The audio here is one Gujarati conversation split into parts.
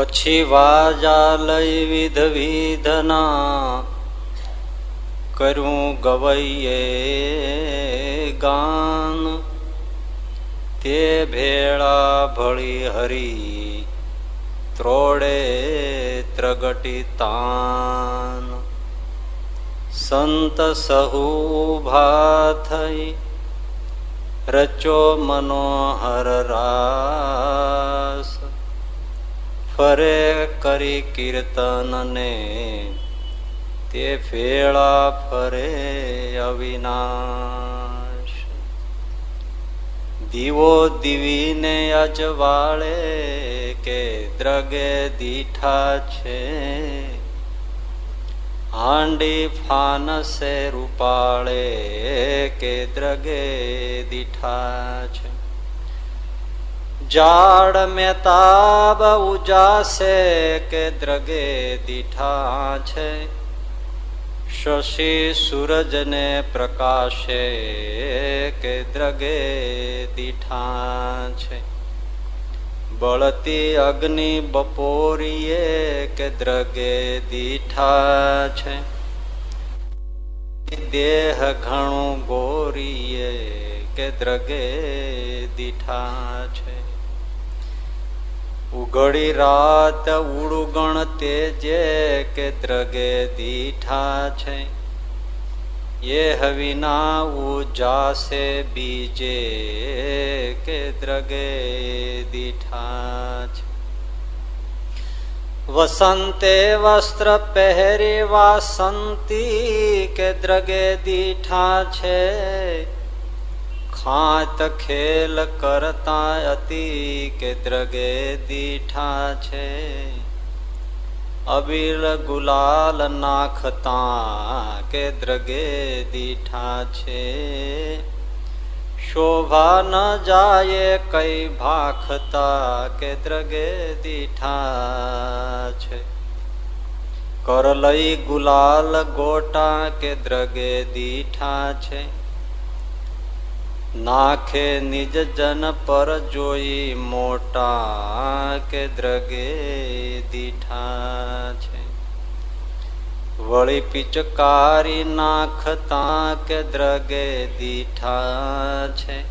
પછી વાજા લઈ વિધ વિધના કર્યું ગવૈયે ગાન. તે ભેળા ભળી હરી ત્રોડે ત્રગટી તાન. સંત સહુ થઈ રચો મનોહર રાસ. ફરે કરી કીર્તન ને તે ફેળા ફરે અવિનાશ. દીવો દીવીને અજવાળે કે દ્રગે દીઠા છે. હાંડી ફાનસે રૂપાળે કે દ્રગે દીઠા છે. જાડ મેતાબ ઉજાસે કે દ્રગે દીઠા છે શશી સૂરજને પ્રકાશે કે દ્રગે દીઠા છે બળતી અગ્નિ બપોરીએ કે દ્રગે દીઠા છે દેહ ઘણું ગોરીએ કે દ્રગે દીઠા છે ઉઘડી રાત ઉડુગણ તેજે કે દ્રગે દીઠા છે. એ હવિના ઉજાસે બીજે કે દ્રગે દીઠા છે. વસંતે વસ્ત્ર પહેરી વાસંતી કે દ્રગે દીઠા છે. ખાત ખેલ કરતા અતિ કે દ્રગે દીઠા છે. અબીલ ગુલાલ નાખતા કે દ્રગે દીઠા છે. શોભા ન જાય કઈ ભાખતા કે દ્રગે દીઠા છે. કર લઈ ગુલાલ ગોટા કે દ્રગે દીઠા છે. નાખે નિજ જન પર જોઈ મોટા કે દ્રગે દીઠા છે. વળી પિચકારી નાખતા કે દ્રગે દીઠા છે.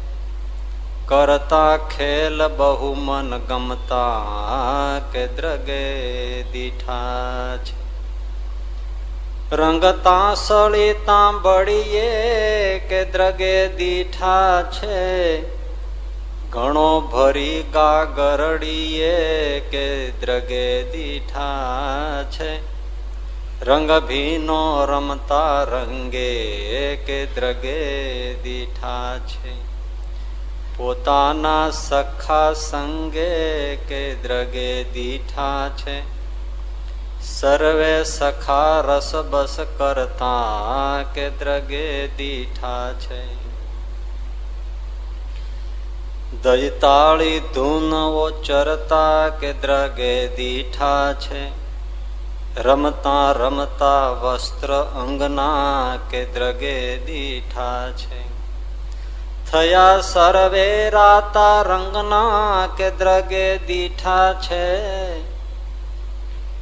કરતા ખેલ બહુ મન ગમતા કે દ્રગે દીઠા છે. રંગતા સળી તાંબડીએ કે દ્રગે દીઠા છે. ઘણો ભરી ગાગરડીએ કે દ્રગે દીઠા છે. રંગ ભીનો રમતા રંગે કે દ્રગે દીઠા છે. પોતાના સખા સંગે કે દ્રગે દીઠા છે. સર્વે સખા રસ બસ કરતા કે દ્રગે દીઠા છે દયતાળી ધૂન ચરતા કે દ્રગે દીઠા છે રમતા રમતા વસ્ત્ર અંગના કે દ્રગે દીઠા છે થયા સર્વે રાતા રંગના કે દ્રગે દીઠા છે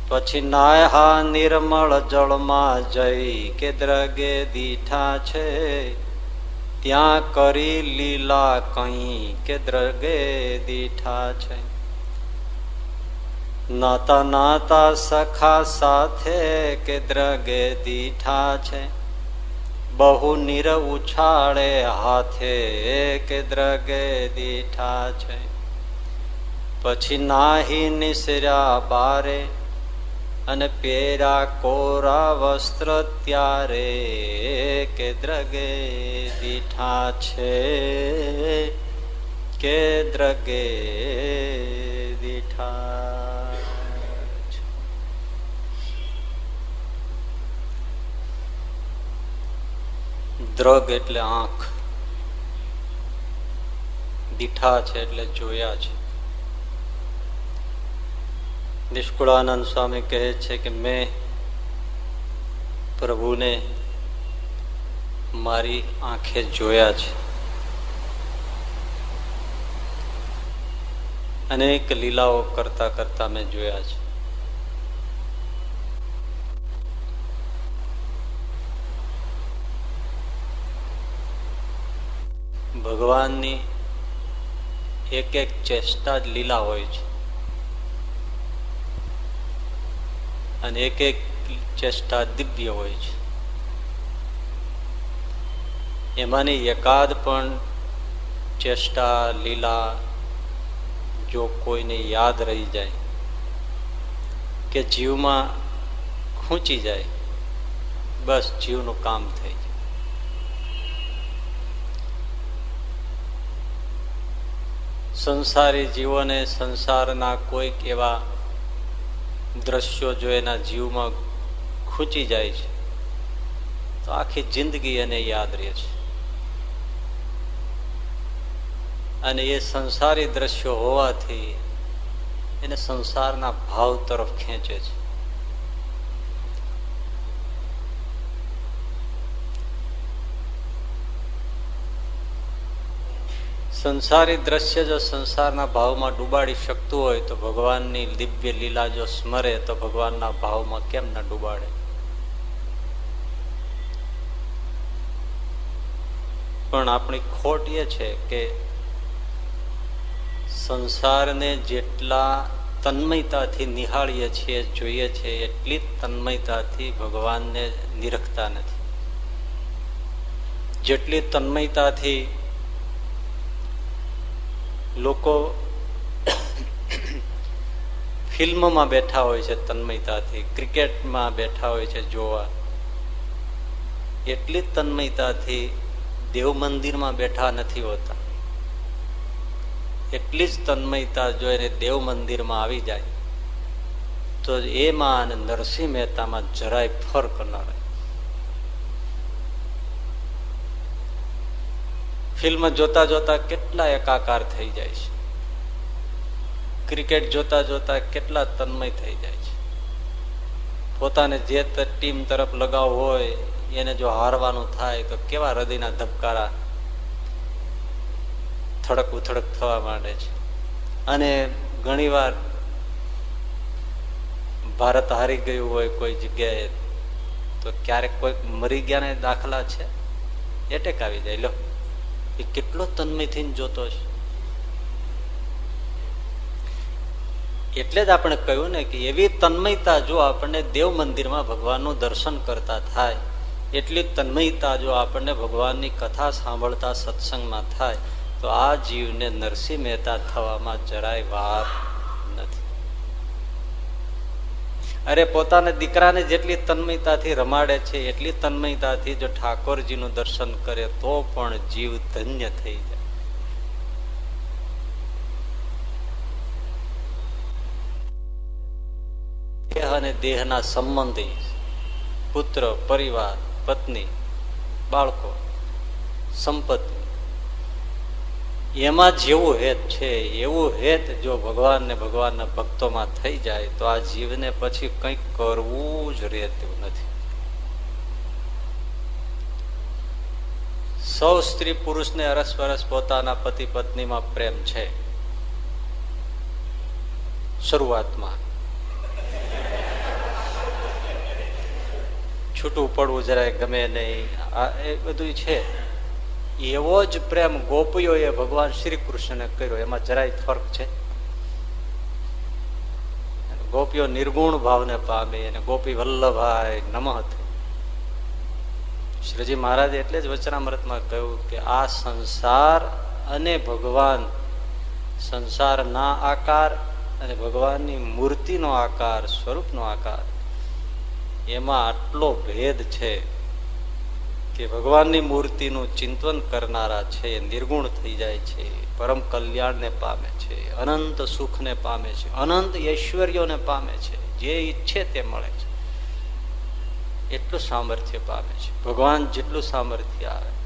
પછી નાયા નિર્મળ જળમાં જઈ કે દ્રગે દીઠા છે. ત્યાં કરી લીલા કઈ કે દ્રગે દીઠા છે. નાતા નાતા સખા સાથે કે દ્રગે દીઠા છે. બહુ નીર ઉછાળે હાથે કે દ્રગે દીઠા છે. પછી નાહી નિસર્યા બારે અને પેરા કોરા વસ્ત્ર ત્યારે કે દ્રગે દીઠા છે કે દ્રગે દીઠા દ્રગ એટલે આંખ, દીઠા છે એટલે જોયા છે. નિષ્કુળાનંદ સ્વામી કહે છે કે મેં પ્રભુને મારી આંખે જોયા છે. અનેક લીલાઓ કરતા કરતા મેં જોયા છે. ભગવાનની એક એક ચેષ્ટા જ લીલા હોય છે. અને એક એક ચેષ્ટા દિવ્ય હોય છે. એમાંની એકાદ પણ ચેષ્ટા, લીલા, જો કોઈને યાદ રહી જાય, કે જીવમાં ખૂંચી જાય, બસ જીવનું કામ થઈ જાય. સંસારી જીવોને સંસારના કોઈક એવા દ્રશ્યો જો એના જીવમાં ખૂંચી જાય છે, તો આખી જિંદગી એને યાદ રહે છે. અને એ સંસારી દ્રશ્યો હોવાથી એને સંસારના ભાવ તરફ ખેંચે છે. સંસારી દ્રશ્ય જો સંસારના ભાવમાં ડૂબાડી શકતું હોય તો ભગવાનની દિવ્ય લીલા જો સ્મરે તો ભગવાનના ભાવમાં કેમ ના ડૂબાડે? પણ આપણી ખોટ એ છે કે સંસારને જેટલા તન્મયતાથી નિહાળીએ છીએ, જોઈએ છીએ, એટલી તન્મયતાથી ભગવાનને નિરખતા નથી. જેટલી તન્મયતાથી લોકો ફિલ્મમાં બેઠા હોય છે તન્મયતાથી, ક્રિકેટમાં બેઠા હોય છે જોવા. એટલી જ તન્મયતાથી દેવ મંદિરમાં બેઠા નથી હોતા. એટલી જ તન્મયતા જો એને દેવ મંદિરમાં આવી જાય, તો એમાં અને નરસિંહ મહેતામાં જરાય ફરક ન રહે. ફિલ્મ જોતા જોતા કેટલા એકાકાર થઈ જાય છે. ક્રિકેટ જોતા જોતા કેટલા તન્મય થઈ જાય છે. પોતાને જે ટીમ તરફ લગાવ હોય, એને જો હારવાનું થાય, તો કેવા હૃદયના ધબકારા થડક ઉથડક થવા માંડે છે. અને ઘણીવાર ભારત હારી ગયું હોય કોઈ જગ્યાએ, તો ક્યારેક કોઈક મરી ગયાને દાખલા છે. એટેક આવી જાય. લો. એ કેટલો તન્મયથી જોતો છે એટલે જ આપણે કહ્યું ને કે એવી તન્મયતા જો આપણને દેવ મંદિરમાં ભગવાનનું દર્શન કરતા થાય, એટલી તન્મયતા જો આપણને ભગવાનની કથા સાંભળતા સત્સંગમાં થાય, તો આ જીવને નરસિંહ મહેતા થવામાં જરાય વાર નથી અરે, પોતાના દીકરાને જેટલી તન્મયતાથી રમાડે છે, એટલી તન્મયતાથી જો ઠાકોરજીનું દર્શન કરે, તો પણ જીવ ધન્ય થઈ જાય. દેહ અને દેહના સંબંધી પુત્ર, પરિવાર, પત્ની, બાળકો, સંપત્તિ. એમાં જેવું હેત છે, એવું હેત જો ભગવાન ને ભગવાનના ભક્તોમાં થઈ જાય, તો આ જીવને પછી કંઈક કરવું જ રહેતું નથી. સૌ સ્ત્રી પુરુષને અરસપરસ પોતાના પતિ પત્નીમાં પ્રેમ છે. શરૂઆતમાં. છૂટું પડવું જરાય ગમે નહીં. આ એ બધું છે. એવો જ પ્રેમ ગોપીઓએ ભગવાન શ્રી કૃષ્ણને કર્યો. એમાં જરાય ફરક છે? ગોપીઓ નિર્ગુણ ભાવને પામે અને ગોપી વલ્લભાઈ નમઃ શ્રીજી મહારાજે એટલે જ વચનામૃતમાં કહ્યું કે આ સંસાર અને ભગવાન સંસારના આકાર અને ભગવાનની મૂર્તિનો આકાર, સ્વરૂપનો આકાર, એમાં આટલો ભેદ છે. કે ભગવાનની મૂર્તિનું ચિંતન કરનારા છે, નિર્ગુણ થઈ જાય છે, પરમ કલ્યાણને પામે છે, અનંત સુખને પામે છે, અનંત ઐશ્વર્યોને પામે છે, જે ઈચ્છે તે મળે છે. એટલું સામર્થ્ય પામે છે. ભગવાન જેટલું સામર્થ્ય આવે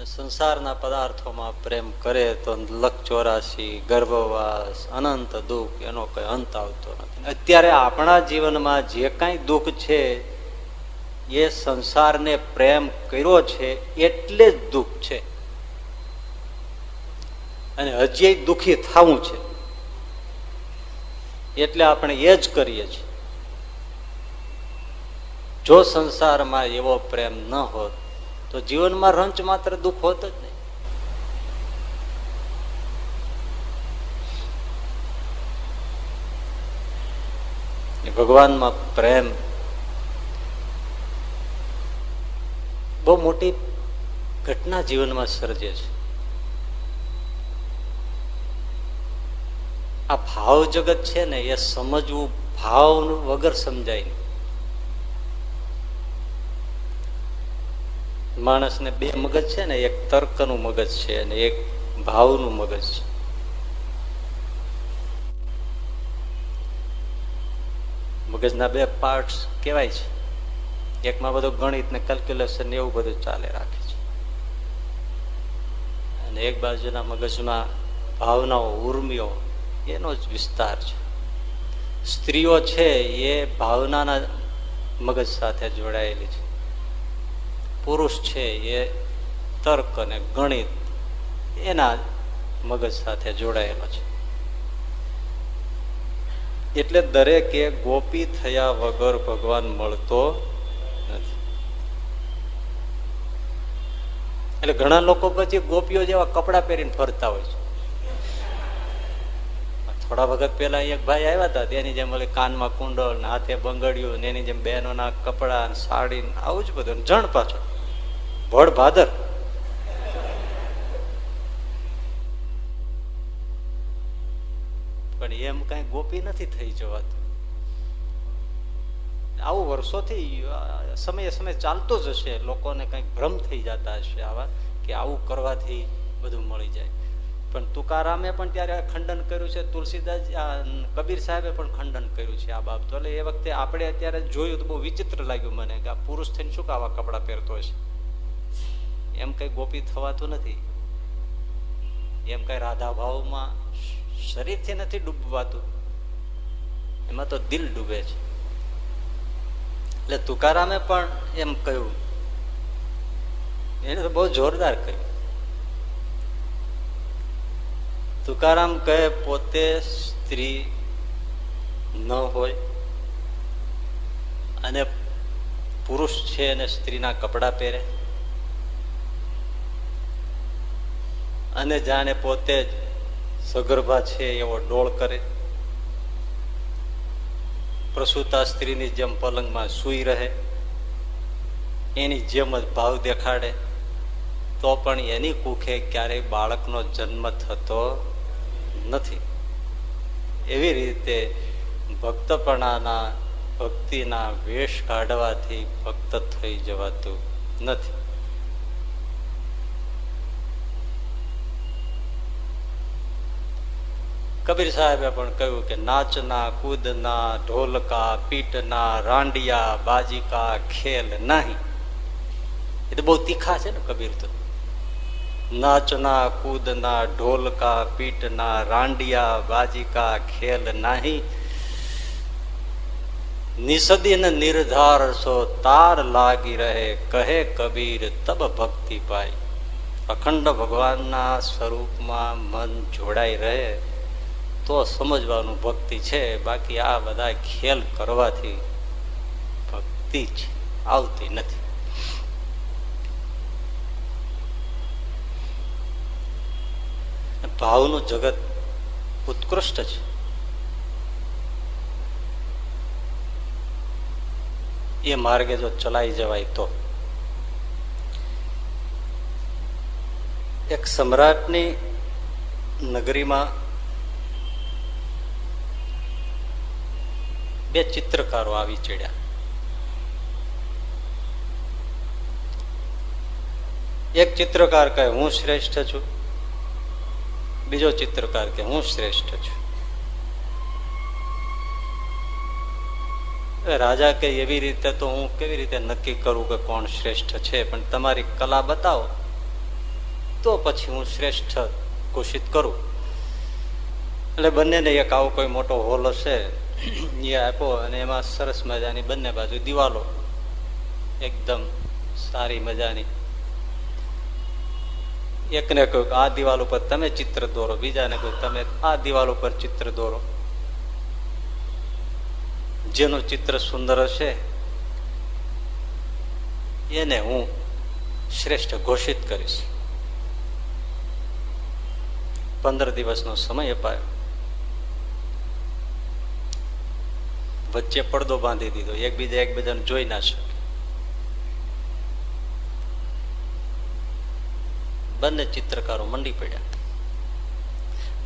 અને સંસારના પદાર્થોમાં પ્રેમ કરે તો લક ગર્ભવાસ, અનંત દુઃખ, એનો કઈ અંત આવતો નથી. અત્યારે આપણા જીવનમાં જે કાંઈ દુઃખ છે, એ સંસારને પ્રેમ કર્યો છે, એટલે જ દુઃખ છે. અને હજી દુઃખી થવું છે. એટલે આપણે એ જ કરીએ છીએ. જો સંસારમાં એવો પ્રેમ ન હોત તો જીવનમાં રંચ માત્ર દુઃખ હોત જ નહીં. ભગવાનમાં પ્રેમ બહુ મોટી ઘટના જીવનમાં સર્જે છે. આ ભાવ જગત છે ને એ સમજવું ભાવ વગર સમજાય નહીં. માણસને બે મગજ છે ને, એક તર્કનું મગજ છે અને એક ભાવનું મગજ છે. મગજના બે પાર્ટ કેવાય છે. એકમાં બધું ગણિત ને કેલ્ક્યુલેશન એવું બધું ચાલે, રાખે છે. અને એક બાજુના મગજમાં ભાવનાઓ, ઉર્મિઓ, એનો જ વિસ્તાર છે. સ્ત્રીઓ છે એ ભાવનાના મગજ સાથે જોડાયેલી છે. પુરુષ છે એ તર્ક અને ગણિત એના મગજ સાથે જોડાયેલો છે. એટલે દરેકે ગોપી થયા વગર ભગવાન મળતો નથી. એટલે ઘણા લોકો પછી ગોપીઓ જેવા કપડા પહેરીને ફરતા હોય છે. થોડા વખત પેલા એક ભાઈ આવ્યા હતા, તેની જેમ કાનમાં કુંડળ હાથે બંગડિયું એની જેમ બહેનોના કપડા સાડી આવું જ બધું જણ પાછો ભળ ભાદર. પણ એમ કઈ ગોપી નથી થઈ જવાતું. આવું વર્ષોથી સમયે સમય ચાલતો જ હશે. લોકોને કંઈક ભ્રમ થઈ જતા હશે આવા, કે આવું કરવાથી બધું મળી જાય. પણ તુકારામે પણ ત્યારે ખંડન કર્યું છે, તુલસીદાસ કબીર સાહેબે પણ ખંડન કર્યું છે આ બાબતો. એટલે એ વખતે આપણે અત્યારે જોયું તો બહુ વિચિત્ર લાગ્યું મને કે આ પુરુષ થઈને શું આવા કપડાં પહેરતો છે એમ કઈ ગોપી થવાતું નથી. એમ કઈ રાધા ભાવમાં શરીરથી નથી ડૂબવાતું. એમાં તો દિલ ડૂબે છે. એટલે તુકારામે પણ એમ કહ્યું. એને તો બહુ જોરદાર કહ્યું તુકારામ કહે, પોતે સ્ત્રી ન હોય અને પુરુષ છે અને સ્ત્રીના કપડા પહેરે અને જાણે પોતે જ સગર્ભા છે એવો ડોળ કરે. પ્રસૂતા સ્ત્રીની જેમ પલંગમાં સુઈ રહે, એની જેમ જ ભાવ દેખાડે, તો પણ એની કુખે ક્યારેય બાળકનો જન્મ થતો નથી. એવી રીતે ભક્તપણાના, ભક્તિના વેશ કાઢવાથી ભક્ત થઈ જવાતું નથી. કબીર સાહેબે પણ કહ્યું કે નાચના, કૂદના, ઢોલકા, પીટના, રાંડિયા, બાજીકા, ખેલ નહીં. એ તો બહુ તીખા છે ને કબીર તો. નાચના, કૂદના, ઢોલકા, પીટના, રાંડિયા બાજીકા ખેલ નહીં. નિસદીન નિર્ધાર સો તાર લાગી રહે, કહે કબીર તબ ભક્તિ પાય અખંડ ભગવાનના સ્વરૂપમાં મન જોડાઈ રહે, તો સમજવાનું ભક્તિ છે, બાકી આ બધા ખેલ કરવાથી ભક્તિ જ આવતી નથી. ભાવનું જગત ઉત્કૃષ્ટ છે. એ માર્ગે જો ચલાઈ જવાય તો. એક સમ્રાટની નગરીમાં બે ચિત્રકારો આવી ચડ્યા. એક ચિત્રકાર કહે, હું શ્રેષ્ઠ છું. બીજો ચિત્રકાર કે હું શ્રેષ્ઠ છું. રાજા કે એવી રીતે તો હું કેવી રીતે નક્કી કરું કે કોણ શ્રેષ્ઠ છે, પણ તમારી કલા બતાવો. તો પછી હું શ્રેષ્ઠ ઘોષિત કરું. એટલે બંનેને એક આવો કોઈ મોટો હોલ હશે, એ આપો અને એમાં સરસ મજાની બંને બાજુ દિવાલો. એકદમ સારી મજાની એકને કહ્યું આ દિવાલ ઉપર તમે ચિત્ર દોરો, બીજાને કહ્યું તમે આ દિવાલ ઉપર ચિત્ર દોરો. જેનું ચિત્ર સુંદર હશે, એને હું શ્રેષ્ઠ ઘોષિત કરીશ. પંદર દિવસનો સમય અપાયો. વચ્ચે પડદો બાંધી દીધો, એકબીજા એકબીજાને જોઈ ના શકે. બંને ચિત્રકારો મંડી પડ્યા.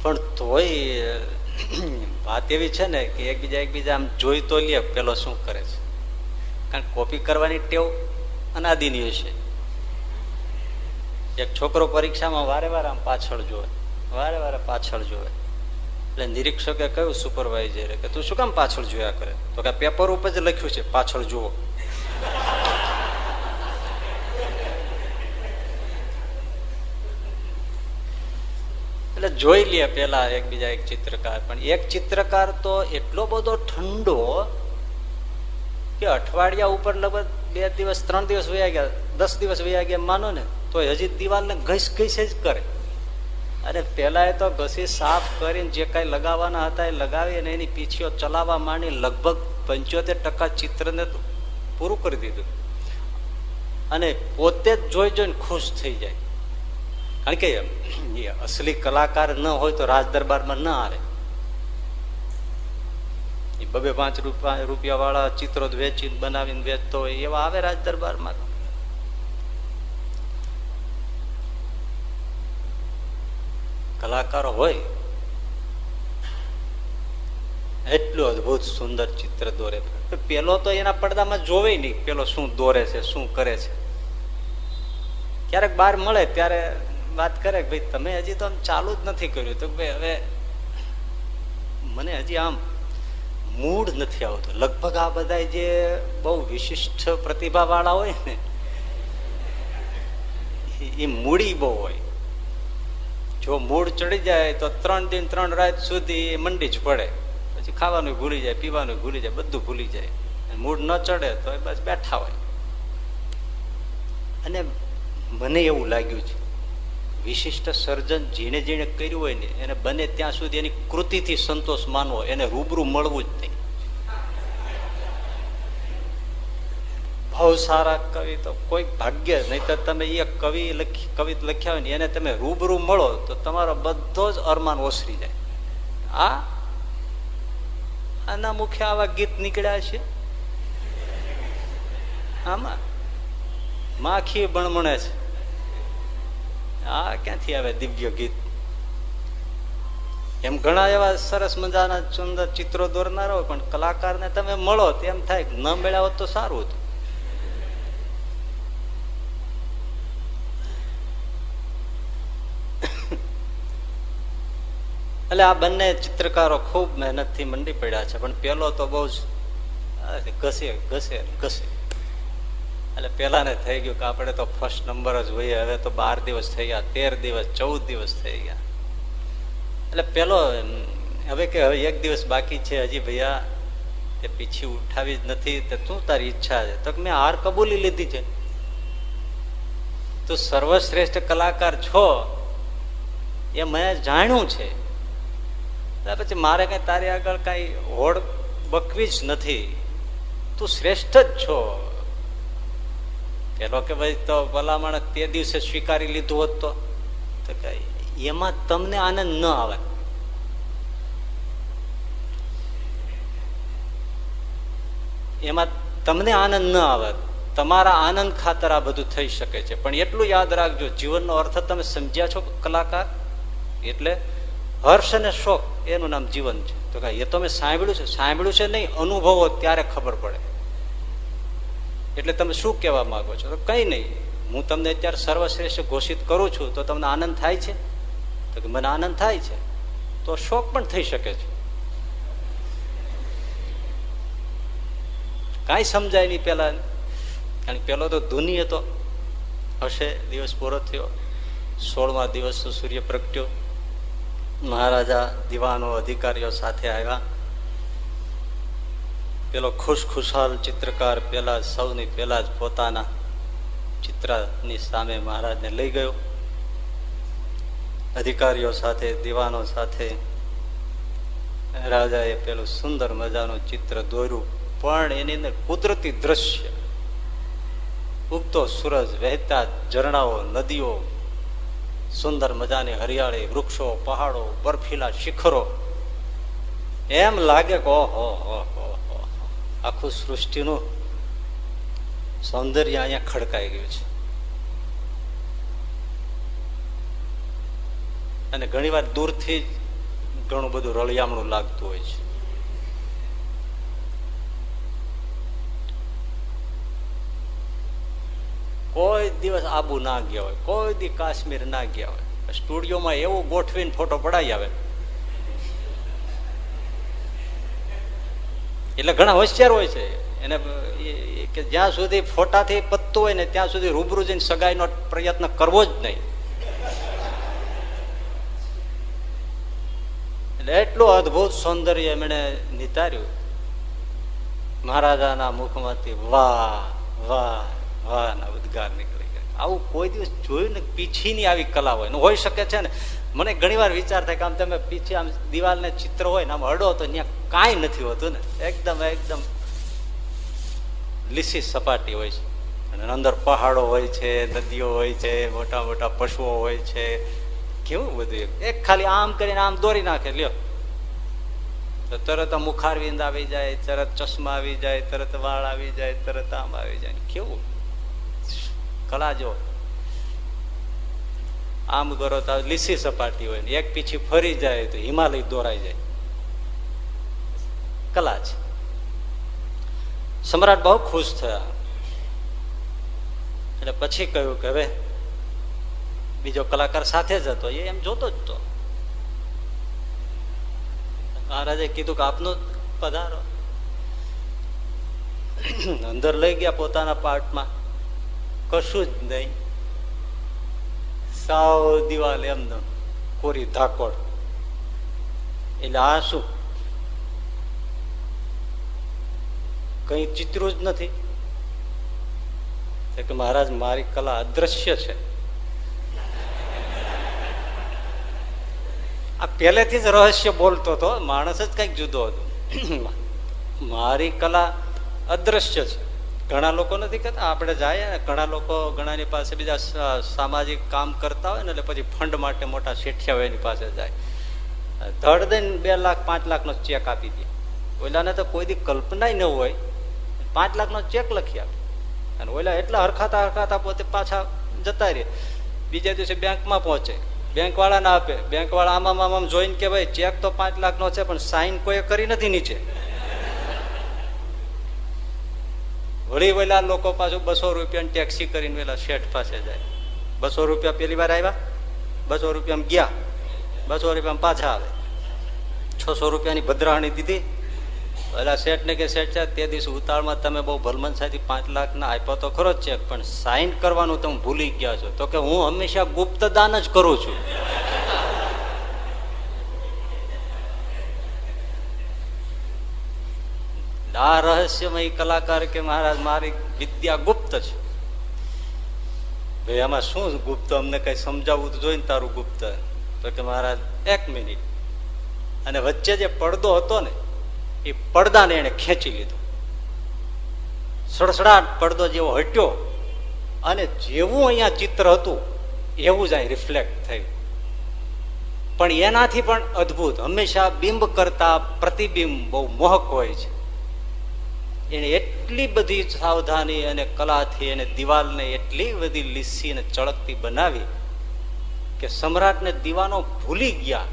પણ તોય, વાત એવી છે ને કે એકબીજા એકબીજા આમ જોઈ તો લે, પેલો શું કરે છે? કારણ કોપી કરવાની ટેવ અનાદિની હશે એક છોકરો પરીક્ષામાં વારે વારે આમ પાછળ જોવે. વારે વારે પાછળ જોવે. એટલે નિરીક્ષકે કહ્યું સુપરવાઇઝરે કે, તું શું કામ પાછળ જોયા કરે? તો કે પેપર ઉપર જ લખ્યું છે, પાછળ જુઓ. એટલે જોઈ લે પેલા એકબીજા એક ચિત્રકાર. પણ એક ચિત્રકાર તો એટલો બધો ઠંડો કે અઠવાડિયા ઉપર લગભગ બે દિવસ, ત્રણ દિવસ વયા ગયા, દસ દિવસ વયા ગયા માનો ને તો હજી દિવાલને ઘસ ઘસે જ કરે. અને પેલા એ તો ઘસી સાફ કરીને જે કઈ લગાવવાના હતા એ લગાવી અને એની પીછીઓ ચલાવવા માંડી લગભગ પંચોતેર ટકા ચિત્રને પૂરું કરી દીધું. અને પોતે જ જોઈ જોઈને ખુશ થઈ જાય. કારણ કે એ અસલી કલાકાર ન હોય તો રાજ દરબારમાં ન આવે. એ બબે પાંચ રૂપિયા વાળા ચિત્રો વેચીને બનાવીને વેચતો હોય એવા આવે રાજ કલાકારો હોય, એટલું અદભુત સુંદર ચિત્ર દોરે પેલો તો એના પડદામાં જોવે નહીં, પેલો શું દોરે છે, શું કરે છે. ક્યારેક બહાર મળે, ત્યારે વાત કરે કે ભાઈ, તમે હજી તો આમ ચાલુ જ નથી કર્યું. તો ભાઈ, હવે મને હજી આમ મૂડ નથી આવતો. લગભગ આ બધા જે બહુ વિશિષ્ટ પ્રતિભા વાળા હોય ને, એ મૂડી બહુ હોય. જો મૂડ ચડી જાય તો ત્રણ દિન ત્રણ રાત સુધી મંડી જ પડે. પછી ખાવાનું ભૂલી જાય, પીવાનું ભૂલી જાય, બધું ભૂલી જાય. મૂડ ન ચડે તો એ બસ બેઠા હોય. અને મને એવું લાગ્યું છે વિશિષ્ટ સર્જન જીણે જીણે કર્યું હોય ને, એને બને ત્યાં સુધી એની કૃતિથી સંતોષ માનવો, એને રૂબરૂ મળવું જ નહીં. બહુ સારા કવિ તો કોઈ ભાગ્ય નહીં તો તમે એ કવિ લખી, કવિ લખ્યા હોય ને, એને તમે રૂબરૂ મળો, તો તમારો બધો જ અરમાન ઓસરી જાય. આ? આના મુખ્ય આવા ગીત નીકળ્યા છે? આમાં? માખી બણમણે છે. આ ક્યાંથી આવે દિવ્ય ગીત? એમ ઘણા એવા સરસ મજાના સુંદર ચિત્રો દોરનારા હોય, પણ કલાકારને તમે મળો એમ થાય ન મળ્યા તો સારું હતું. એટલે આ બંને ચિત્રકારો ખૂબ મહેનતથી મંડી પડ્યા છે, પણ પેલો તો બહુ જ ઘસે ઘસે ઘસે. એટલે પેલા ને થઈ ગયું કે આપણે તો ફર્સ્ટ નંબર જ હોઈએ, હવે તો બાર દિવસ થઈ ગયા, તેર દિવસ, ચૌદ દિવસ થઈ ગયા. એટલે પેલો હવે કે હવે એક દિવસ બાકી છે હજી ભૈયા, તે પીછી ઉઠાવી જ નથી, તો તું તારી ઈચ્છા છે. તો મેં હાર કબૂલી લીધી છે. તું સર્વશ્રેષ્ઠ કલાકાર છો, એ મેં જાણ્યું છે. પછી મારે કઈ તારી આગળ કઈ હોડ બકવી જ નથી. તું શ્રેષ્ઠ જ છો. કે ભાઈ તો ભલામણ તે દિવસે સ્વીકારી લીધું હોત તો. એમાં તમને આનંદ ન આવે. એમાં તમને આનંદ ન આવે. તમારા આનંદ ખાતર આ બધું થઈ શકે છે. પણ એટલું યાદ રાખજો, જીવનનો અર્થ તમે સમજ્યા છો કલાકાર? એટલે હર્ષ અને શોખ એનું નામ જીવન છે. તો એ તો મેં સાંભળ્યું છે. સાંભળ્યું છે નહીં, અનુભવો ત્યારે ખબર પડે. એટલે તમે શું કહેવા માંગો છો? તો કઈ નહીં. હું તમને અત્યારે સર્વશ્રેષ્ઠ ઘોષિત કરું છું, તો તમને આનંદ થાય છે? તો કે મને આનંદ થાય છે? તો શોક પણ થઈ શકે છે. કાંઈ સમજાય નહીં પેલા કારણ પેલો તો ધૂની હતો. હશે દિવસ પૂરો થયો. સોળમા દિવસ સૂર્ય પ્રગટ્યો મહારાજા, દિવાનો અધિકારીઓ સાથે આવ્યા. પેલો ખુશ ખુશાલ ચિત્રકાર, પેલા સૌની પેલા જ પોતાના ચિત્રની સામે મહારાજને લઈ ગયો. અધિકારીઓ સાથે, દીવાનો સાથે રાજાએ પેલું સુંદર મજાનું ચિત્ર દોર્યું. પણ એની અંદર કુદરતી દ્રશ્ય. ઉગતો સૂરજ, વહેતા ઝરણાઓ, નદીઓ, સુંદર મજાની હરિયાળી વૃક્ષો, પહાડો, બર્ફીલા શિખરો. એમ લાગે કે ઓહો આખું સૃષ્ટિનું સૌંદર્ય અહીંયા ખડકાઈ ગયું છે. અને ઘણી વાર દૂરથી જ ઘણું બધું રળિયામણું લાગતું હોય છે. કોઈ દિવસ આબુ ના ગયા હોય, કોઈ દી કાશ્મીર ના ગયા હોય. સ્ટુડિયોમાં એવું ગોઠવીને ફોટો પડાવી આવે. એટલે ઘણા હોશિયાર હોય છે. એને કે જ્યાં સુધી ફોટાથી પત્તું હોય ને ત્યાં સુધી રૂબરૂ જઈને સગાઈનો પ્રયત્ન કરવો જ નહીં. એટલે એટલું અદભુત સૌંદર્ય એમણે નિતાર્યું. મહારાજાના મુખમાંથી વાહ વાહ વાહ ના ઉદગાર નીકળી ગયા. આવું કોઈ દિવસ જોયું ને પીછીની આવી કલા હોય હોઈ શકે છે ને. મને ઘણી વાર વિચાર થાય કે આમ તમે પીછી આમ દિવાલને ચિત્ર હોય ને આમ હડો તો ત્યાં કાંઈ નથી હોતું ને. એકદમ એકદમ લીસી સપાટી હોય છે. અને અંદર પહાડો હોય છે, નદીઓ હોય છે, મોટા મોટા પશુઓ હોય છે. કેવું બધું એક ખાલી આમ કરીને આમ દોરી નાખે, લ્યો. તો તરત મુખારવિંદ આવી જાય, તરત ચશ્મા આવી જાય, તરત વાળ આવી જાય, તરત આમ આવી જાય. કેવું? કલા જો આમ કરો તો લીસી સપાટી હોય ને, એક પીછી ફરી જાય તો હિમાલય દોરાઈ જાય. કલા છે. સમ્રાટ બહુ ખુશ થયા. એટલે પછી કહ્યું કે હવે બીજો કલાકાર સાથે જ હતો, એ એમ જોતો જ તો મહારાજે કીધું કે આપનો પધારો. અંદર લઈ ગયા પોતાના પાર્ટમાં. કશું જ નહીં. સાવ દિવાલ એમને કોરી ધાકોડ એટલે આ શું? કઈ ચિત્રું જ નથી? કે મહારાજ, મારી કલા અદ્રશ્ય છે. આ પહેલેથી જ રહસ્ય બોલતો હતો, માણસ જ કંઈક જુદો હતો. મારી કલા અદ્રશ્ય છે. ઘણા લોકો નથી કહેતા આપણે જાય ઘણા લોકો ઘણાની પાસે બીજા સામાજિક કામ કરતા હોય ને એટલે પછી ફંડ માટે મોટા શેઠિયા હોય એની પાસે જાય. ધડ દઈને બે લાખ, પાંચ લાખનો ચેક આપી દે. ઓલાને તો કોઈ દી કલ્પના ન હોય. પાંચ લાખનો ચેક લખી આપે. અને ઓલા એટલા હરખાતા હરખાતા પોતે પાછા જતા રહે. બીજા દિવસે બેંકમાં પહોંચે. બેંક વાળાને આપે. બેંક વાળા આમાં જોઈને કે ભાઈ ચેક તો પાંચ લાખનો છે, પણ સાઈન કોઈ કરી નથી નીચે. વળી વેલા લોકો પાછું બસો રૂપિયા ટેક્સી કરીને વેલા શેઠ પાસે જાય. બસો રૂપિયા પેલી વાર આવ્યા? બસો રૂપિયા ગયા. બસો રૂપિયા પાછા આવે. છસો રૂપિયાની ભદ્રાણી દીધી. પેલા શેઠ ને કે, શેઠ છે તે દિવસ ઉતાળમાં તમે બહુ ભલમન સાથે પાંચ લાખ ના આપ્યો તો ખરો જ છે, પણ સાઈન કરવાનું તમે ભૂલી ગયા છો. તો કે, હું હંમેશા ગુપ્ત દાન જ કરું છું. આ રહસ્યમય કલાકાર કે મહારાજ, મારી વિદ્યા ગુપ્ત છે. ભાઈ, આમાં શું ગુપ્ત? અમને કઈ સમજાવવું તો જોઈને તારું ગુપ્ત. તો કે મહારાજ, એક મિનિટ. અને વચ્ચે જે પડદો હતો ને, એ પડદાને એને ખેંચી લીધો. સડસડાટ પડદો જેવો હટ્યો અને જેવું અહીંયા ચિત્ર હતું, એવું જ અહીં રિફ્લેક્ટ થયું. પણ એનાથી પણ અદભુત. હંમેશા બિંબ કરતા પ્રતિબિંબ બહુ મોહક હોય છે. એને એટલી બધી સાવધાની અને કલાથી એને દિવાલને એટલી બધી લીસી અને ચળકતી બનાવી કે સમ્રાટને દીવાનો ભૂલી ગયા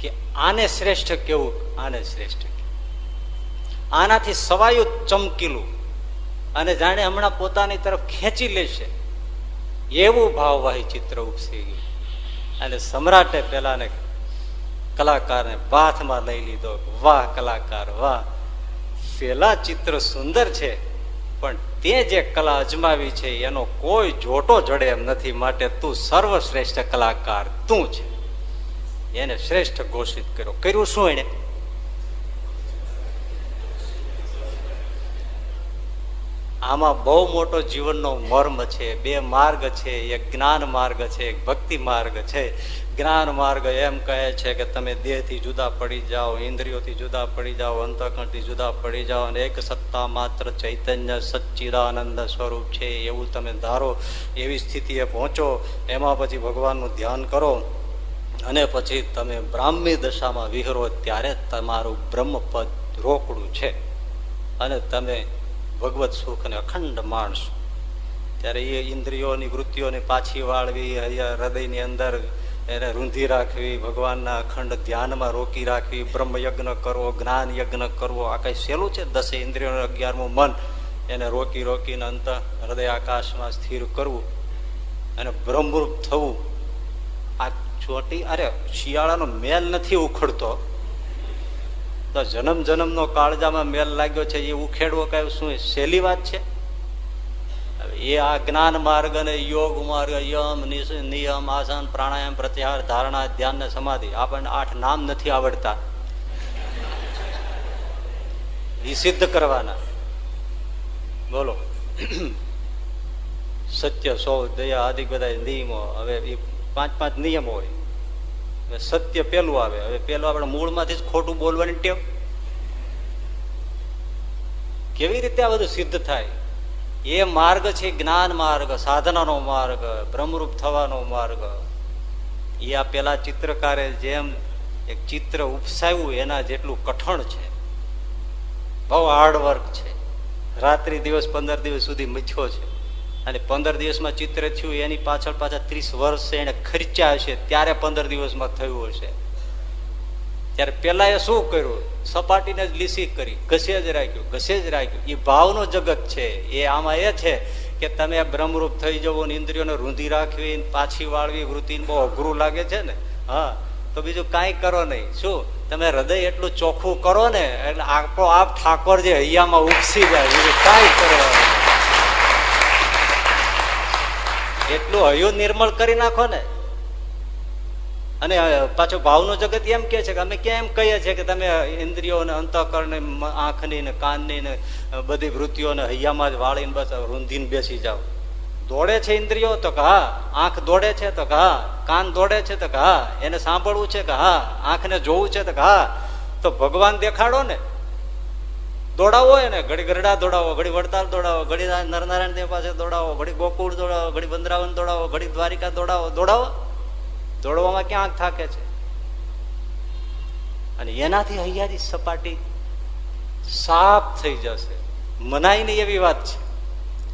કે આને શ્રેષ્ઠ કેવું? આને શ્રેષ્ઠ આનાથી સવાયું ચમકીલું અને જાણે હમણાં પોતાની તરફ ખેંચી લેશે. એવું ભાવવાહી ચિત્ર ઉપસી ગયું. અને સમ્રાટે પેલાને કલાકારને બાથમાં લઈ લીધો વાહ, કલાકાર, વાહ. પેલા ચિત્ર સુંદર છે, પણ તે જે કલા અજમાવી છે, એનો કોઈ જોટો જડે એમ નથી. માટે તું સર્વશ્રેષ્ઠ કલાકાર તું છે. એને શ્રેષ્ઠ ઘોષિત કર્યો. કર્યું શું એને આમાં બહુ મોટો જીવનનો મર્મ છે, બે માર્ગ છે, એક જ્ઞાન માર્ગ છે, એક ભક્તિ માર્ગ છે. જ્ઞાન માર્ગ એમ કહે છે કે તમે દેહથી જુદા પડી જાઓ, ઇન્દ્રિયોથી જુદા પડી જાઓ અંતકણથી જુદા પડી જાઓ અને એક સત્તા માત્ર ચૈતન્ય સચ્ચિદાનંદ સ્વરૂપ છે એવું તમે ધારો, એવી સ્થિતિએ પહોંચો, એમાં પછી ભગવાનનું ધ્યાન કરો અને પછી તમે બ્રાહ્મી દશામાં વિહરો ત્યારે તમારું બ્રહ્મપદ રોકડું છે. અને તમે ભગવત સુખને અખંડ માણસ. ત્યારે એ ઇન્દ્રિયોની વૃત્તિઓને પાછી વાળવી હૃદયની અંદર એને રૂંધી રાખવી, ભગવાનના અખંડ ધ્યાનમાં રોકી રાખવી બ્રહ્મ યજ્ઞ કરવો જ્ઞાન યજ્ઞ કરવો, આ કઈ સહેલું છે? દસે ઇન્દ્રિયો અગિયારમું મન, એને રોકી રોકીને અંત હૃદય આકાશમાં સ્થિર કરવું અને બ્રહ્મરૂપ થવું. આ ચોટી, અરે શિયાળાનો મેલ નથી ઉખડતો. તો જન્મ જન્મનો કાળજામાં મેલ લાગ્યો છે, એ ઉખેડવો કયો શું સહેલી વાત છે? એ આ જ્ઞાન માર્ગ અને યોગ માર્ગ, યમ નિયમ, આસન, પ્રાણાયામ, પ્રત્યાહાર, ધારણા, ધ્યાન ને સમાધિ, આપણને આઠ નામ નથી આવડતા. એ સિદ્ધ કરવાના. બોલો. સત્ય સૌ દયા, આદિ બધા નિયમો. હવે એ પાંચ પાંચ નિયમો હોય. સત્ય પેલું આવે. હવે પેલું આપણે મૂળમાંથી જ ખોટું બોલવાની ટેવ. કેવી રીતે આ બધું સિદ્ધ થાય? એ માર્ગ છે જ્ઞાન માર્ગ, સાધનાનો માર્ગ, બ્રહ્મરૂપ થવાનો માર્ગ. એ આ પેલા ચિત્રકારે જેમ એક ચિત્ર ઉપસાવ્યું એના જેટલું કઠણ છે. બહુ હાર્ડવર્ક છે. રાત્રિ દિવસ, પંદર દિવસ સુધી મીઠો છે. અને પંદર દિવસમાં ચિત્ર થયું, એની પાછળ પાછળ ત્રીસ વર્ષ એને ખર્ચ્યા હશે, ત્યારે પંદર દિવસમાં થયું હશે. ત્યારે પેલા એ શું કર્યું? સપાટીને જ લીસી કરી, ઘસે જ રાખ્યું, ઘસે જ રાખ્યું. એ ભાવનો જગત છે. એ આમાં એ છે કે તમે બ્રહ્મરૂપ થઈ જવો ને ઇન્દ્રિયોને રૂંધી રાખવી પાછી વાળવી વૃત્તિ બહુ અઘરું લાગે છે ને? હા. તો બીજું કાંઈ કરો નહીં. શું? તમે હૃદય એટલું ચોખ્ખું કરો ને, એટલે આપો આપ ઠાકોર જે હૈયામાં ઉપસી જાય. બીજું કાંઈ કરો એટલું હયું નિર્મળ કરી નાખો ને. અને પાછો ભાવનું જગત એમ કે છે કે અમે કેમ કહીએ છીએ કે તમે ઇન્દ્રિયોને ને આંખની ને, કાનની ને બધી વૃત્તિઓને હૈયામાં જ વાળીને બસ રૂંધીને બેસી જાઓ. દોડે છે ઇન્દ્રિયો તો કે હા, આંખ દોડે છે તો કે હા, કાન દોડે છે તો કે હા, એને સાંભળવું છે કે હા, આંખને જોવું છે તો કે હા. તો ભગવાન દેખાડો ને. દોડાવો એને. ઘડી ગરડા દોડાવો, ઘડી વડતાલ દોડાવો, ઘડી નરનારાયણ દેવ પાસે દોડાવો, ઘડી ગોકુળ દોડાવો, ઘડી બંદરાવન દોડાવો, ઘડી દ્વારિકા દોડાવો. દોડાવો? દોડવામાં ક્યાં આંખ થાકે છે? અને એનાથી હૈયાની સપાટી સાફ થઈ જશે. મનાય નહીં એવી વાત છે.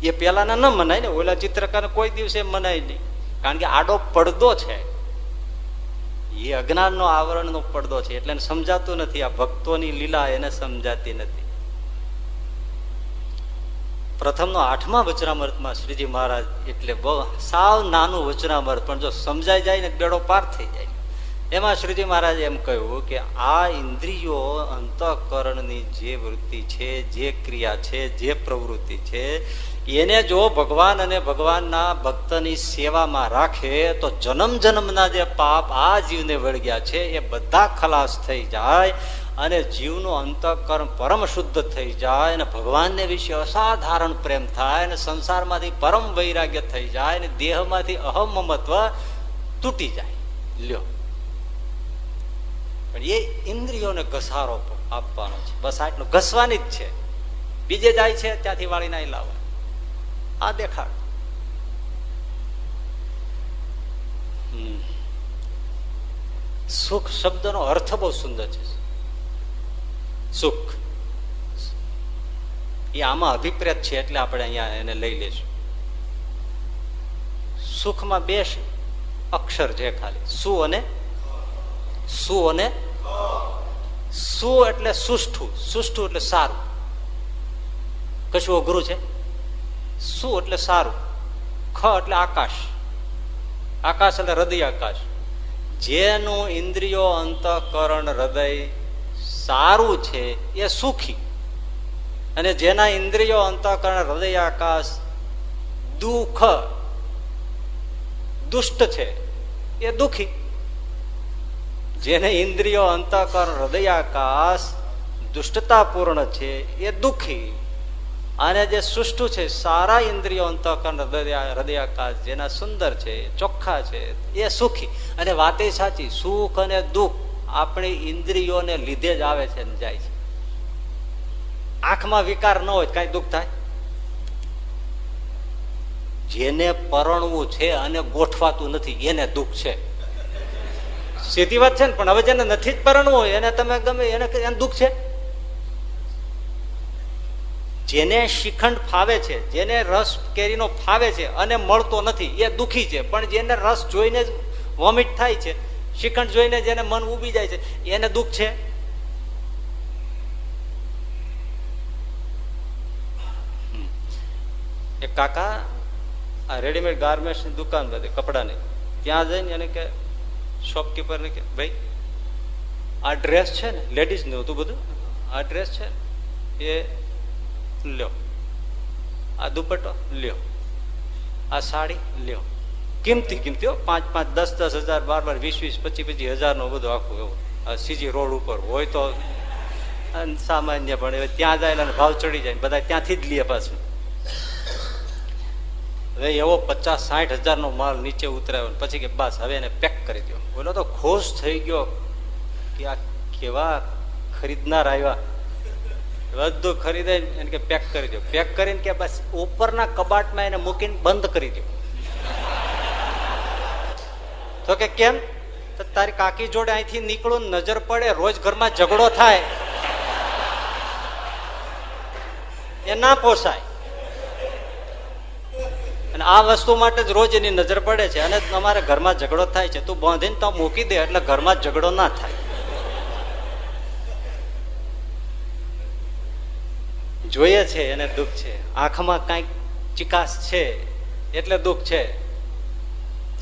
એ પેલાના ન મનાય ને, ઓલા ચિત્રકાર કોઈ દિવસે મનાય નહીં. કારણ કે આડો પડદો છે. એ અજ્ઞાનનો આવરણનો પડદો છે. એટલે સમજાતું નથી. આ ભક્તોની લીલા એને સમજાતી નથી. પ્રથમનો આઠમા વચનામૃતમાં શ્રીજી મહારાજ એટલે બહુ સાવ નાનું વચનામૃત, પણ જો સમજાઈ જાય ને બેડો પાર થઈ જાય. એમાં શ્રીજી મહારાજે એમ કહ્યું કે આ ઇન્દ્રિયો અંતઃકરણની જે વૃત્તિ છે, જે ક્રિયા છે, જે પ્રવૃત્તિ છે, એને જો ભગવાન અને ભગવાનના ભક્તની સેવામાં રાખે, તો જન્મ જન્મના જે પાપ આ જીવને વળગ્યા છે, એ બધા ખલાસ થઈ જાય. અને જીવનું અંતઃકરણ પરમ શુદ્ધ થઈ જાય અને ભગવાનને વિશે અસાધારણ પ્રેમ થાય અને સંસારમાંથી પરમ વૈરાગ્ય થઈ જાય અને દેહમાંથી અહમ મમત્વ તૂટી જાય. લ્યો. પણ એ ઇન્દ્રિયોને ઘસારો આપવાનો છે. બસ આટલું ઘસવાની જ છે. બીજે જાય છે, ત્યાંથી વાળી ના લાવવા. આ દેખાડ. સુખ શબ્દનો અર્થ બહુ સુંદર છે. સુખ. એ આમાં અભિપ્રેત છે એટલે આપણે અહીંયા એને લઈ લેશું. સુખમાં બે અક્ષર છે ખાલી. સુ અને? સુ અને? સુ એટલે સુષ્ઠું. સુષ્ઠું એટલે સારું. કશું અઘરું છે? સુ એટલે સારું. ખ એટલે આકાશ. આકાશ એટલે હૃદય આકાશ. જેનું ઇન્દ્રિયો અંતઃકરણ હૃદય સારું છે એ સુખી. અને જેના ઇન્દ્રિયો અંતઃકરણ, હૃદય, આકાશ, દુઃખ, દુષ્ટ છે, એ દુખી. જેને ઇન્દ્રિયો અંતઃકરણ, હૃદય, આકાશ, દુષ્ટતાપૂર્ણ છે, એ દુખી. અને જે સુષ્ટુ છે, સારા ઇન્દ્રિયો અંતકરણ, હૃદય હૃદયાકાશ જેના સુંદર છે, ચોખ્ખા છે, એ સુખી. અને વાતે સાચી, સુખ અને દુઃખ. આપણી ઇન્દ્રિયોને લીધે જ આવે છે જાય છે. આંખમાં વિકાર ન હોય કઈ દુઃખ થાય? જેને પરણવું છે અને ગોઠવાતું નથી, એને દુઃખ છે. સીધી વાત છે ને, પણ હવે જેને નથી જ પરણવું એને તમે ગમે, એને એને દુઃખ છે? જેને શિખંડ ફાવે છે, જેને રસ કેરીનો ફાવે છે અને મળતો નથી, એ દુઃખી છે. પણ જેને રસ જોઈને જ વોમિટ થાય છે શિખંડ જોઈને જેને મન ઊભી જાય છે, એને દુઃખ છે? એક કાકા, આ રેડીમેડ ગાર્મેન્ટ્સની દુકાન બધી કપડાની ત્યાં જઈને એને કે શોપકીપરને કે, ભાઈ, આ ડ્રેસ છે ને લેડીઝનું હતું બધું? આ ડ્રેસ છે એ લ્યો. આ દુપટ્ટો લ્યો. આ સાડી લ્યો. કિંમતી કિંમતી પાંચ પાંચ, દસ દસ હજાર, બાર બાર, વીસ વીસ, પચીસ પચીસ હજારનો બધું આખું એવું સીજી રોડ ઉપર હોય તો સામાન્ય પણ ત્યાં જાય અને ભાવ ચડી જાય બધા ત્યાંથી જ લે પાછું. હવે એવો પચાસ, સાઠ હજારનો માલ નીચે ઉતરાયો પછી કે બસ હવે એને પેક કરી દો બોલો તો ખુશ થઈ ગયો કે આ કેવા ખરીદનાર આવ્યા બધું ખરીદે એને કે પેક કરી દો પેક કરીને કે બસ ઉપરના કબાટમાં એને મૂકીને બંધ કરી દો તો કે કેમ? તો તારી કાકી જોડે અહીંથી નીકળું, નજર પડે, રોજ ઘરમાં ઝઘડો થાય. એ ના પોસાય. અને આ વસ્તુ માટે જ રોજ એની નજર પડે છે અને અમારે ઘરમાં ઝઘડો થાય છે. તું બાંધીને તો મૂકી દે એટલે ઘરમાં ઝઘડો ના થાય. જોઈએ છે, એને દુઃખ છે. આંખમાં કંઈક ચિકાસ છે, એટલે દુઃખ છે.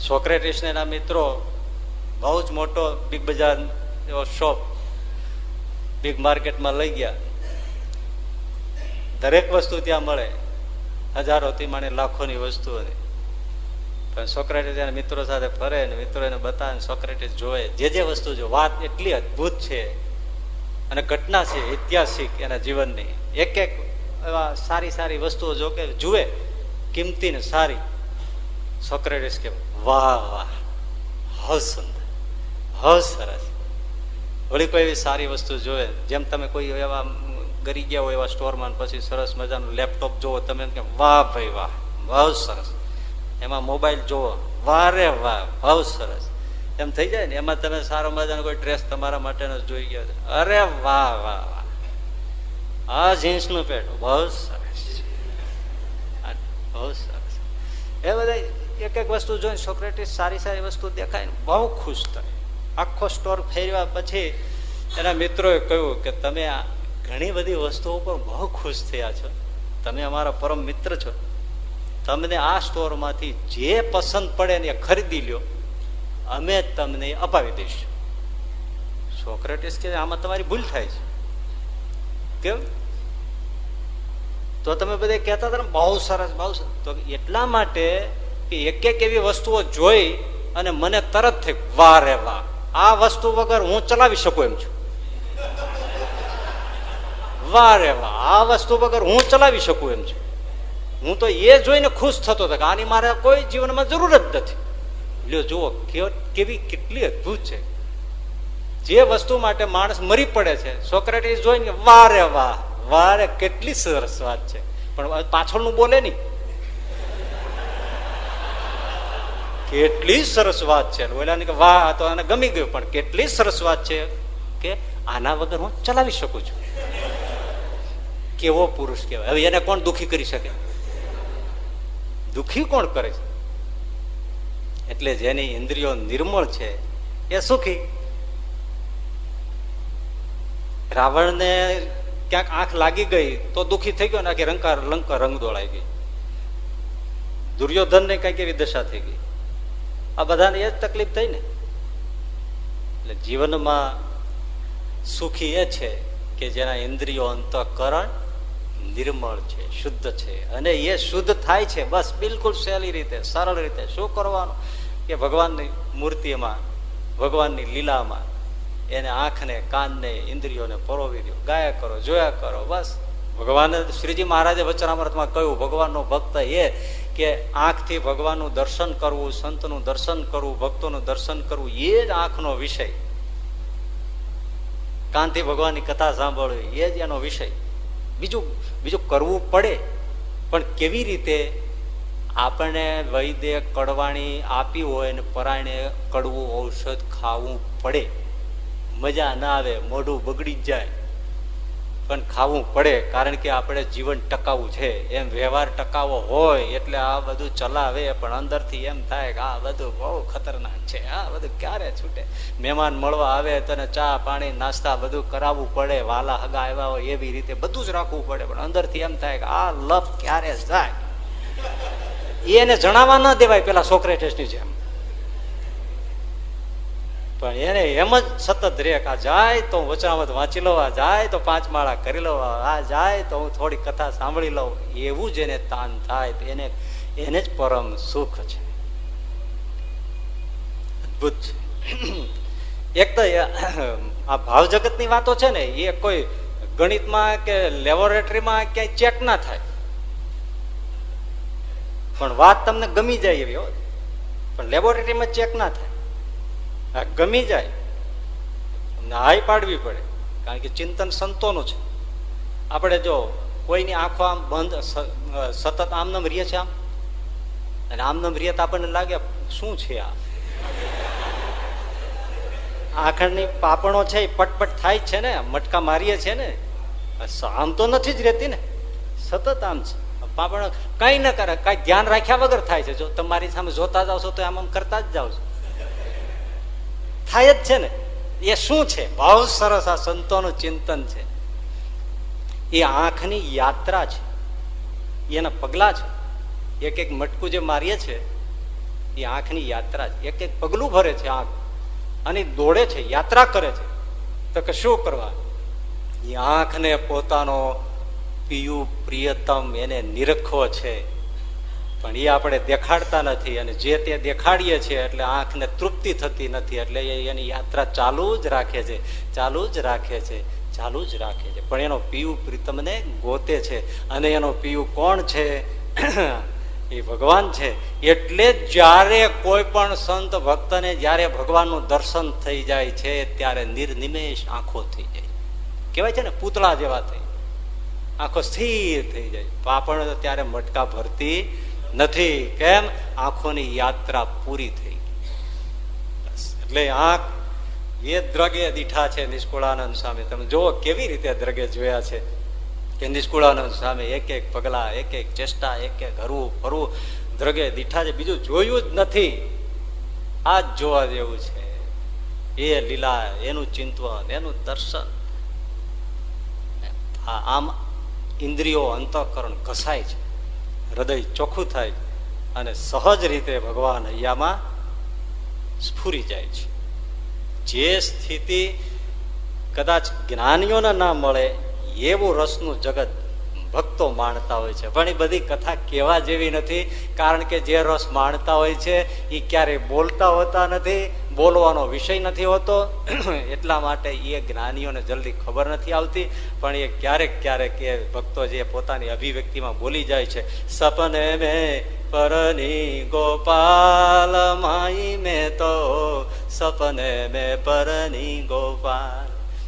સોક્રેટિસ એના મિત્રો બહુ જ મોટો બિગ બજાર એવો શોપ બિગ માર્કેટમાં લઈ ગયા. દરેક વસ્તુ ત્યાં મળે. હજારોથી માને લાખોની વસ્તુઓની પણ સોક્રેટિસ એના મિત્રો સાથે ફરે ને મિત્રો એને બતાવે સોક્રેટિસ જોવે. જે જે વસ્તુ જો, વાત એટલી અદભુત છે અને ઘટના છે, ઐતિહાસિક એના જીવનની. એક એક એવા સારી સારી વસ્તુઓ જો કે જુએ, કિંમતી ને સારી. સોક્રેટિસ કે વાહ વાહ હવ સુંદર હવ સરસ. વળી કોઈ એવી સારી વસ્તુ જોવે? જેમ તમે કોઈ એવા ગરી ગયા હોય એવા સ્ટોરમાં પછી સરસ મજાનું લેપટોપ જોવો, તમે એમ કે, વાહ ભાઈ વાહ બહુ સરસ. એમાં મોબાઈલ જોવો, વાહ રે વાહ બહુ સરસ. એમ થઈ જાય ને, એમાં તમે સારો મજાનો કોઈ ડ્રેસ તમારા માટેનો જોઈ ગયો અરે વાહ વાહ વાહ. આ જીન્સનું પેટ બહુ સરસ બહુ સરસ. એ બધા એક એક વસ્તુ જોઈને સોક્રેટિસ સારી સારી વસ્તુ દેખાય બહુ ખુશ થાય. આખો સ્ટોર ફેરવા પછી એના મિત્રોએ કહ્યું કે તમે ઘણી બધી વસ્તુઓ પર બહુ ખુશ થયા છો. તમે અમારા પરમ મિત્ર છો. તમને આ સ્ટોરમાંથી જે પસંદ પડે ને ખરીદી લ્યો. અમે તમને અપાવી દઈશું. સોક્રેટિસ કે આમાં તમારી ભૂલ થાય છે. કેમ? તો તમે બધા કહેતા હતા ને, બહુ સરસ બહુ સરસ તો એટલા માટે કે એક એક એવી વસ્તુઓ જોઈ અને મને તરત થઈ વાહ રે વાહ. આ વસ્તુ વગર હું ચલાવી શકું એમ છું. વાહ રે વાહ. આ વસ્તુ વગર હું ચલાવી શકું એમ છું. હું તો એ જોઈને ખુશ થતો હતો કે આની મારે કોઈ જીવનમાં જરૂર જ નથી. લ્યો જુઓ કેવી કેટલી અદભુત છે. જે વસ્તુ માટે માણસ મરી પડે છે સોક્રેટી જોઈને વારે વાહ. વારે કેટલી સરસ વાત છે. પણ પાછળનું બોલે નહીં. કેટલી સરસ વાત છે. ઓલાને કે, વાહ તો આને ગમી ગયું. પણ કેટલી સરસ વાત છે કે આના વગર હું ચલાવી શકું છું. કેવો પુરુષ કહેવાય. હવે એને કોણ દુખી કરી શકે? દુખી કોણ કરે છે? એટલે જેની ઇન્દ્રિયો નિર્મળ છે, એ સુખી. રાવણને ક્યાંક આંખ લાગી ગઈ તો દુખી થઈ ગયો ને આખી રંકાર લંકા રંગ દોડાઈ ગઈ. દુર્યોધન ને કંઈક એવી દશા થઈ ગઈ. આ બધાને એ જ તકલીફ થઈ ને? એટલે જીવનમાં સુખી એ છે કે જેના ઇન્દ્રિયો અંતઃકરણ નિર્મળ છે, શુદ્ધ છે. અને એ શુદ્ધ થાય છે, બસ બિલકુલ સહેલી રીતે, સરળ રીતે. શું કરવાનું? કે ભગવાનની મૂર્તિમાં, ભગવાનની લીલામાં એને આંખને, કાનને, ઇન્દ્રિયોને પરોવી દો. ગાયા કરો, જોયા કરો, બસ. ભગવાન શ્રીજી મહારાજે વચનામૃતમાં કહ્યું, ભગવાનનો ભક્ત એ કે આંખથી ભગવાનનું દર્શન કરવું, સંતનું દર્શન કરવું, ભક્તોનું દર્શન કરવું, એ જ આંખનો વિષય. કાંતિ ભગવાનની કથા સાંભળવી, એ જ એનો વિષય. બીજું બીજું કરવું પડે, પણ કેવી રીતે આપણને વૈદ્ય કડવાણી આપી હોય ને પરાયણે કડવું ઔષધ ખાવું પડે. મજા ના આવે, મોઢું બગડી જાય. પણ ખાવું પડે, કારણ કે આપણે જીવન ટકાવવું છે. એમ વ્યવહાર ટકાવો હોય, એટલે આ બધું ચલાવે, પણ અંદરથી એમ થાય કે આ બધું બહુ ખતરનાક છે. આ બધું ક્યારે છૂટે? મહેમાન મળવા આવે તને ચા, પાણી, નાસ્તા બધું કરાવવું પડે. વાલા હગા આવ્યા હોય એવી રીતે બધું જ રાખવું પડે. પણ અંદરથી એમ થાય કે આ લપ ક્યારે જાય? એને જણાવવા ન દેવાય પેલા સોક્રેટિસની જેમ. પણ એને એમ જ સતત રે આ જાય તો હું વચનામત વાંચી લઉં, આ જાય તો પાંચ માળા કરી લઉં, આ જાય તો હું થોડી કથા સાંભળી લઉં. એવું જ એને તાન થાય એને એને જ પરમ સુખ છે. અદભુત છે. એક તો આ ભાવ જગતની વાતો છે ને, એ કોઈ ગણિતમાં કે લેબોરેટરીમાં ક્યાંય ચેક ના થાય. પણ વાત તમને ગમી જાય એવી પણ લેબોરેટરીમાં ચેક ના થાય. આ ગમી જાય. નાય પાડવી પડે. કારણ કે ચિંતન સંતોનું છે. આપણે જો કોઈની આંખો આમ બંધ સતત આમનમ રીએ છે આમ? અને આમનમ રીએ તો આપણને લાગે, શું છે આ? આખણની પાપણો છે એ પટપટ થાય છે ને, મટકા મારીએ છે ને. આમ તો નથી જ રહેતી ને. સતત આમ છે. પાપણ કઈ ન કરે, કઈ ધ્યાન રાખ્યા વગર થાય છે. જો તમારી સામે જોતા જાવ છો તો આમ આમ કરતા જ જાવ છો. થાય જ છે ને. એ શું છે? બહુ સરસ આ સંતોનું ચિંતન છે. એ આંખની યાત્રા છે. એના પગલા છે. એક એક મટકું જે મારીએ છે, એ આંખની યાત્રા છે. એક એક પગલું ભરે છે આંખ. અને દોડે છે, યાત્રા કરે છે. તો કે શું કરવા? એ આંખને પોતાનો પિયુ પ્રિયતમ એને નિરખો છે. પણ એ આપણે દેખાડતા નથી અને જે તે દેખાડીએ છીએ એટલે આંખને તૃપ્તિ થતી નથી એટલે એની યાત્રા ચાલુ જ રાખે છે, ચાલુ જ રાખે છે, ચાલુ જ રાખે છે. પણ એનો પીયુ પ્રીતમને ગોતે છે અને એનો પીયુ કોણ છે? એ ભગવાન છે. એટલે જ્યારે કોઈ પણ સંત ભક્તને જ્યારે ભગવાનનું દર્શન થઈ જાય છે, ત્યારે નિર્નિમેશ આંખો થઈ જાય. કહેવાય છે ને, પૂતળા જેવા થઈ. આંખો સ્થિર થઈ જાય. પાપણ ત્યારે મટકા ભરતી નથી. કેમ? આંખોની યાત્રા પૂરી થઈ એટલે આંખ એ દ્રગે દીઠા છે નિષ્કુળાનંદ સ્વામી. તમે જુઓ કેવી રીતે દ્રગે જોયા છે કે નિષ્કુળાનંદ સ્વામી એક એક પગલા, એક એક ચેષ્ટા, એક એક હરવું, ફરવું. દ્રગે દીઠા છે. બીજું જોયું જ નથી. આ જ જોવા જેવું છે. એ લીલા, એનું ચિંતવન, એનું દર્શન. આમ ઇન્દ્રિયો અંતઃકરણ ઘસાય છે. હૃદય ચોખ્ખું થાય અને સહજ રીતે ભગવાન અહીંયામાં સ્ફુરી જાય છે. જે સ્થિતિ કદાચ જ્ઞાનીઓને ના મળે, એવું રસનું જગત ભક્તો માણતા હોય છે. પણ એ બધી કથા કેવા જેવી નથી, કારણ કે જે રસ માણતા હોય છે, એ ક્યારેય બોલતા હોતા નથી બોલવાનો વિષય નથી હોતો. એટલા માટે એ જ્ઞાનીઓને જલ્દી ખબર નથી આવતી. પણ એ ક્યારેક ક્યારેક એ ભક્તો જે પોતાની અભિવ્યક્તિમાં બોલી જાય છે, સપને મે પરની ગોપાલ, માઈ મે તો સપને મે પરની ગોપાલ.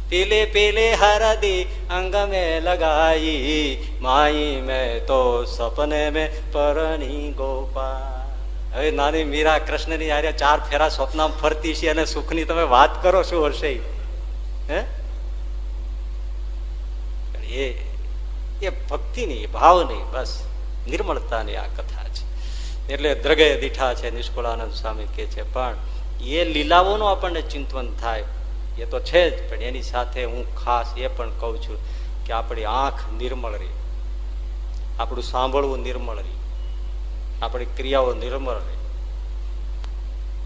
પીલે પીલે હરદી અંગ મે લગાઈ, માઈ મે તો સપને મે પરની ગોપાલ. હવે નાની મીરા કૃષ્ણની આરે ચાર ફેરા સ્વપ્નામાં ફરતી છે અને સુખની તમે વાત કરો શું હશે હે? એ એ ભક્તિ નહીં ભાવ નહીં બસ નિર્મળતાની આ કથા છે. એટલે દ્રગે દીઠા છે, નિષ્કુળાનંદ સ્વામી કે છે, પણ એ લીલાઓનું આપણને ચિંતન થાય. એ તો છે જ, પણ એની સાથે હું ખાસ એ પણ કહું છું કે આપણી આંખ નિર્મળ રહી. આપણું સાંભળવું નિર્મળ રહી. આપણી ક્રિયાઓ નિર્મળ રહે.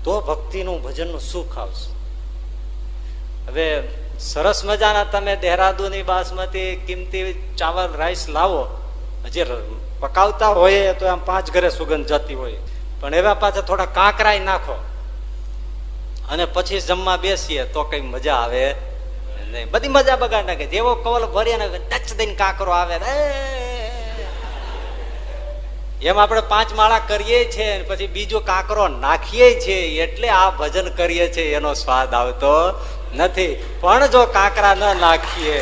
તો ભક્તિનું ભજનનું સુખ આવશે. હવે સરસ મજાના તમે દેહરાદૂની બાસમતી કિંમતી ચાવલ રાઈસ લાવો. હજી પકાવતા હોય તો આમ પાંચ ઘરે સુગંધ જતી હોય. પણ એવા પાછા થોડા કાંકરાય નાખો. અને પછી જમવા બેસીએ તો કઈ મજા આવે નહીં. બધી મજા બગાડ નાખે. જેવો કવલ ભરીએ ને ટચ દઈને કાંકરો આવે એમ આપણે પાંચ માળા કરીએ છીએ પછી બીજો કાંકરો નાખીએ છીએ એટલે આ ભજન કરીએ છીએ, એનો સ્વાદ આવતો નથી. પણ જો કાંકરા ન નાખીએ,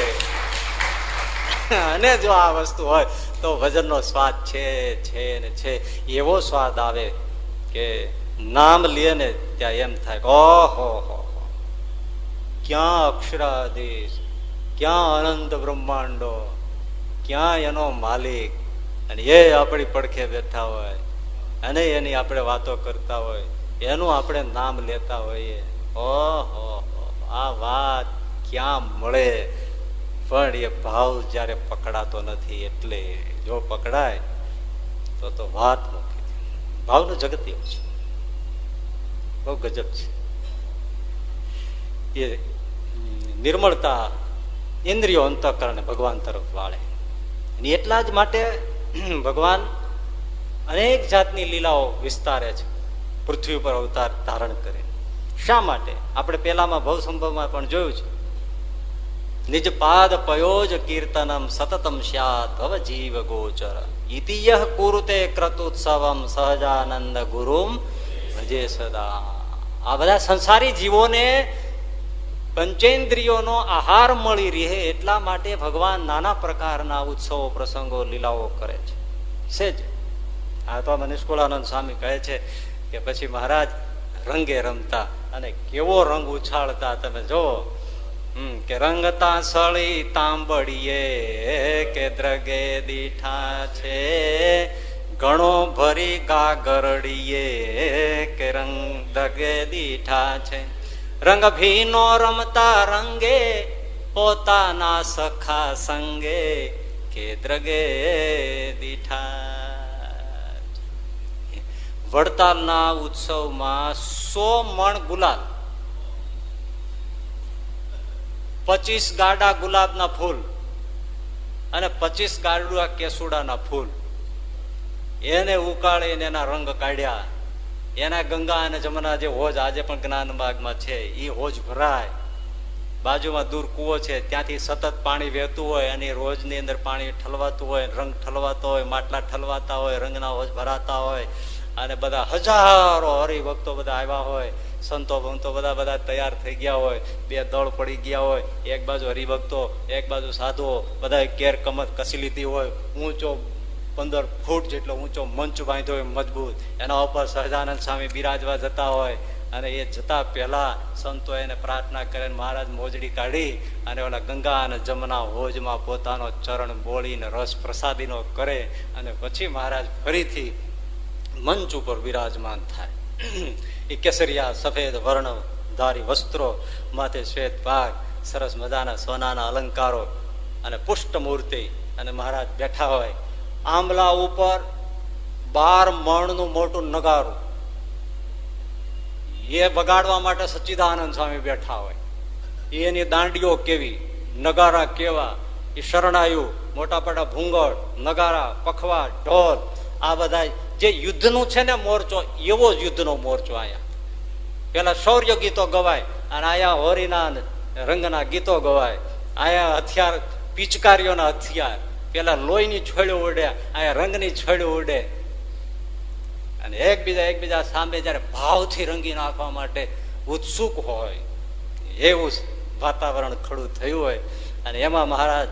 અને જો આ વસ્તુ હોય, તો ભજનનો સ્વાદ છે છે ને છે. એવો સ્વાદ આવે કે નામ લે ને ત્યાં એમ થાય ઓહો, હો ક્યાં અક્ષરાધીશ, ક્યાં અનંત બ્રહ્માંડો, ક્યાં એનો માલિક? અને એ આપણી પડખે બેઠા હોય, અને એની આપણે વાતો કરતા હોય, એનું આપણે નામ લેતા હોઈએ. ઓહો આ વાત ક્યાં મળે? પણ એ ભાવ જ્યારે પકડાતો નથી, એટલે જો પકડાય, તો તો વાત મૂકી ભાવનું જગત એવું છે. બહુ ગજબ છે. એ નિર્મળતા, ઇન્દ્રિયો અંતકરણ ભગવાન તરફ વાળે. એટલા જ માટે ભગવાન અનેક જાતની લીલાઓ વિસ્તારે છે. પૃથ્વી પર અવતાર ધારણ કરે. શા માટે? આપણે પેલામાં ભવ સંભવમાં પણ જોયું છે. નિજ પાદ પયોજ કીર્તનમ સતતમ શ્યાત ભવ જીવ ગોચર. ઇતિય કુરુતે ક્રતુત્સવમ સહજાનંદ ગુરુમ ભજે સદા. આ બધા સંસારી જીવોને પંચેન્દ્રિયોનો આહાર મળી રહે એટલા માટે ભગવાન નાના પ્રકારના ઉત્સવો, પ્રસંગો, લીલાઓ કરે છે. સેજ આ તો નિષ્કુળાનંદ સ્વામી કહે છે કે પછી મહારાજ રંગે રમતા અને કેવો રંગ ઉછાળતા તમે જો કે રંગતા સળી તાંબડીએ કે દ્રગે દીઠા છે. ઘણો ભરી ગાગરડીએ કે રંગ દ્રગે દીઠા છે. રંગ ભીનો રમતા રંગે પોતાના સખા સંગે કે દ્રગે દીઠા વડતાલના ઉત્સવમાં સો મણ ગુલાલ પચીસ ગાડા ગુલાબના ફૂલ અને પચીસ ગાડા કેસુડાના ફૂલ. એને ઉકાળીને એના રંગ કાઢ્યા. એના ગંગા અને જમના જે હોજ આજે પણ જ્ઞાન બાગમાં છે એ હોજ ભરાય. બાજુમાં દૂર કુવો છે, ત્યાંથી સતત પાણી વહેતું હોય, અને રોજની અંદર પાણી ઠલવાતું હોય, રંગ ઠલવાતો હોય, માટલા ઠલવાતા હોય, રંગના હોજ ભરાતા હોય, અને બધા હજારો હરિભક્તો બધા આવ્યા હોય, સંતો ભંતો બધા બધા તૈયાર થઈ ગયા હોય, બે દળ પડી ગયા હોય, એક બાજુ હરિભક્તો, એક બાજુ સાધુઓ, બધા કેર કમત કસી લીધી હોય, ઊંચો પંદર ફૂટ જેટલો ઊંચો મંચ બાંધ્યો હોય મજબૂત. એના ઉપર સહજાનંદ સ્વામી બિરાજવા જતા હોય અને એ જતા પહેલા સંતો એને પ્રાર્થના કરે મહારાજ મોજડી કાઢી અને ઓલા ગંગા અને જમના હોજમાં પોતાનો ચરણ બોળીને રસ પ્રસાદીનો કરે અને પછી મહારાજ ફરીથી મંચ ઉપર બિરાજમાન થાય. એ કેસરિયા, સફેદ વર્ણ, ધારી વસ્ત્રો, માથે શ્વેત પાક સરસ મજાના સોનાના અલંકારો અને પુષ્ટ મૂર્તિ અને મહારાજ બેઠા હોય આંબલા ઉપર બાર મણનું મોટું નગારું. એ બગાડવા માટે સચ્ચિદાનંદ સ્વામી બેઠા હોય. એની દાંડીઓ કેવી, નગારા કેવા, એ શરણાયુ મોટા મોટા ભૂંગળ, નગારા પખવા ઢોલ, આ બધા જે યુદ્ધનું છે ને મોરચો, એવો જ યુદ્ધનો મોરચો અહીંયા પેલા શૌર્ય ગીતો ગવાય અને આયા હોરીના રંગના ગીતો ગવાય. આયા હથિયાર, પિચકારીઓના હથિયાર. પેલા લોહીની છોડ્યો ઉડે અહીંયા રંગની છોડ્યો ઉડે અને એકબીજા એકબીજા સામે જયારે ભાવથી રંગી નાખવા માટે ઉત્સુક હોય, એવું વાતાવરણ ખડું થયું હોય. અને એમાં મહારાજ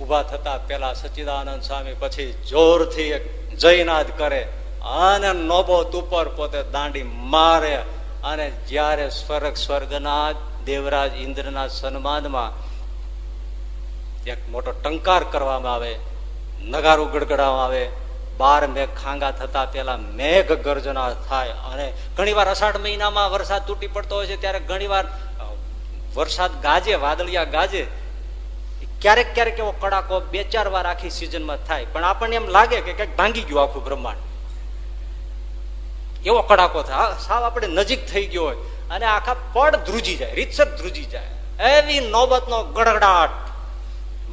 ઊભા થતા પેલા સચ્ચિદાનંદ સ્વામી પછી જોરથી એક જયનાદ કરે અને નોબો ઉપર પોતે દાંડી મારે. અને જ્યારે સ્વર્ગ સ્વર્ગના દેવરાજ ઇન્દ્રના સન્માનમાં એક મોટો ટંકાર કરવામાં આવે, નગારું ગડગડાવવામાં આવે, બાર મેઘ ખાંગા થતા પેલા મેઘ ગર્જના થાય અને ઘણીવાર અષાઢ મહિનામાં વરસાદ તૂટી પડતો હોય છે, ત્યારે ઘણીવાર વરસાદ ગાજે, વાદળિયા ગાજે ક્યારેક ક્યારેક એવો કડાકો બે ચાર વાર આખી સિઝનમાં થાય, પણ આપણને એમ લાગે કે કંઈક ભાંગી ગયું આખું બ્રહ્માંડ. એવો કડાકો થાય સાવ આપણે નજીક થઈ ગયો હોય, અને આખા પડ ધ્રુજી જાય, રીતસર ધ્રુજી જાય, એવી નોબતનો ગડગડાટ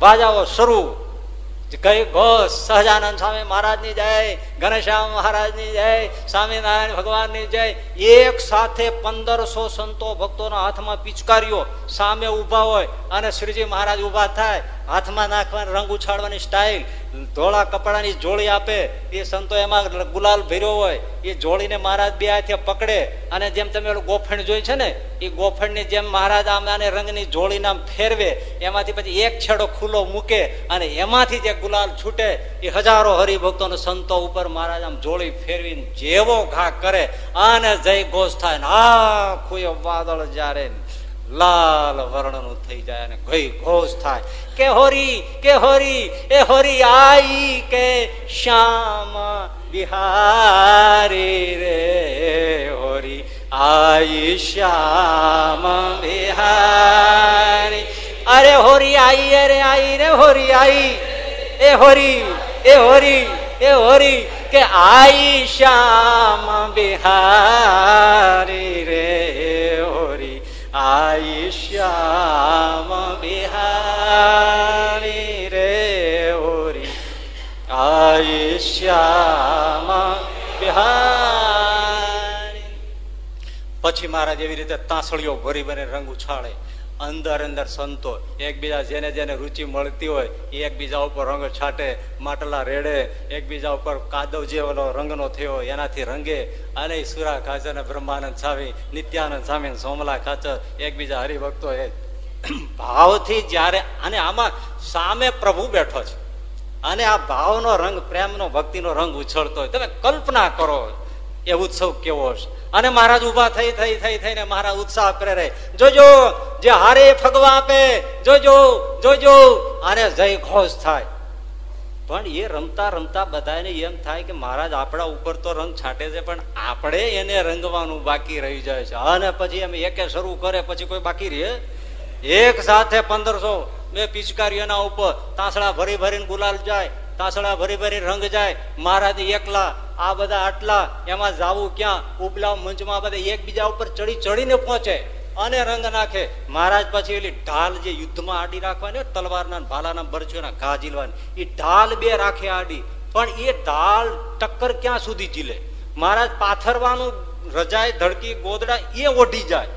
વાજાઓ શરૂ. કઈ ઘોષ સહજાનંદ સ્વામી મહારાજની જય ઘનશ્યામ મહારાજની જય, સ્વામિનારાયણ ભગવાનની જય. એક સાથે પંદરસો સંતો ભક્તોના હાથમાં પિચકારીઓ સામે ઊભા હોય અને શ્રીજી મહારાજ ઊભા થાય, હાથમાં નાખવાની રંગ ઉછાળવાની સ્ટાઇલ ધોળા કપડાની જોડી આપે. એ સંતો એમાં ગુલાલ ભર્યો હોય, એ જોડીને મહારાજ બે હાથે પકડે. અને જેમ તમે ગોફણ જોઈ છે ને, એ ગોફણની જેમ મહારાજ આમ આને રંગની જોડીને આમ ફેરવે, એમાંથી પછી એક છેડો ખુલ્લો મૂકે અને એમાંથી જે ગુલાલ છૂટે, એ હજારો હરિભક્તો સંતો ઉપર મહારાજ આમ જોડી ફેરવીને જેવો ઘા કરે અને જય ઘોષ થાય ને આખું વાદળ જયારે લાલ વર્ણનું થઈ જાય અને ગઈ ઘોષ થાય. કે હોરી કે હોરી, એ હોરી આઈ કે શ્યામ બિહારી રે, હોરી આઈ શ્યામ બિહારી. અરે હોરી આઈ, અરે આઈ રે, હોરી આઈ. એ હોરી એ હોરી. એ હોરી કે આઈ શ્યામ બિહારી રે હોરી આઈ શ્યામ બિહારી રે હોરી આઈ શ્યામ બિહારી. પછી મહારાજ એવી રીતે તાંસળીઓ ભરી ભરી રંગ ઉછાળે. અંદર અંદર સંતો એકબીજા જેને જેને રુચિ મળતી હોય, એ એકબીજા ઉપર રંગ છાંટે, માટલા રેડે, એકબીજા ઉપર કાદવ ઓલો રંગનો થયો એનાથી રંગે. અને સુરા ખાચર બ્રહ્માનંદ સ્વામી, નિત્યાનંદ સ્વામી સોમલા ખાચર એકબીજા હરિભક્તો એ ભાવથી જ્યારે, અને આમાં સામે પ્રભુ બેઠો છે. અને આ ભાવનો રંગ, પ્રેમનો, ભક્તિનો રંગ ઉછળતો હોય. તમે કલ્પના કરો, એ ઉત્સવ કેવો હશે? અને મહારાજ ઊભા થઈ થઈ થઈ, થઈને મારા ઉત્સાહ પ્રેરે જોજો, જે હારે ફગવા આપે, જોજો જોજો અને જય ઘોષ થાય. પણ એ રમતા રમતા બધાને એમ થાય કે મહારાજ આપણા ઉપર તો રંગ છાંટે છે, પણ આપણે એને રંગવાનું બાકી રહી જાય છે. અને પછી એમ એકે શરૂ કરે, પછી કોઈ બાકી રહે? એક સાથે પંદરસો. બે પિચકારીઓના ઉપર તાંસળા ભરી ભરીને ગુલાલ જાય. તાંસળા ભરી ભરી રંગ જાય, મહારાજ એકલા, આ બધા આટલા, એમાં જાવું ક્યાં? ઉપલા મંચમાં બધા એકબીજા ઉપર ચડી ચડીને પહોંચે અને રંગ નાખે. મહારાજ પછી એલી ઢાલ જે યુદ્ધમાં આડી રાખવાની તલવારના ભાલાના બરછોના ઘા ઝીલવાની એ ઢાલ બે રાખે આડી. પણ એ ઢાલ ટક્કર ક્યાં સુધી ઝીલે? મહારાજ પાથરવાનું રજાય, ધડકી, ગોદડા એ ઓઢી જાય.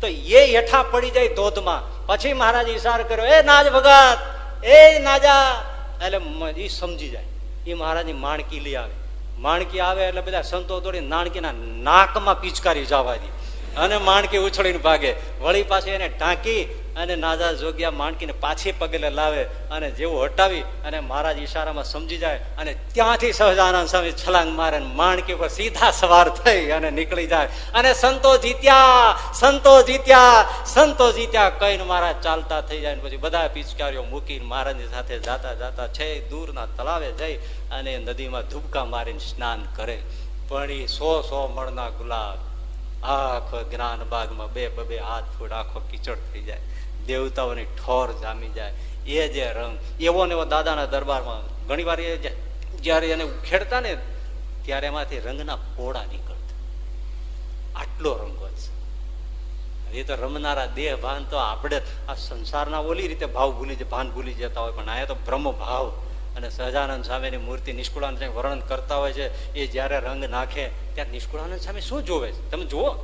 તો એ હેઠા પડી જાય ધોધમાં. પછી મહારાજ ઈશાર કર્યો, એ નાજ ભગત, એ નાજા એટલે એ સમજી જાય. એ મહારાજની માણકી લઈ આવે. માણકી આવે એટલે બધા સંતો દોડી નાણકીના નાકમાં પિચકારી જવા દે. અને માણકી ઉછળીને ભાગે. વળી પાછી એને ઢાંકી અને નાજા જોગ્યા માણકીને પાછી પગલે લાવે અને જેવું હટાવી અને મહારાજ ઈશારામાં સમજી જાય અને ત્યાંથી સહજાનંદ સ્વામી છલાંગ મારે માણકી પર સીધા સવાર થઈ અને નીકળી જાય. અને સંતો જીત્યા સંતો જીત્યા સંતો જીત્યા કહીને મહારાજ ચાલતા થઈ જાય પછી બધા પિચકારીઓ મૂકીને મહારાજની સાથે જાતા જાતા છે દૂરના તળાવે જઈ અને નદીમાં ધુબકા મારીને સ્નાન કરે. પણ એ સો સો મળના ગુલાબ આખો જ્ઞાન બાગમાં બે બબે હાથ ફૂટ આખો કીચડ થઈ જાય. દેવતાઓની ઠોર જામી જાય. એ જે રંગ, એવો ને એવો દાદાના દરબારમાં ઘણી વાર એ જયારે એને ઉખેડતા ને ત્યારે એમાંથી રંગના પોળા નીકળતા. આટલો રંગો છે. એ તો રમનારા દેહ ભાન તો આપણે આ સંસારના ઓલી રીતે ભાવ ભૂલી ભાન ભૂલી જતા હોય, પણ આ તો બ્રહ્મ ભાવ. અને સહજાનંદ સ્વામીની મૂર્તિ નિષ્કુળાનંદ વર્ણન કરતા હોય છે, એ જ્યારે રંગ નાખે ત્યારે નિષ્કુળાનંદ સ્વામી શું જોવે છે? તમે જુઓ.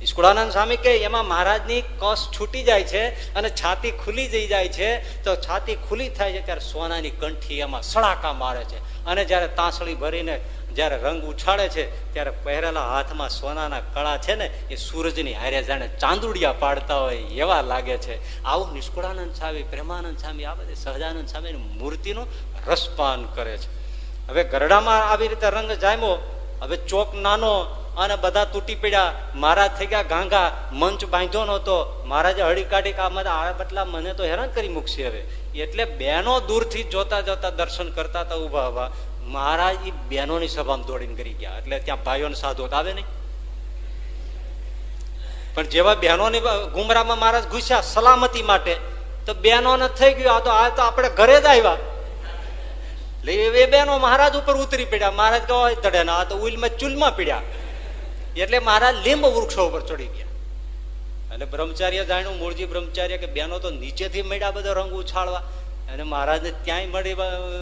નિષ્કુળાનંદ સ્વામી કે એમાં મહારાજની કસ છૂટી જાય છે અને છાતી ખુલી જઈ જાય છે. તો છાતી ખુલી થાય છે ત્યારે સોનાની કંઠી એમાં સડાકા મારે છે. અને જ્યારે તાંસળી ભરીને જયારે રંગ ઉછાળે છે, ત્યારે પહેરેલા હાથમાં સોનાના કળા છે ને, એ સૂરજની હારે જાણે ચાંદુડિયા પાડતા હોય એવા લાગે છે. આવું નિષ્કુળાનંદ સ્વામી, પ્રેમાનંદ સ્વામી, આ બધી સહજાનંદ સ્વામીની મૂર્તિનું રસપાન કરે છે. હવે ગરડામાં આવી રીતે રંગ જામ્યો, હવે ચોક નાનો અને બધા તૂટી પડ્યા. મહારાજ થઈ ગયા ગાંગા. મંચ બાંધ્યો નહોતો. મહારાજે હળી કાઢી આ મને તો હેરાન કરી મૂકશે હવે. એટલે બેનો દૂરથી જોતા જોતા દર્શન કરતા હતા ઊભા ઊભા મહારાજ એ બહેનોની સભામાં દોડીને કરી ગયા. એટલે ત્યાં ભાઈઓને સાધુ આવે નહીં. પણ જેવા બહેનોની ગુમરામાં મહારાજ ઘૂસ્યા સલામતી માટે, તો બહેનોને થઈ ગયું, આ તો આ તો આપણે ઘરે જ આવ્યા. એટલે એ બહેનો મહારાજ ઉપર ઉતરી પડ્યા. મહારાજ કહો ચડે આ તો ઉલમાં ચૂલમાં પીડ્યા. એટલે મારા લીંબ વૃક્ષો ઉપર ચડી ગયા. એટલે બ્રહ્મચાર્ય જાણ્યું, મૂળજી બ્રહ્મચાર્ય કે બેનો તો નીચેથી મળ્યા બધો રંગ ઉછાળવા. અને મહારાજને ત્યાંય મળી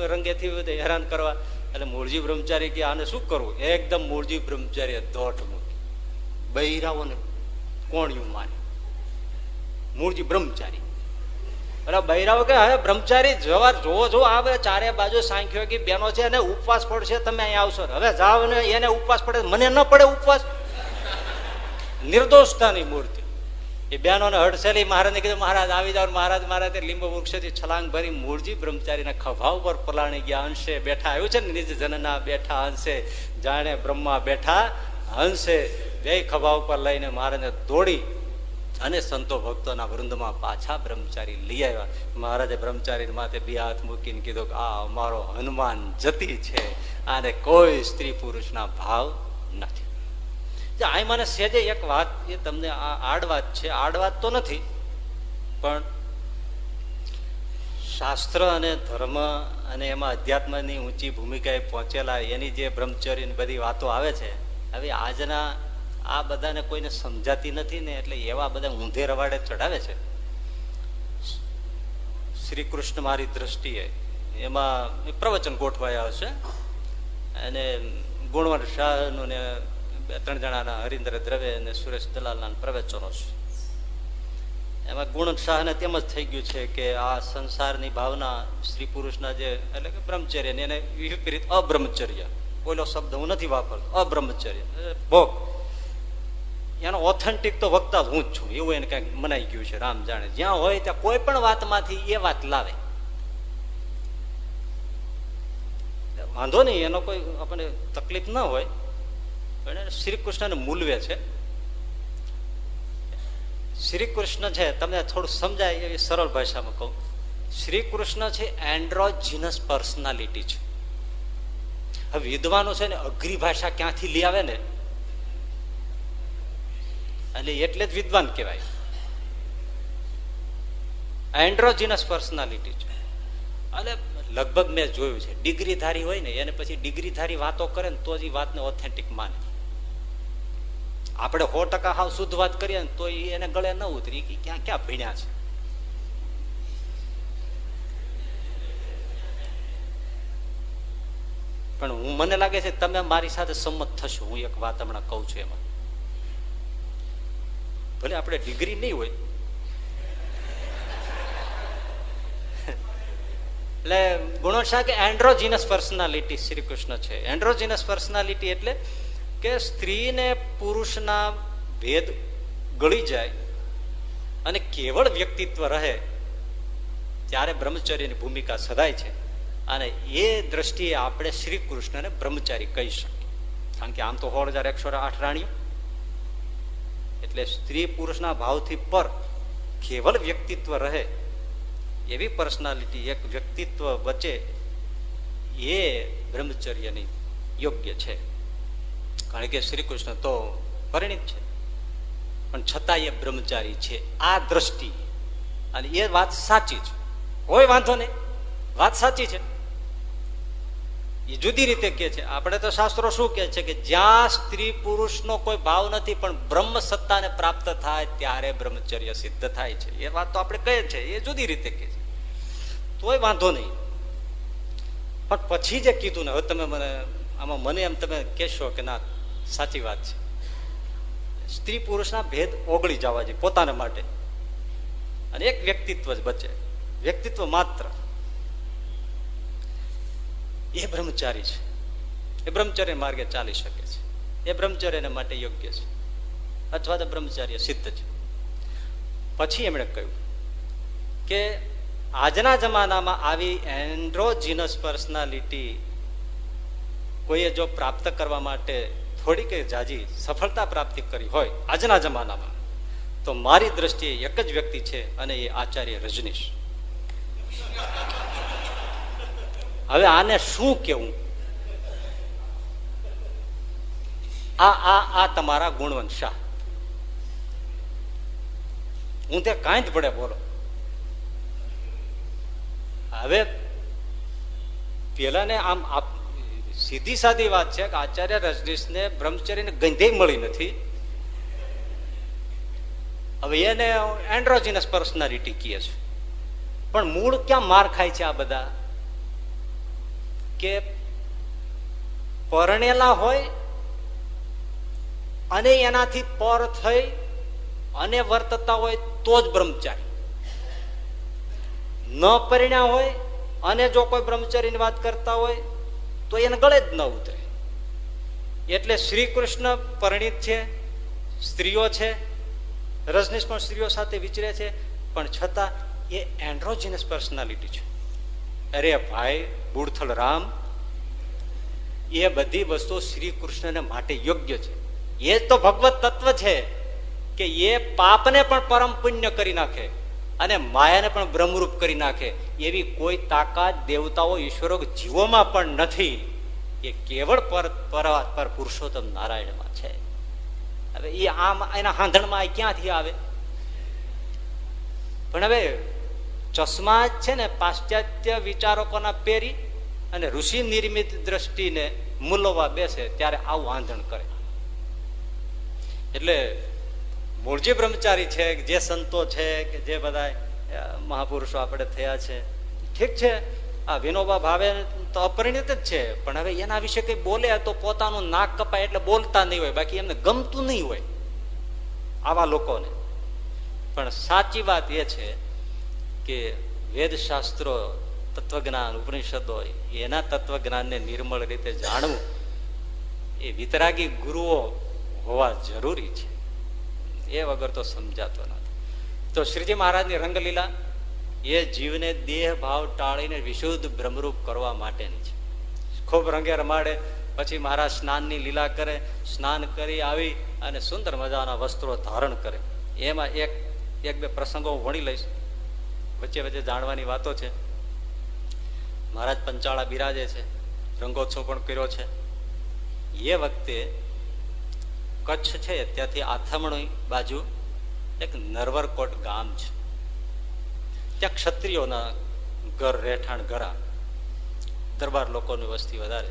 રંગેથી હેરાન કરવા. એટલે મૂળજી બ્રહ્મચારી કે આને શું કરવું? એકદમ મૂળજી બ્રહ્મચારી દોઢ મૂકી. બૈરાઓને કોણિયું માને મૂળજી બ્રહ્મચારી. એટલે બૈરાઓ કે, હવે બ્રહ્મચારી, જવા જોવો જો આવે ચારે બાજુ સાંખ્યો કે બેનો છે અને ઉપવાસ પડશે, તમે અહીંયા આવશો. હવે જાઓ ને, એને ઉપવાસ પડે. મને ન પડે ઉપવાસ. નિર્દોષતાની મૂર્તિ. એ બહેનોને હડસેલી મહારાજને કીધું, મહારાજ, આવી જાવ મહારાજ મહારાજ લીંબુ વૃક્ષથી છલાંગ ભરી મૂળજી બ્રહ્મચારીના ખભા ઉપર પલાણી ગયા અંશે. બેઠા આવ્યું છે ને નિજ જનના, બેઠા અંશે. જાણે બ્રહ્મા બેઠા હંસે બે ખભા ઉપર લઈને મહારાજને દોડી અને સંતો ભક્તોના વૃંદમાં પાછા બ્રહ્મચારી લઈ આવ્યા. મહારાજે બ્રહ્મચારી માથે બે હાથ મૂકીને કીધું કે, આ અમારો હનુમાન જતી છે. આને કોઈ સ્ત્રી પુરુષના ભાવ નથી. આ મને સેજે એક વાત, એ તમને આ આડવાત છે. આડવાત તો નથી, પણ શાસ્ત્ર અને ધર્મ અને એમાં અધ્યાત્મની ઊંચી ભૂમિકાએ પહોંચેલા એની જે બ્રહ્મચર્ય બધી વાતો આવે છે, હવે આજના આ બધાને કોઈને સમજાતી નથી ને એટલે એવા બધા ઊંધે રવાડે ચડાવે છે. શ્રી કૃષ્ણ મારી દ્રષ્ટિએ એમાં પ્રવચન ગોઠવાયા હશે. અને ગુણવંત શાહનું ને બે ત્રણ જણાના હરિન્દ્ર દ્રવે અને સુરેશ દલાલના પ્રવચનો છે. એમાં ગુણ શાહને તેમ જ થઈ ગયું છે કે આ સંસારની ભાવના સ્ત્રી પુરુષના જે એટલે કે બ્રહ્મચર્ય એને વિપરીત અબ્રહ્મચર્ય. બોલો શબ્દ હું નથી વાપરતો, અબ્રહ્મચર્ય. ભોગ. એનો ઓથેન્ટિક તો વક્તા જ હું જ છું, એવું એને કંઈક મનાઈ ગયું છે, રામ જાણે. જ્યાં હોય ત્યાં કોઈ પણ વાતમાંથી એ વાત લાવે. વાંધો નહીં, એનો કોઈ આપણને તકલીફ ના હોય. પણ શ્રી કૃષ્ણને મૂલવે છે. શ્રી કૃષ્ણ છે, તમને થોડું સમજાય એવી સરળ ભાષામાં કહું. શ્રી કૃષ્ણ છે એન્ડ્રોજીનસ પર્સનાલિટી છે. હવે વિદ્વાનો છે ને, અઘરી ભાષા ક્યાંથી લઈ આવે ને? એટલે એટલે જ વિદ્વાન કહેવાય. એન્ડ્રોજીનસ પર્સનાલિટી છે. એટલે લગભગ મેં જોયું છે ડિગ્રી ધારી હોય ને, એને પછી ડિગ્રી ધારી વાતો કરે ને, તો જ એ વાતને ઓથેન્ટિક માને. આપણે સો ટકા હાવ શુદ્ધ વાત કરીએ ને તો એને ગળે ન ઉતરી. કે ક્યાં ક્યાં ભીણ્યા છે? પણ હું મને લાગે છે તમે મારી સાથે સંમત થશો. હું એક વાત હમણાં કઉ છું એમાં. ભલે આપણે ડિગ્રી નહીં હોય. એટલે ગુણોત્સાહ કે એન્ડ્રોજીનસ પર્સનાલિટી શ્રી કૃષ્ણ છે. એન્ડ્રોજીનસ પર્સનાલિટી એટલે કે સ્ત્રીને પુરુષના ભેદ ગળી જાય અને કેવળ વ્યક્તિત્વ રહે, ત્યારે બ્રહ્મચર્યની ભૂમિકા સદાય છે. અને એ દ્રષ્ટિએ આપણે શ્રી કૃષ્ણને બ્રહ્મચારી કહી શકીએ. કારણ કે આમ તો હોળ હજાર એકસો આઠ રાણીઓ એટલે સ્ત્રી પુરુષના ભાવથી પર કેવળ વ્યક્તિત્વ રહે, એવી પર્સનાલિટી, એક વ્યક્તિત્વ વચ્ચે એ બ્રહ્મચર્યની યોગ્ય છે. કારણ કે શ્રી કૃષ્ણ તો પરિણિત છે. પણ છતાં એ બ્રહ્મચારી છે. આ દ્રષ્ટિ. અને એ વાત સાચી છે. કોઈ વાંધો નહીં. વાત સાચી છે. એ જુદી રીતે કે છે. આપણે તો શાસ્ત્રો શું કે છે કે જ્યાં સ્ત્રી પુરુષનો કોઈ ભાવ નથી, પણ બ્રહ્મ સત્તાને પ્રાપ્ત થાય, ત્યારે બ્રહ્મચર્ય સિદ્ધ થાય છે. એ વાત તો આપણે કહે છે. એ જુદી રીતે કે છે. તોય વાંધો નહીં. પણ પછી જે કીધું ને, હવે તમે મને આમાં મને એમ તમે કહેશો કે ના, સાચી વાત છે. સ્ત્રી પુરુષના ભેદ ઓગળી જવા જોઈએ પોતાના માટે. અને એક વ્યક્તિત્વ જ બચે. વ્યક્તિત્વ માત્ર. એ બ્રહ્મચારી છે. એ બ્રહ્મચર્ય માર્ગે ચાલી શકે છે. એ બ્રહ્મચર્યને માટે યોગ્ય છે. અથવા તો બ્રહ્મચાર્ય સિદ્ધ છે. પછી એમણે કહ્યું કે આજના જમાનામાં આવી એન્ડ્રોજીનસ પર્સનાલિટી કોઈએ જો પ્રાપ્ત કરવા માટે થોડી કે જાજી સફળતા પ્રાપ્તિ કરી હોય આજના જમાનામાં, તો મારી દ્રષ્ટિએ એક જ વ્યક્તિ છે અને એ આચાર્ય રજનીશ. હવે આને શું કેવું? આ આ આ તમારા ગુણવંત હું તે કાંઈ જ પડે બોલો. હવે પેલા ને આમ સીધી સાદી વાત છે કે આચાર્ય રજનીશ ને બ્રહ્મચર્ય ગંધે મળી નથી. હવે એને એન્ડ્રોજીનસ પર્સનાલિટી કહે છે પણ મૂળ ક્યાં માર ખાય છે આ બધા? કે પરણેલા હોય અને એનાથી પર થઈ અને વર્તતા હોય તો જ બ્રહ્મચારી. ન પરિણ્યા હોય અને જો કોઈ બ્રહ્મચારીની વાત કરતા હોય તો એને ગળે જ ન ઉતરે. એટલે શ્રી કૃષ્ણ પરિણિત છે, સ્ત્રીઓ છે, રજનીશ પણ સ્ત્રીઓ સાથે વિચરે છે, પણ છતાં એ એન્ડ્રોજીનસ પર્સનાલિટી છે. અરે ભાઈ બુડથલ રામ, એ બધી વસ્તુઓ શ્રી કૃષ્ણને માટે યોગ્ય છે. એ તો ભગવત તત્વ છે કે એ પાપને પણ પરમ પુણ્ય કરી નાખે. અને માયાને પણ બ્રહ્મરૂપ કરી નાખે. એવી કોઈ તાકાત દેવતાઓ ઈશ્વરો જીવોમાં પણ નથી. એ કેવળ પર પર પુરુષોત્તમ નારાયણમાં છે. હવે એ આમ એના હાંધણમાં ક્યાંથી આવે? પણ હવે ચશ્મા છે ને પાશ્ચાત્ય વિચારકોના પહેરી અને ઋષિ નિર્મિત દ્રષ્ટિને મૂલવવા બેસે ત્યારે આવું આંધણ કરે. એટલે મૂળજી બ્રહ્મચારી છે, જે સંતો છે, કે જે બધા મહાપુરુષો આપણે થયા છે. ઠીક છે, આ વિનોબા ભાવે તો અપરિણિત જ છે, પણ હવે એના વિશે કઈ બોલે તો પોતાનું નાક કપાય એટલે બોલતા નહીં હોય, બાકી એમને ગમતું નહીં હોય આવા લોકોને. પણ સાચી વાત એ છે કે વેદશાસ્ત્રો, તત્વજ્ઞાન, ઉપનિષદો એના તત્વજ્ઞાનને નિર્મળ રીતે જાણવું એ વિતરાગી ગુરુઓ હોવા જરૂરી છે. એ વગર તો સમજાતો નથી. તો શ્રીજી મહારાજની રંગલીલા એ જીવને દેહ ભાવ ટાળીને વિશુદ્ધ ભ્રમરૂપ કરવા માટેની છે. ખૂબ રંગે રમાડે, પછી મહારાજ સ્નાનની લીલા કરે, સ્નાન કરી આવી અને સુંદર મજાના વસ્ત્રો ધારણ કરે. એમાં એક એક બે પ્રસંગો ભણી લઈશ. વચ્ચે વચ્ચે જાણવાની વાતો છે. મહારાજ પંચાળા બિરાજે છે, રંગોત્સવ પણ કર્યો છે. એ વખતે કચ્છ છે, ત્યાંથી આથમણી બાજુ એક નરવરકોટ ગામ છે. ત્યાં ક્ષત્રિયોના ઘર રહેઠાણ ઘરા. દરબાર લોકોની વસ્તી વધારે.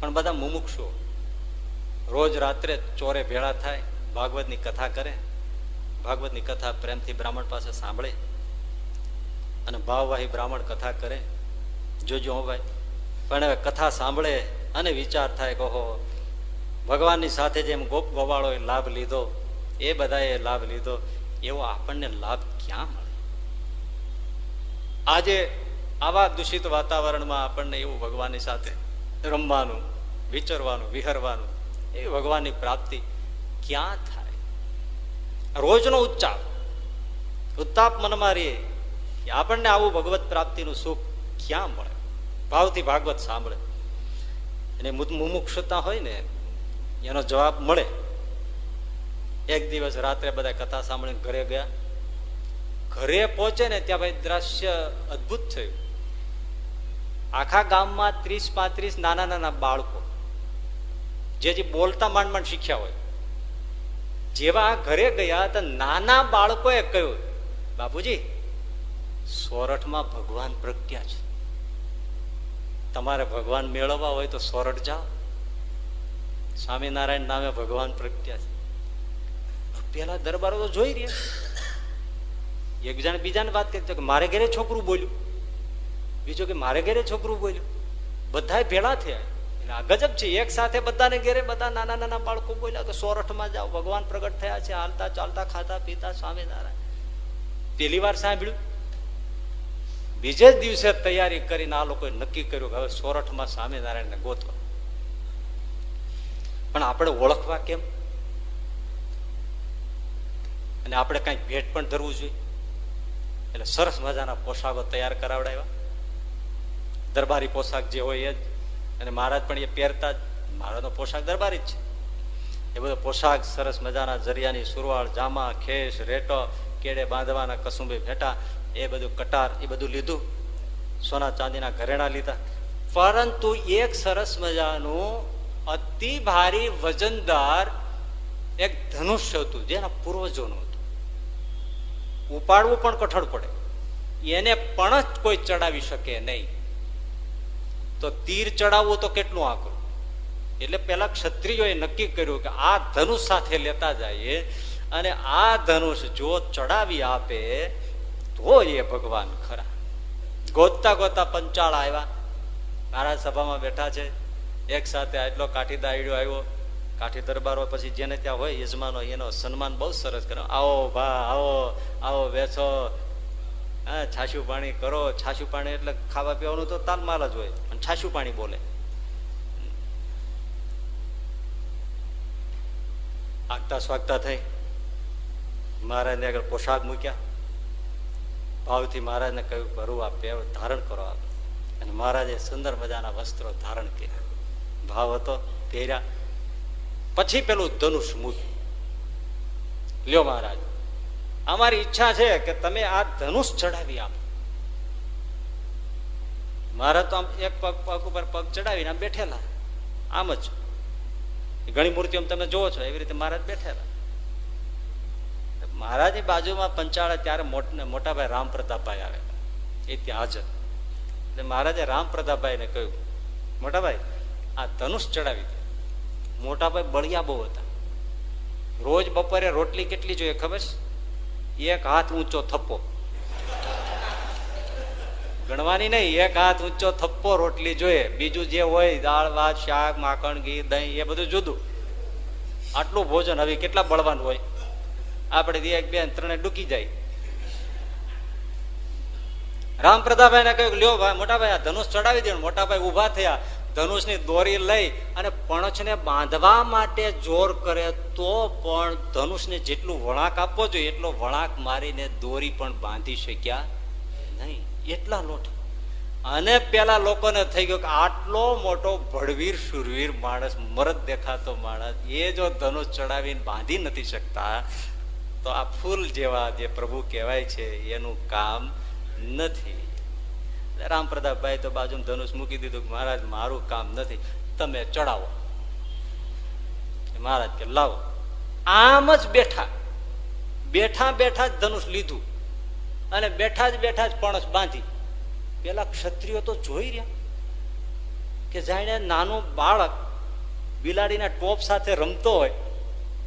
પણ બધા મુમુક્ષો રોજ રાત્રે ચોરે ભેળા થાય, ભાગવતની કથા કરે, ભાગવતની કથા પ્રેમથી બ્રાહ્મણ પાસે સાંભળે અને ભાવવાહી બ્રાહ્મણ કથા કરે. જોજો ભાઈ. પણ હવે કથા સાંભળે અને વિચાર થાય કહો ભગવાનની સાથે જેમ ગોપ ગોવાળોએ લાભ લીધો, એ બધાએ લાભ લીધો, એવો આપણને લાભ ક્યાં મળે? આજે આવા દૂષિત વાતાવરણમાં આપણને એવું ભગવાનની સાથે રમવાનું, વિચરવાનું, વિહરવાનું એ ભગવાનની પ્રાપ્તિ ક્યાં થાય? રોજનો ઉચ્ચાર, ઉત્તાપ મનમાં રહીએ આપણને આવું ભગવત પ્રાપ્તિનું સુખ ક્યાં મળે? ભાવથી ભાગવત સાંભળે. અને મુમુક્ષતા હોય ને એનો જવાબ મળે. એક દિવસ રાત્રે બધા કથા સાંભળીને ઘરે ગયા. ઘરે પહોંચે ને ત્યાં ભાઈ દ્રશ્ય અદભુત થયું. આખા ગામમાં ત્રીસ પાંત્રીસ નાના નાના બાળકો. જે બોલતા માંડ માંડ શીખ્યા હોય. જેવા ઘરે ગયા તો નાના બાળકોએ કહ્યું, બાપુજી, સોરઠમાં ભગવાન પ્રગટ્યા છે. તમારે ભગવાન મેળવવા હોય તો સોરઠ જાઓ. સ્વામિનારાયણ નામે ભગવાન પ્રગટ્યા છે. પેલા દરબારો તો જોઈ રહ્યા એક જણ બીજાને વાત કરી કે, મારે ઘરે છોકરું બોલ્યું. બીજો કે, મારે ઘરે છોકરું બોલ્યું. બધા ભેળા થયા. એટલે આ ગજબ છે. એક સાથે બધાને ઘેરે બધા નાના નાના બાળકો બોલ્યા કે, સોરઠમાં જાઓ. ભગવાન પ્રગટ થયા છે. હાલતા ચાલતા ખાતા પીતા સ્વામિનારાયણ. પેલી વાર સાંભળ્યું. બીજે જ દિવસે તૈયારી કરીને આ લોકોએ નક્કી કર્યું કે હવે સોરઠમાં સ્વામિનારાયણને ગોતવા. પણ આપણે ઓળખવા કેમ? અને આપણે કંઈક ભેટ પણ ધરવું જોઈએ? એટલે સરસ મજાના પોશાકો તૈયાર કરાવડાવ્યા. દરબારી પોશાક જે હોય એ જ. અને મહારાજ પણ એ પહેરતા જ. મહારાજનો પોશાક દરબારી જ છે. એ બધો પોશાક સરસ મજાના જરિયાની સુરવાળ, જામા, ખેસ, રેટો કેડે બાંધવાના કસુંબી ભેટા, એ બધું કટાર, એ બધું લીધું. સોના ચાંદીના ઘરેણા લીધા. પરંતુ એક સરસ મજાનું અતિ ભારી વજનદાર એક ધનુષ્ય હતું, જેના પૂર્વજોનું હતું. ઉપાડવું પણ કઠણ પડે. એને પણ જ કોઈ ચડાવી શકે નહીં. તો તીર ચડાવવું તો કેટલું આકરું? એટલે પેલા ક્ષત્રિયોએ નક્કી કર્યું કે આ ધનુષ સાથે લેતા જઈએ અને આ ધનુષ જો ચડાવી આપે, તો એ ભગવાન ખરા. ગોતતા ગોતતા પંચાળ આવ્યા. મારા સભામાં બેઠા છે. એક સાથે આટલો કાઠી દાયડો આવ્યો, કાઠી દરબારો પછી જેને ત્યાં હોય યજમાનો એનો સન્માન બહુ સરસ કર્યો. આવો ભા, આવો આવો વેચો હા, છાશું પાણી કરો. છાશું પાણી એટલે ખાવા પીવાનું તો તાલમાલ જ હોય અને છાશું પાણી બોલે. આગતા સ્વાગતા થઈ. મહારાજને આગળ પોશાક મૂક્યા. ભાવથી મહારાજને કહ્યું ભરું આ પહેર ધારણ કરો આપ. અને મહારાજે સુંદર મજાના વસ્ત્રો ધારણ કર્યા. ભાવ હતો, પહેર્યા. પછી પેલું ધનુષ મૂક્યું લ્યો મહારાજ, અમારી ઈચ્છા છે કે તમે આ ધનુષ ચડાવી આપો. મહારાજ તો આમ એક પગ પગ ઉપર પગ ચડાવીને બેઠેલા. આમ જ. ઘણી મૂર્તિઓ તમે જોવો છો, એવી રીતે મહારાજ બેઠેલા. મહારાજની બાજુમાં પંચાળે ત્યારે મોટાભાઈ રામ પ્રતાપભાઈ આવેલા. એ ત્યાં હાજર. એટલે મહારાજે રામ પ્રતાપભાઈને કહ્યું, મોટાભાઈ આ ધનુષ ચડાવી દે. મોટાભાઈ બળિયા બહુ હતા. રોજ બપોરે રોટલી કેટલી જોઈએ ખબર એક હાથ ઊંચો થપ્પો. ગણવાની નહીં, એક હાથ ઊંચો થપ્પો, રોટલી જોઈએ. બીજું જે હોય, દાળ, ભાત, શાક, માખણ, ઘી, દહીં, એ બધું જુદું. આટલું ભોજન હવે કેટલા બળવાનું હોય? આપણે એક, બે ત્રણે ડૂકી જાય. રામ પ્રતાપભાઈ ને કહ્યું લ્યો ભાઈ મોટાભાઈ આ ધનુષ ચડાવી દે. મોટાભાઈ ઊભા થયા. ધનુષની દોરી લઈ અને પણછને બાંધવા માટે જોર કરે તો પણ ધનુષને જેટલું વળાંક આપવો જોઈએ, એટલો વળાંક મારીને દોરી પણ બાંધી શક્યા નહીં. એટલા લોટ. અને પેલા લોકોને થઈ ગયો કે આટલો મોટો ભડવીર શુરવીર માણસ, મરદ દેખાતો માણસ, એ જો ધનુષ ચડાવીને બાંધી નથી શકતા, તો આ ફૂલ જેવા જે પ્રભુ કહેવાય છે, એનું કામ નથી. રામ પ્રતાપભાઈ તો બાજુ ધનુષ મૂકી દીધું મહારાજ, મારું કામ નથી. તમે ચડાવો. મહારાજ કે, લાવો. આમ જ બેઠા. બેઠા બેઠા જ ધનુષ લીધું. અને બેઠા જ બેઠા જ પણસ બાંધી. પેલા ક્ષત્રિયો તો જોઈ રહ્યા. કે જાણે નાનું બાળક બિલાડીના ટોપ સાથે રમતો હોય,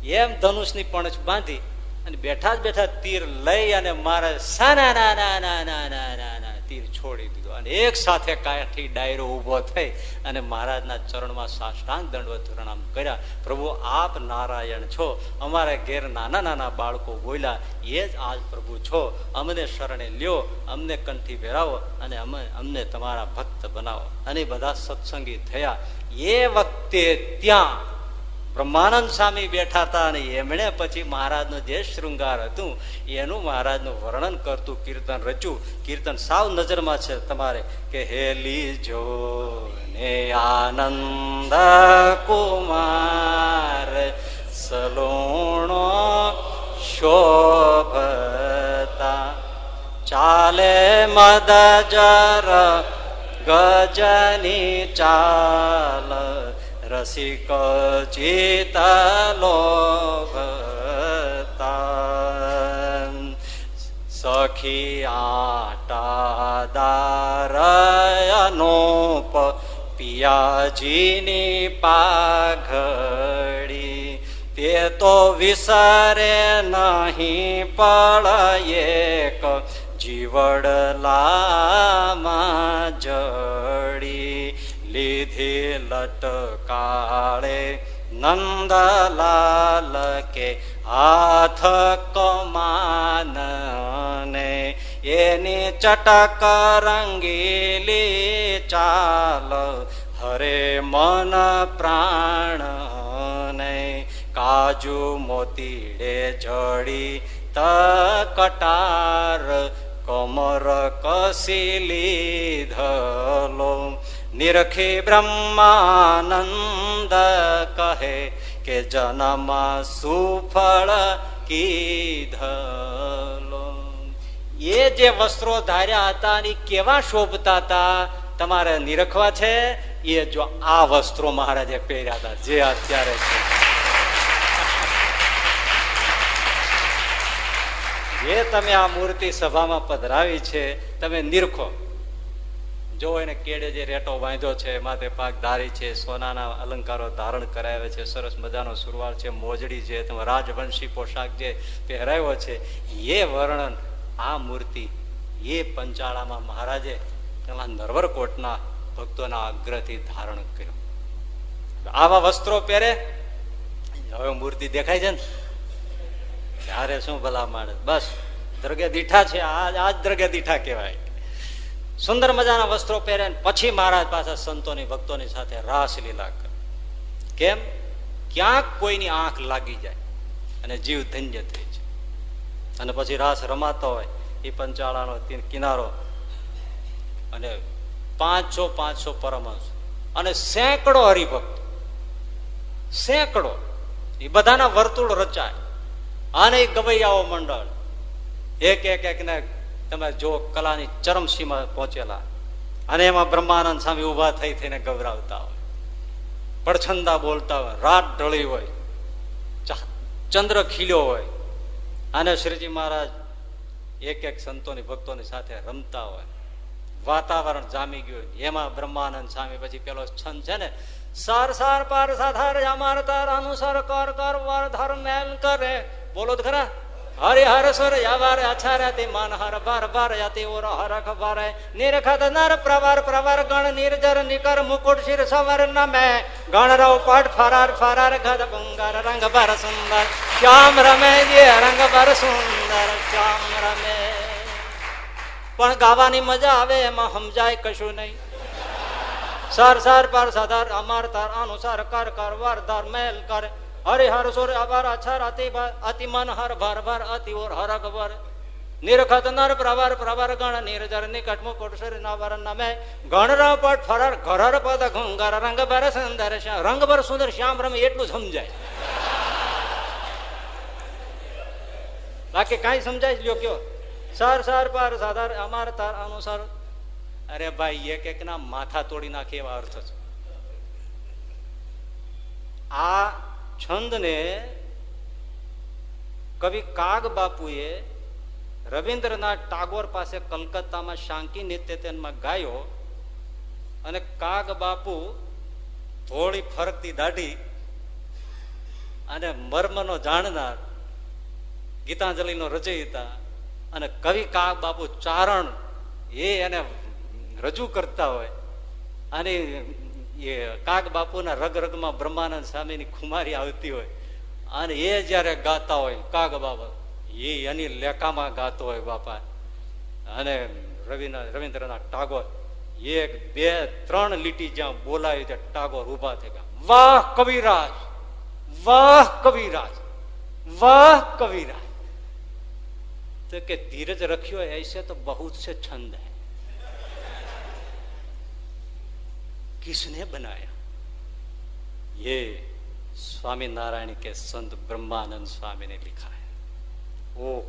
એમ ધનુષની પણસ બાંધી અને બેઠા જ બેઠા તીર લઈ અને મારે સા ના ના ના ના ના ના ના તીર છોડી દીધો. અને એક સાથે કાંઠી ડાયરો ઊભો થઈ અને મહારાજના ચરણમાં સાષ્ટાંગ દંડવત પ્રણામ કર્યા. પ્રભુ, આપ નારાયણ છો. અમારા ઘેર નાના નાના બાળકો બોલ્યા, એ જ આજ પ્રભુ છો. અમને શરણે લ્યો, અમને કંઠી ભેરાવો અને અમે, અમને તમારા ભક્ત બનાવો. અને બધા સત્સંગી થયા. એ વખતે ત્યાં બ્રહ્માનંદ સ્વામી બેઠા હતા અને એમણે પછી મહારાજનું જે શૃંગાર હતું, એનું મહારાજનું વર્ણન કરતું, કીર્તન રચ્યું. કીર્તન સાવ નજરમાં છે તમારે કે હેલી જો ને આનંદ કુમાર, સલોણો શોભતા. ચાલે મદ જર ગજની ચાલ રસિક ચિતલોભતા સખી આટાદારયનોપ પિયાજીની પાઘડી તે તો વિસરે નહીં પળયેક જીવડલામાં જડી લીધી લટકાળે નંદલાલ કે હાથ કમાનને એની ચટક રંગીલી ચાલ હરે મન પ્રાણને કાજુ મોતીડે જડી તકટાર, કમર કસી લીધલો. નિરખી બ્રહ્માનંદ કહે કે જન્મ સુફળ કીધલો એ જે વસ્ત્રો ધાર્યા હતા અને કેવા શોભતા હતા તમારે નિરખવા છે એ જો આ વસ્ત્રો મહારાજે પહેર્યા હતા જે અત્યારે છે જે તમે આ મૂર્તિ સભામાં પધરાવી છે તમે નિરખો જો એને કેડે જે રેટો બાંધ્યો છે, માથે પાક ધારી છે, સોનાના અલંકારો ધારણ કરાવે છે, સરસ મજાનો સુરવાળ છે, મોજડી છે રાજવંશી પોશાક જે પહેરાવ્યો છે, એ વર્ણન આ મૂર્તિ એ પંચાળામાં મહારાજે પેલા નરવરકોટના ભક્તોના આગ્રહથી ધારણ કર્યો. આવા વસ્ત્રો પહેરે, હવે મૂર્તિ દેખાય છે ને? ત્યારે શું ભલા માણસ? બસ દ્રગે દીઠા છે, આ જ દ્રગે દીઠા કહેવાય. સુંદર મજાના વસ્ત્રો પહેરે પછી મહારાજ પાસે સંતોની, ભક્તોની સાથે રાસ કરે. કેમ? ક્યાંક કોઈની આંખ લાગી જાય અને જીવ ધન્ય થઈ જાય. અને પછી રાસ રમાતો હોય, એ પંચાળાનો કિનારો અને પાંચસો પાંચસો પરમહંસ અને સેંકડો હરિભક્ત. સેંકડો. એ બધાના વર્તુળ રચાય. અને ગવૈયાઓ મંડળ. એક એક એક ને તમે જો કલાની ચરમસીમા પહોંચેલા અને એમાં બ્રહ્માનંદ સ્વામી ઊભા થઈ થઈને ગભરાવતા હોય, પડછંદા બોલતા હોય, રાત ઢળી હોય ચંદ્ર ખીલ્યો હોય, અને શ્રીજી મહારાજ એક એક સંતોની ભક્તોની સાથે રમતા હોય, વાતાવરણ જામી ગયું એમાં બ્રહ્માનંદ સ્વામી પછી પેલો છંદ છે ને, સાર સાર, પાર, સાધાર અમાર તાર, અનુસાર, કર કર વર ધર્મ મેલ, કરે. બોલો તો ખરા. હરે હર સ્વર યાવાર આછારાતી માન હર ભાર ભાર યાતી ઓર હરખ ભારે નિરખત નર પ્રવાર પ્રવાર ગણ નિર્જર નિકર મુકુટ શિર સવર નમે ગણ રવ પટ ફરાર ફરાર ગદ પુંગર રંગ ભર સુંદર શ્યામ રમે જે રંગ ભર સુંદર શ્યામ રમે પણ ગાવાની મજા આવે એમાં સમજાય કશું નહીં સર સર પર સદર અમર તર અનુસાર કર કર વર ધર મેલ કર હરે હર સુર અબર અક્ષર અતિ અતિ મન હર ભર ભર અતિ ઓર હર અકબર નિરખત નર પ્રવર પ્રવર ગણ નિર્જર નિકટ મુકુટ સર નવર નમે ગણ ર પટ ફરર ઘરર પદ ઘુંગર રંગ ભર સુંદર રંગ ભર સુંદર શ્યામ રમે એટલું સમજાય। બાકી કઈ સમજાય લ્યો કયો? સર સર, પર સાધાર અમાર તાર અનુસાર. અરે ભાઈ, એક એક ના માથા તોડી નાખે એવા અર્થ છે. આ છંદને કવિ કાગ બાપુએ રવિન્દ્રનાથ ટાગોર પાસે કલકત્તામાં શાંકી નિત્યતેનમાં ગાયો અને કાગ બાપુ ધોળી ફરકતી દાઢી અને મર્મનો જાણનાર ગીતાંજલિનો રચયિતા અને કવિ કાગ બાપુ ચારણ એ એને રજૂ કરતા હોય અને એ કાગ બાપુના રગ રગમાં બ્રહ્માનંદ સ્વામીની ખુમારી આવતી હોય અને એ જ્યારે ગાતા હોય, કાગ બાબા, એ એની લેકામાં ગાતો હોય બાપા. અને રવિના, રવિન્દ્રનાથ ટાગોર, એક, બે, ત્રણ લીટી જ્યાં બોલાય ત્યાં ટાગોર ઊભા થઈ ગયા. વાહ કવિરાજ વાહ કવિરાજ વાહ કવિરાજ. તો કે ધીરજ રખ્યો, એસે તો બહુ છે છંદ હે. किसने बनाया? ये स्वामी नारायण के संत ब्रह्मानंद स्वामी ने लिखा है। ओ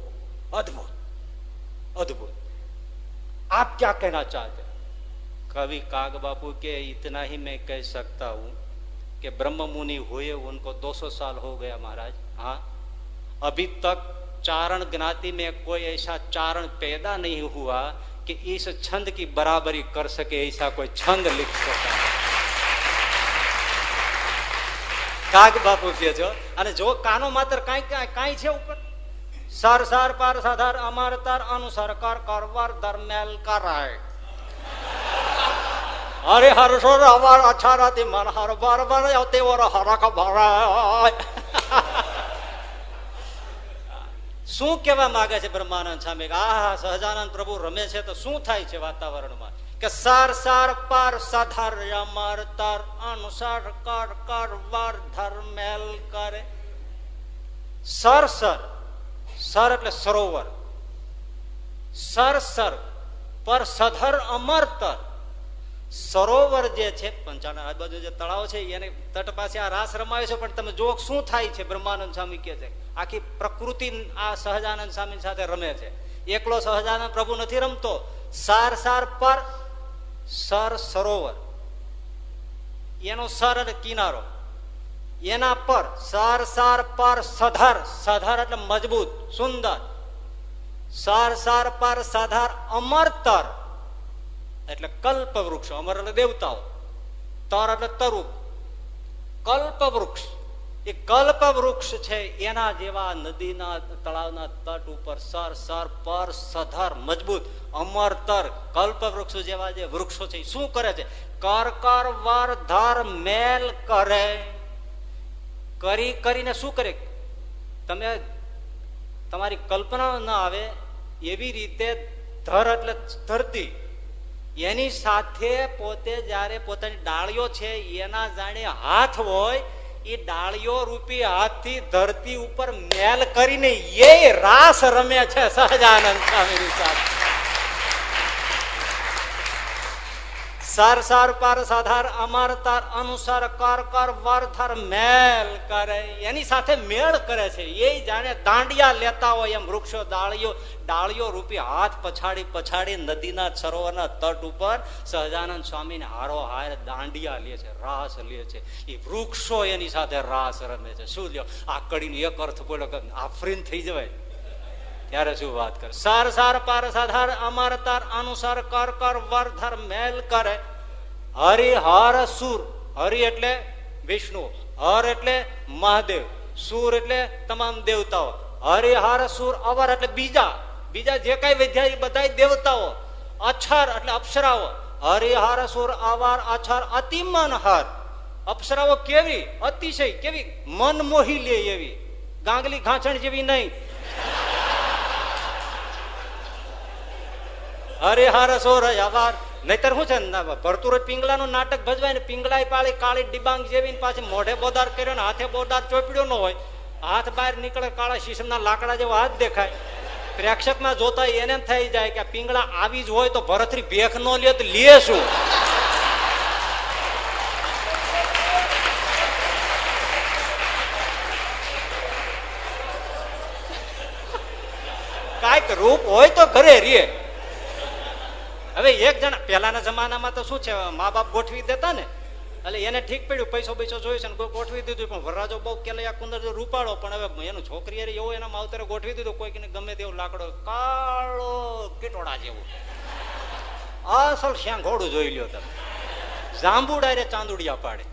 अद्भुत अद्भुत। आप क्या कहना चाहते हैं? कवि काग बापू के इतना ही मैं कह सकता हूँ कि ब्रह्म मुनि हुए, उनको 200 साल हो गया महाराज। हाँ अभी तक चारण ज्ञाति में कोई ऐसा चारण पैदा नहीं हुआ कि इस छंद की बराबरी कर सके ऐसा कोई छंद लिख सका કાગ બાપુ કે છો અને જો કાનો માત્ર કઈ કઈ છે ઉપર સર સર પર સધર અમર તર અનુસર કર કરવર દરમેલ કરાય અરે હરસો અવાર અછારાથી મન હર બર બર તેવો હરખ ભરાય શું કેવા માંગે છે બ્રહ્માનંદ સ્વામી? આ સહજાનંદ પ્રભુ રમે છે તો શું થાય છે વાતાવરણમાં? કે સાર સાર, પાર, સાધાર અમર તર, અનુસાર, કર કર, વાર ધર્મેલ કરે. Sir sir. સર એટલે સરોવર. Sir sir. પર સધર, અમર, તર. સરોવર જે છે પંચાણા આજુબાજુ જે તળાવ છે, એને તટ પાસે આ રાસ રમાયો છે, પણ તમે જો શું થાય છે, બ્રહ્માનંદ સ્વામી કે છે, આખી પ્રકૃતિ આ સહજાનંદ સ્વામી સાથે રમે છે. એકલો સહજાનંદ પ્રભુ નથી રમતો, સાર સાર પર સર સરોવર. એનો સર અને કિનારો. એના પર સાર સાર પર સધર સધર એટલે મજબૂત, સુંદર. સાર સાર પર સધર, અમરતર. એટલે કલ્પ વૃક્ષ અમર એટલે દેવતાઓ. તર એટલે તરુ કલ્પ વૃક્ષ એ કલ્પ વૃક્ષ છે, એના જેવા નદીના, તળાવના તટ ઉપર સર સર, પર, સધર, મજબૂત અમર તર કલ્પ વૃક્ષ જેવા જે વૃક્ષો છે શું કરે છે? કરકર કર વર, ધર, મેલ કરે. કરી, કરીને શું કરે? તમે, તમારી કલ્પના ન આવે એવી રીતે ધર એટલે ધરતી. એની સાથે પોતે જયારે પોતાની ડાળીઓ છે, એના જાણે હાથ હોય, એ ડાળીઓ રૂપી હાથથી ધરતી ઉપર મેલ કરીને એ રાસ રમે છે. સહજાનંદ સ્વામીની સાથે. સર સાર પાર સાધાર અમર તાર અનુસાર કર કર વરધર મેલ કરે એની સાથે મેળ કરે છે એ જાણે દાંડિયા લેતા હોય એમ વૃક્ષો ડાળીઓ ડાળીઓ રૂપી હાથ પછાડી પછાડી નદીના સરોવરના તટ ઉપર સહજાનંદ સ્વામીને હારો હાર દાંડિયા લે છે રાસ લે છે એ વૃક્ષો એની સાથે રાસ રમે છે શું લ્યો? આ કડીનો એક અર્થ બોલો આફરીન થઈ જવાય. ત્યારે શું વાત કરે? સાર સાર, પાર, સાધાર, અમાર, તાર, અનુસાર, કર કર વરધર મેલ કરે. હરિહર સુર. હરિ એટલે વિષ્ણુ. હર એટલે મહાદેવ. સુર એટલે તમામ દેવતાઓ. હરિહર સુર, અવર એટલે બીજા. બીજા જે કઈ વિદ્યા એ બધા દેવતાઓ. અક્ષર એટલે અપ્સરાઓ. હરિહર સુર, અવાર, અક્ષર, અતિ મનહર. અપ્સરાઓ કેવી? અતિશય કેવી? મન મોહી લે એવી. ગાંગલી ઘાસણ જેવી નહીં. અરે હાર સોર અવાર નહીતર શું છે ભરતુર પિંગલાનું નાટક ભજવાય ને પિંગલાય પાળી કાળી ડિબાંગ જેવી પાછી મોઢે બોદાર કર્યો ને હાથે બોદાર ચોપડ્યો ન હોય. હાથ બહાર નીકળે કાળા શીશમના લાકડા જેવો હાથ દેખાય. પ્રેક્ષકમાં જોતા એને થઈ જાય કે પિંગળા આવી જ હોય તો ભરતરી ભેખ ન લે તો લે શું? કાંઈક રૂપ હોય તો ઘરે રે. હવે એક જણા, પહેલાના જમાનામાં તો શું છે મા બાપ ગોઠવી દેતા ને, એટલે એને ઠીક પડ્યું પૈસો પૈસો જોયું છે કોઈ ગોઠવી દીધું, પણ વરરાજો બહુ કેલૈયા કુંદર રૂપાળો, પણ હવે એનું છોકરી એવો એના માવતરે ગોઠવી દીધું, કોઈકને ગમે તેવું લાકડો, કાળો કીટોડા જેવું. અસલ શ્યાં ઘોડું જોઈ લ્યો તમે. જાંબુડા રે ચાંદુડિયા પાડે.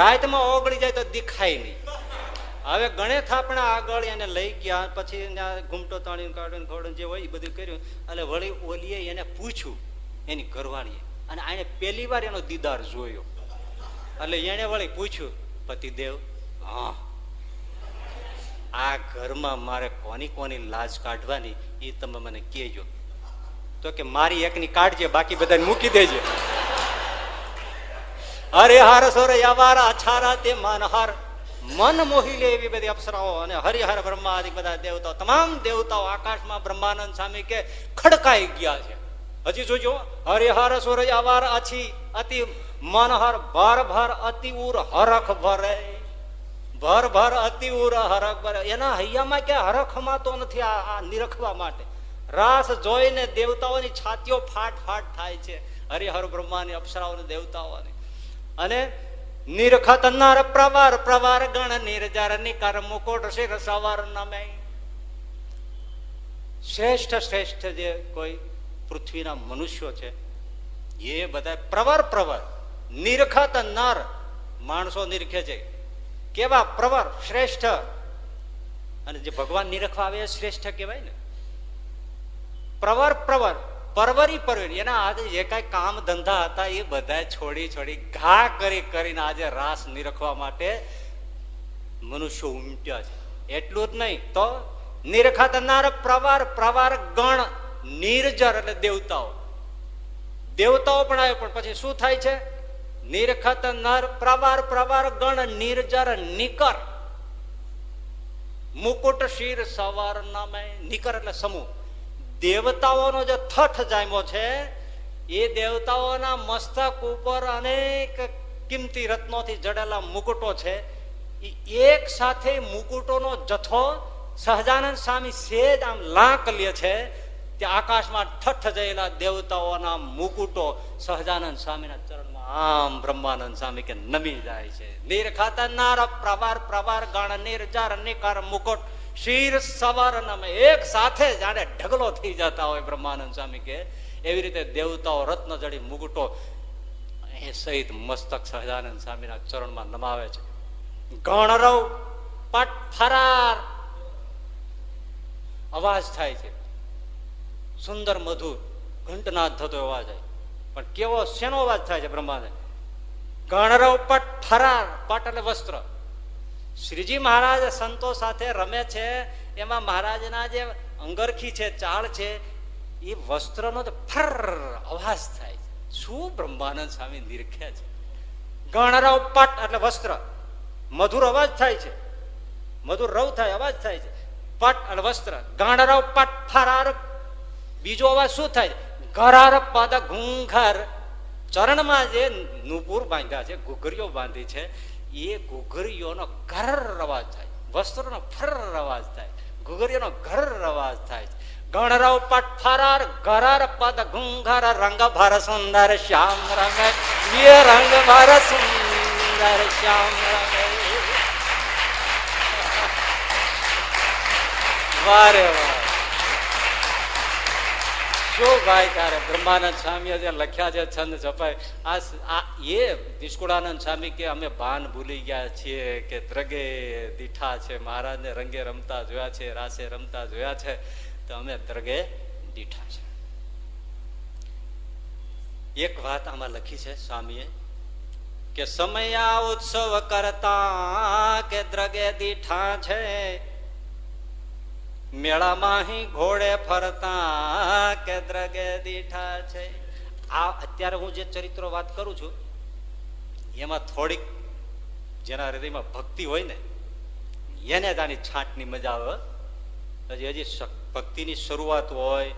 રાતમાં ઓગળી જાય તો દેખાય નહીં. હવે ગણે થાપણા આગળ એને લઈ ગયા, પછી ઘૂમટો તાણી કાઢીને ઘોડો જે હોય એ બધું કર્યું, એટલે વળી ઓલીએ એને પૂછ્યું એની ઘરવાળીએ. અને આને પહેલી વાર એનો દીદાર જોયો. એટલે એને વળી પૂછ્યું, પતિદેવ, હા, આ ઘરમાં મારે કોની કોની લાજ કાઢવાની એ તમે મને કહેજો. તો કે મારી એકની કાઢજે, બાકી બધા મૂકી દેજે. અરે હાર સોરે અવારા અછારા તે માનહાર. મન મોહી લે એવી બધી અપ્સરાઓ અને હરિહર બ્રહ્મા આદિ બધા દેવતાઓ. તમામ દેવતાઓ આકાશમાં બ્રહ્માનંદ સ્વામી કે ખડકાઈ ગયા છે. હજી જોજો, હરિહર સુરજ અવાર અછી અતિ મનહર ભર ભર અતિ ઉર હરખ ભરે. ભર ભર અતિ ઉર હરખ ભરે. એના હૈયામાં ક્યાં હરખમાં તો નથી આ નિરખવા માટે. રાસ જોઈને દેવતાઓની છાતીઓ ફાટ ફાટ થાય છે. હરિહર બ્રહ્માની અપ્સરાઓની દેવતાઓની. અને નિરખત નર પ્રવાર પ્રવાર ગણ નિર્જર નિકર મુકુટ શિર સવાર નમે. શ્રેષ્ઠ શ્રેષ્ઠ જે કોઈ પૃથ્વીના મનુષ્યો છે. એ બધા પ્રવર પ્રવર, નિરખત નર માણસો નિરખે છે. કેવા પ્રવર, શ્રેષ્ઠ. અને જે ભગવાન નિરખવા આવે શ્રેષ્ઠ કહેવાય ને. પ્રવર પ્રવર, પરવરી પરવરી. એના આજે જે કઈ કામ ધંધા હતા એ બધા છોડી છોડી ઘા કરી કરીને આજે રાસ નિરખવા માટે મનુષ્યો ઉમટ્યા છે. એટલું જ નહીં તો નિરખતનાર પ્રવર પ્રવર ગણ નિર્જર એટલે દેવતાઓ. દેવતાઓ પણ આવે, પણ પછી શું થાય છે? નિરખત નર પ્રવાર પ્રવાર ગણ, નિર્જર, નિકર. મુકુટ, શિર, સવાર, નામે, નિકર એટલે સમૂહ. દેવતાઓનો જે થઠ જામ્યો છે, એ દેવતાઓના મસ્તક ઉપર અનેક કિંમતી રત્નોથી જડેલા મુકુટો છે. એક સાથે મુકુટોનો જથ્થો સહજાનંદ સ્વામી સેજ આમ લાંક લે છે. તે આકાશમાં ઠઠ જયેલા દેવતાઓના મુકુટો સહજાનંદ સ્વામીના ચરણમાં આમ બ્રહ્માનંદ સ્વામી કે નમી જાય છે. નીર ખાતા નાર, પ્રવાર પ્રવાર, ગણ નિર્જાર નિકાર, મુકુટ, શીર, સવાર એક સાથે જાણે ઢગલો થઈ જતા હોય બ્રહ્માનંદ સ્વામી કે. એવી રીતે દેવતાઓ રત્ન જડી મુગટો એ સહિત મસ્તક સહજાનંદ સ્વામીના ચરણમાં નમાવે છે. ગણરવ પટ ફરાર. અવાજ થાય છે. સુંદર, મધુર, ઘંટનાદ થતો અવાજ આવે. પણ કેવો, શેનો અવાજ થાય છે બ્રહ્માને? ગણરવ પટ ફરાર પટ એટલે વસ્ત્ર. શ્રીજી મહારાજ સંતો સાથે રમે છે, એમાં મહારાજના જે અંગરખી છે, ચાળ છે, એ વસ્ત્રનો ફર અવાજ થાય છે. શું બ્રહ્માનંદ સ્વામી નિરખ્યા છે? ગણરવ પટ એટલે વસ્ત્ર. મધુર અવાજ થાય છે. મધુર રવ થાય, અવાજ થાય છે. પટ એટલે વસ્ત્ર. ગણરવ પટ ફરાર બીજો અવાજ શું થાય? ગરાર પદ ઘૂંઘર. ચરણમાં જે નુપુર બાંધ્યા છે, ઘુઘરીઓ બાંધી છે, એ ઘુઘરીઓનો ઘર અવાજ થાય. વસ્ત્રોનો ફર અવાજ થાય. ઘુઘરીઓનો ઘર અવાજ થાય. ગણરવ પટ ફરાર, ઘરાર પદ ઘુંઘર, રંગ ભર સુંદર, શ્યામ રંગ રંગ ભર સુંદર, શ્યામ રંગ. વારે વાહ શું ભાઈ તારે? બ્રહ્માનંદ સ્વામી જે લખ્યા છે, છંદ જપાય. આ એ નિષ્કુળાનંદ સ્વામી કે અમે ભાન ભૂલી ગયા છીએ કે દ્રગે દીઠા છે, મહારાજને રંગે રમતા જોયા છે, રાસે રમતા જોયા છે, તો અમે દ્રગે દીઠા છે. એક વાત આમાં લખી છે સ્વામીએ કે સમયા ઉત્સવ કરતા કે દ્રગે દીઠા છે મેળામાં ઘોડે ફરતા કે દ્રગે દીઠા છે. આ અત્યારે હું જે ચરિત્રો વાત કરું છું, એમાં થોડીક જેના હૃદયમાં ભક્તિ હોય ને, એને જ આની છાંટની મજા આવે. હજી હજી ભક્તિની શરૂઆત હોય,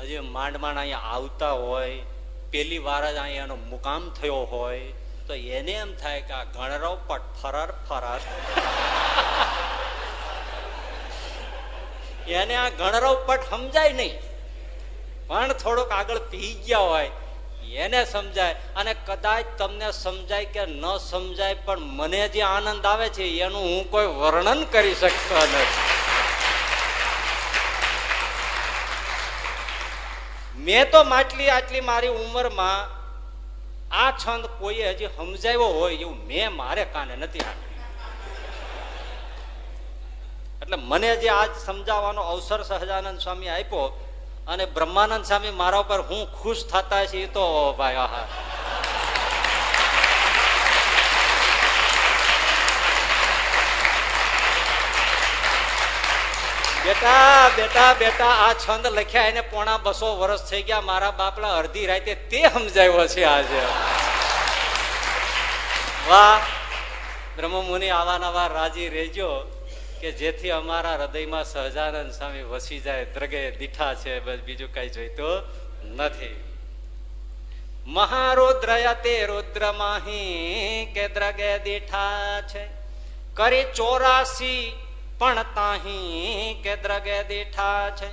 હજી માંડ માંડ અહીંયા આવતા હોય પેલી વાર જ અહીંયા એનો મુકામ થયો હોય, તો એને એમ થાય કે આ ગણરવ પટ ફરર ફરાર. એને આ ગણરવ પટ સમજાય નહીં. પણ થોડોક આગળ પી ગયા હોય, એને સમજાય. અને કદાચ તમને સમજાય કે ન સમજાય, પણ મને જે આનંદ આવે છે, એનું હું કોઈ વર્ણન કરી શકતો નથી. મેં તો માટલી આટલી મારી ઉંમરમાં આ છંદ કોઈએ હજી સમજાવ્યો હોય એવું મેં મારે કાને નથી આપ્યું. એટલે મને જે આજ સમજાવવાનો અવસર સહજાનંદ સ્વામી આપ્યો અને બ્રહ્માનંદ સ્વામી મારા ઉપર હું ખુશ થતા છે એ તો ભાઈ આહા બેટા બેટા બેટા, આ છંદ લખ્યા એને પોણા બસો વર્ષ થઈ ગયા. મારા બાપડા અડધી રાતે તે સમજાવ્યો છે આજે. વાહ. બ્રહ્મ મુનિ આવા નવા રાજી રેજો કે જેથી અમારા હૃદયમાં સહજાનંદ સ્વામી વસી જાય, દ્રગે દીઠા છે બીજું કઈ જોઈતું નથી. મહારુદ્રય તે રુદ્ર માહી કે દ્રગે દીઠા છે. કરી ચોરાસી પણ તાહી કે દ્રગે દીઠા છે.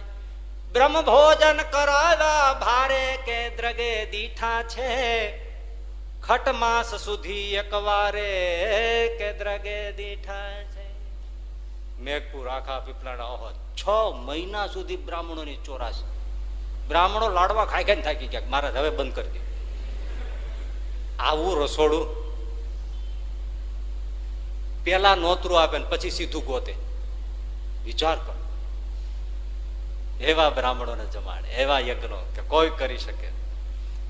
બ્રહ્મ ભોજન કરાવ્યા ભારે કે દ્રગે દીઠા છે. ખટ માસ સુધી એકવારે કે દ્રગે દીઠા છે. મેઘપુર આખા પીપળાના ઓહો છ મહિના સુધી બ્રાહ્મણોની ચોરાસી બ્રાહ્મણો લાડવા ખાઈ ખાઈને થાકી ગયા. મહારાજ, હવે બંધ કરી દે. આવું રસોડું પેલા નોતરું આપે ને પછી સીધું ગોતે. વિચાર કર. એવા બ્રાહ્મણોને જમાડે, એવા યજ્ઞો કે કોઈ કરી શકે.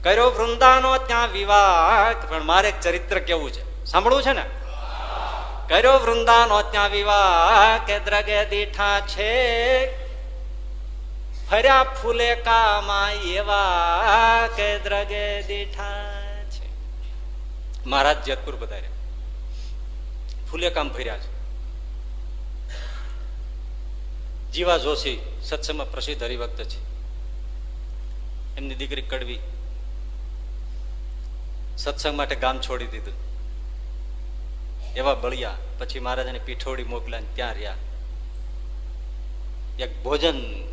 કર્યો વૃંદાનો ત્યાં વિવાહ પણ મારે ચરિત્ર કેવું છે? સાંભળવું છે ને? કર્યો વૃંદાનો ત્યાં વિવાહ કે દ્રગે દીઠા છે? ફર્યા ફૂલે કામાં એવા કે દ્રગે દીઠા છે? મહારાજ જેતપુર બધારે ફૂલે કામ ફર્યા છે. જીવા જોશી સત્સંગમાં પ્રસિદ્ધ હરિભક્ત છે. એમની દીકરી કડવી સત્સંગ માટે ગામ છોડી દીધું. એવા બળિયા. પછી મહારાજાને પીઠોડી મોકલ્યા ત્યાં રહ્યા. એક ભોજન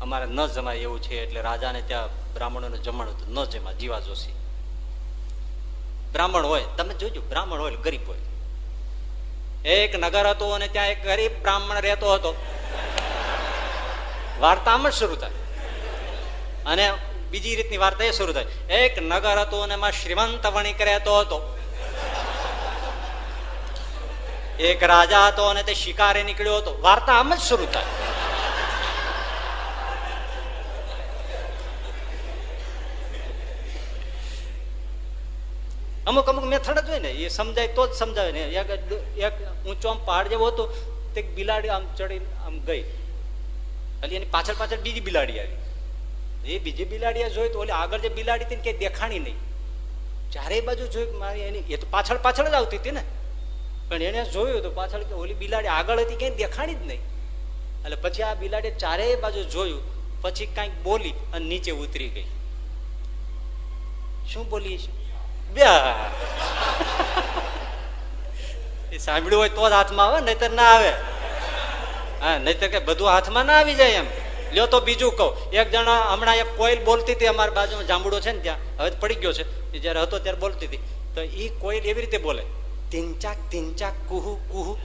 અમારે ન જમાય એવું છે, એટલે રાજાને ત્યાં બ્રાહ્મણોનું જમણ હતું. ન જમા જીવા જોશી. બ્રાહ્મણ હોય, તમે જોજો, બ્રાહ્મણ હોય ગરીબ હોય. એક નગર હતો અને ત્યાં એક ગરીબ બ્રાહ્મણ રહેતો હતો. વાર્તા આમ જ શરૂ થાય. અને બીજી રીતની વાર્તા એ શરૂ થાય. એક નગર હતું અને એમાં શ્રીમંત વણિક રહેતો હતો. એક રાજા હતો અને તે શિકારે નીકળ્યો હતો. વાર્તા આમ જ શરૂ થાય. અમુક અમુક મેથડ જ હોય ને, એ સમજાય તો જ સમજાવે ને. એક ઊંચો આમ પહાડ જેવો હતો, તે બિલાડી આમ ચડી આમ ગઈ. એટલે એની પાછળ પાછળ બીજી બિલાડી આવી. એ બીજી બિલાડીએ જોઈ તો ઓલી આગળ જે બિલાડી હતી ને કઈ દેખાણી નહીં. ચારે બાજુ જોયું મારી એની, એ તો પાછળ પાછળ જ આવતી હતી ને. પણ એને જોયું તો પાછળ કે ઓલી બિલાડી આગળ હતી, ક્યાંય દેખાણી જ નહીં. એટલે પછી આ બિલાડી ચારેય બાજુ જોયું, પછી કાંઈક બોલી અને નીચે ઉતરી ગઈ. શું બોલી બે. સાંભળ્યું હોય તો જ હાથમાં આવે, નહીતર ના આવે. હા, નહીતર કે બધું હાથમાં ના આવી જાય એમ. લ્યો તો બીજું કહું. એક જણા હમણાં એક કોઈલ બોલતી હતી અમારી બાજુમાં, જાંબુડો છે ને ત્યાં, હવે પડી ગયો છે. જયારે હતો ત્યારે બોલતી હતી. તો એ કોઈલ એવી રીતે બોલે. તિનચાક ધિનચાક કુહુ કુહુ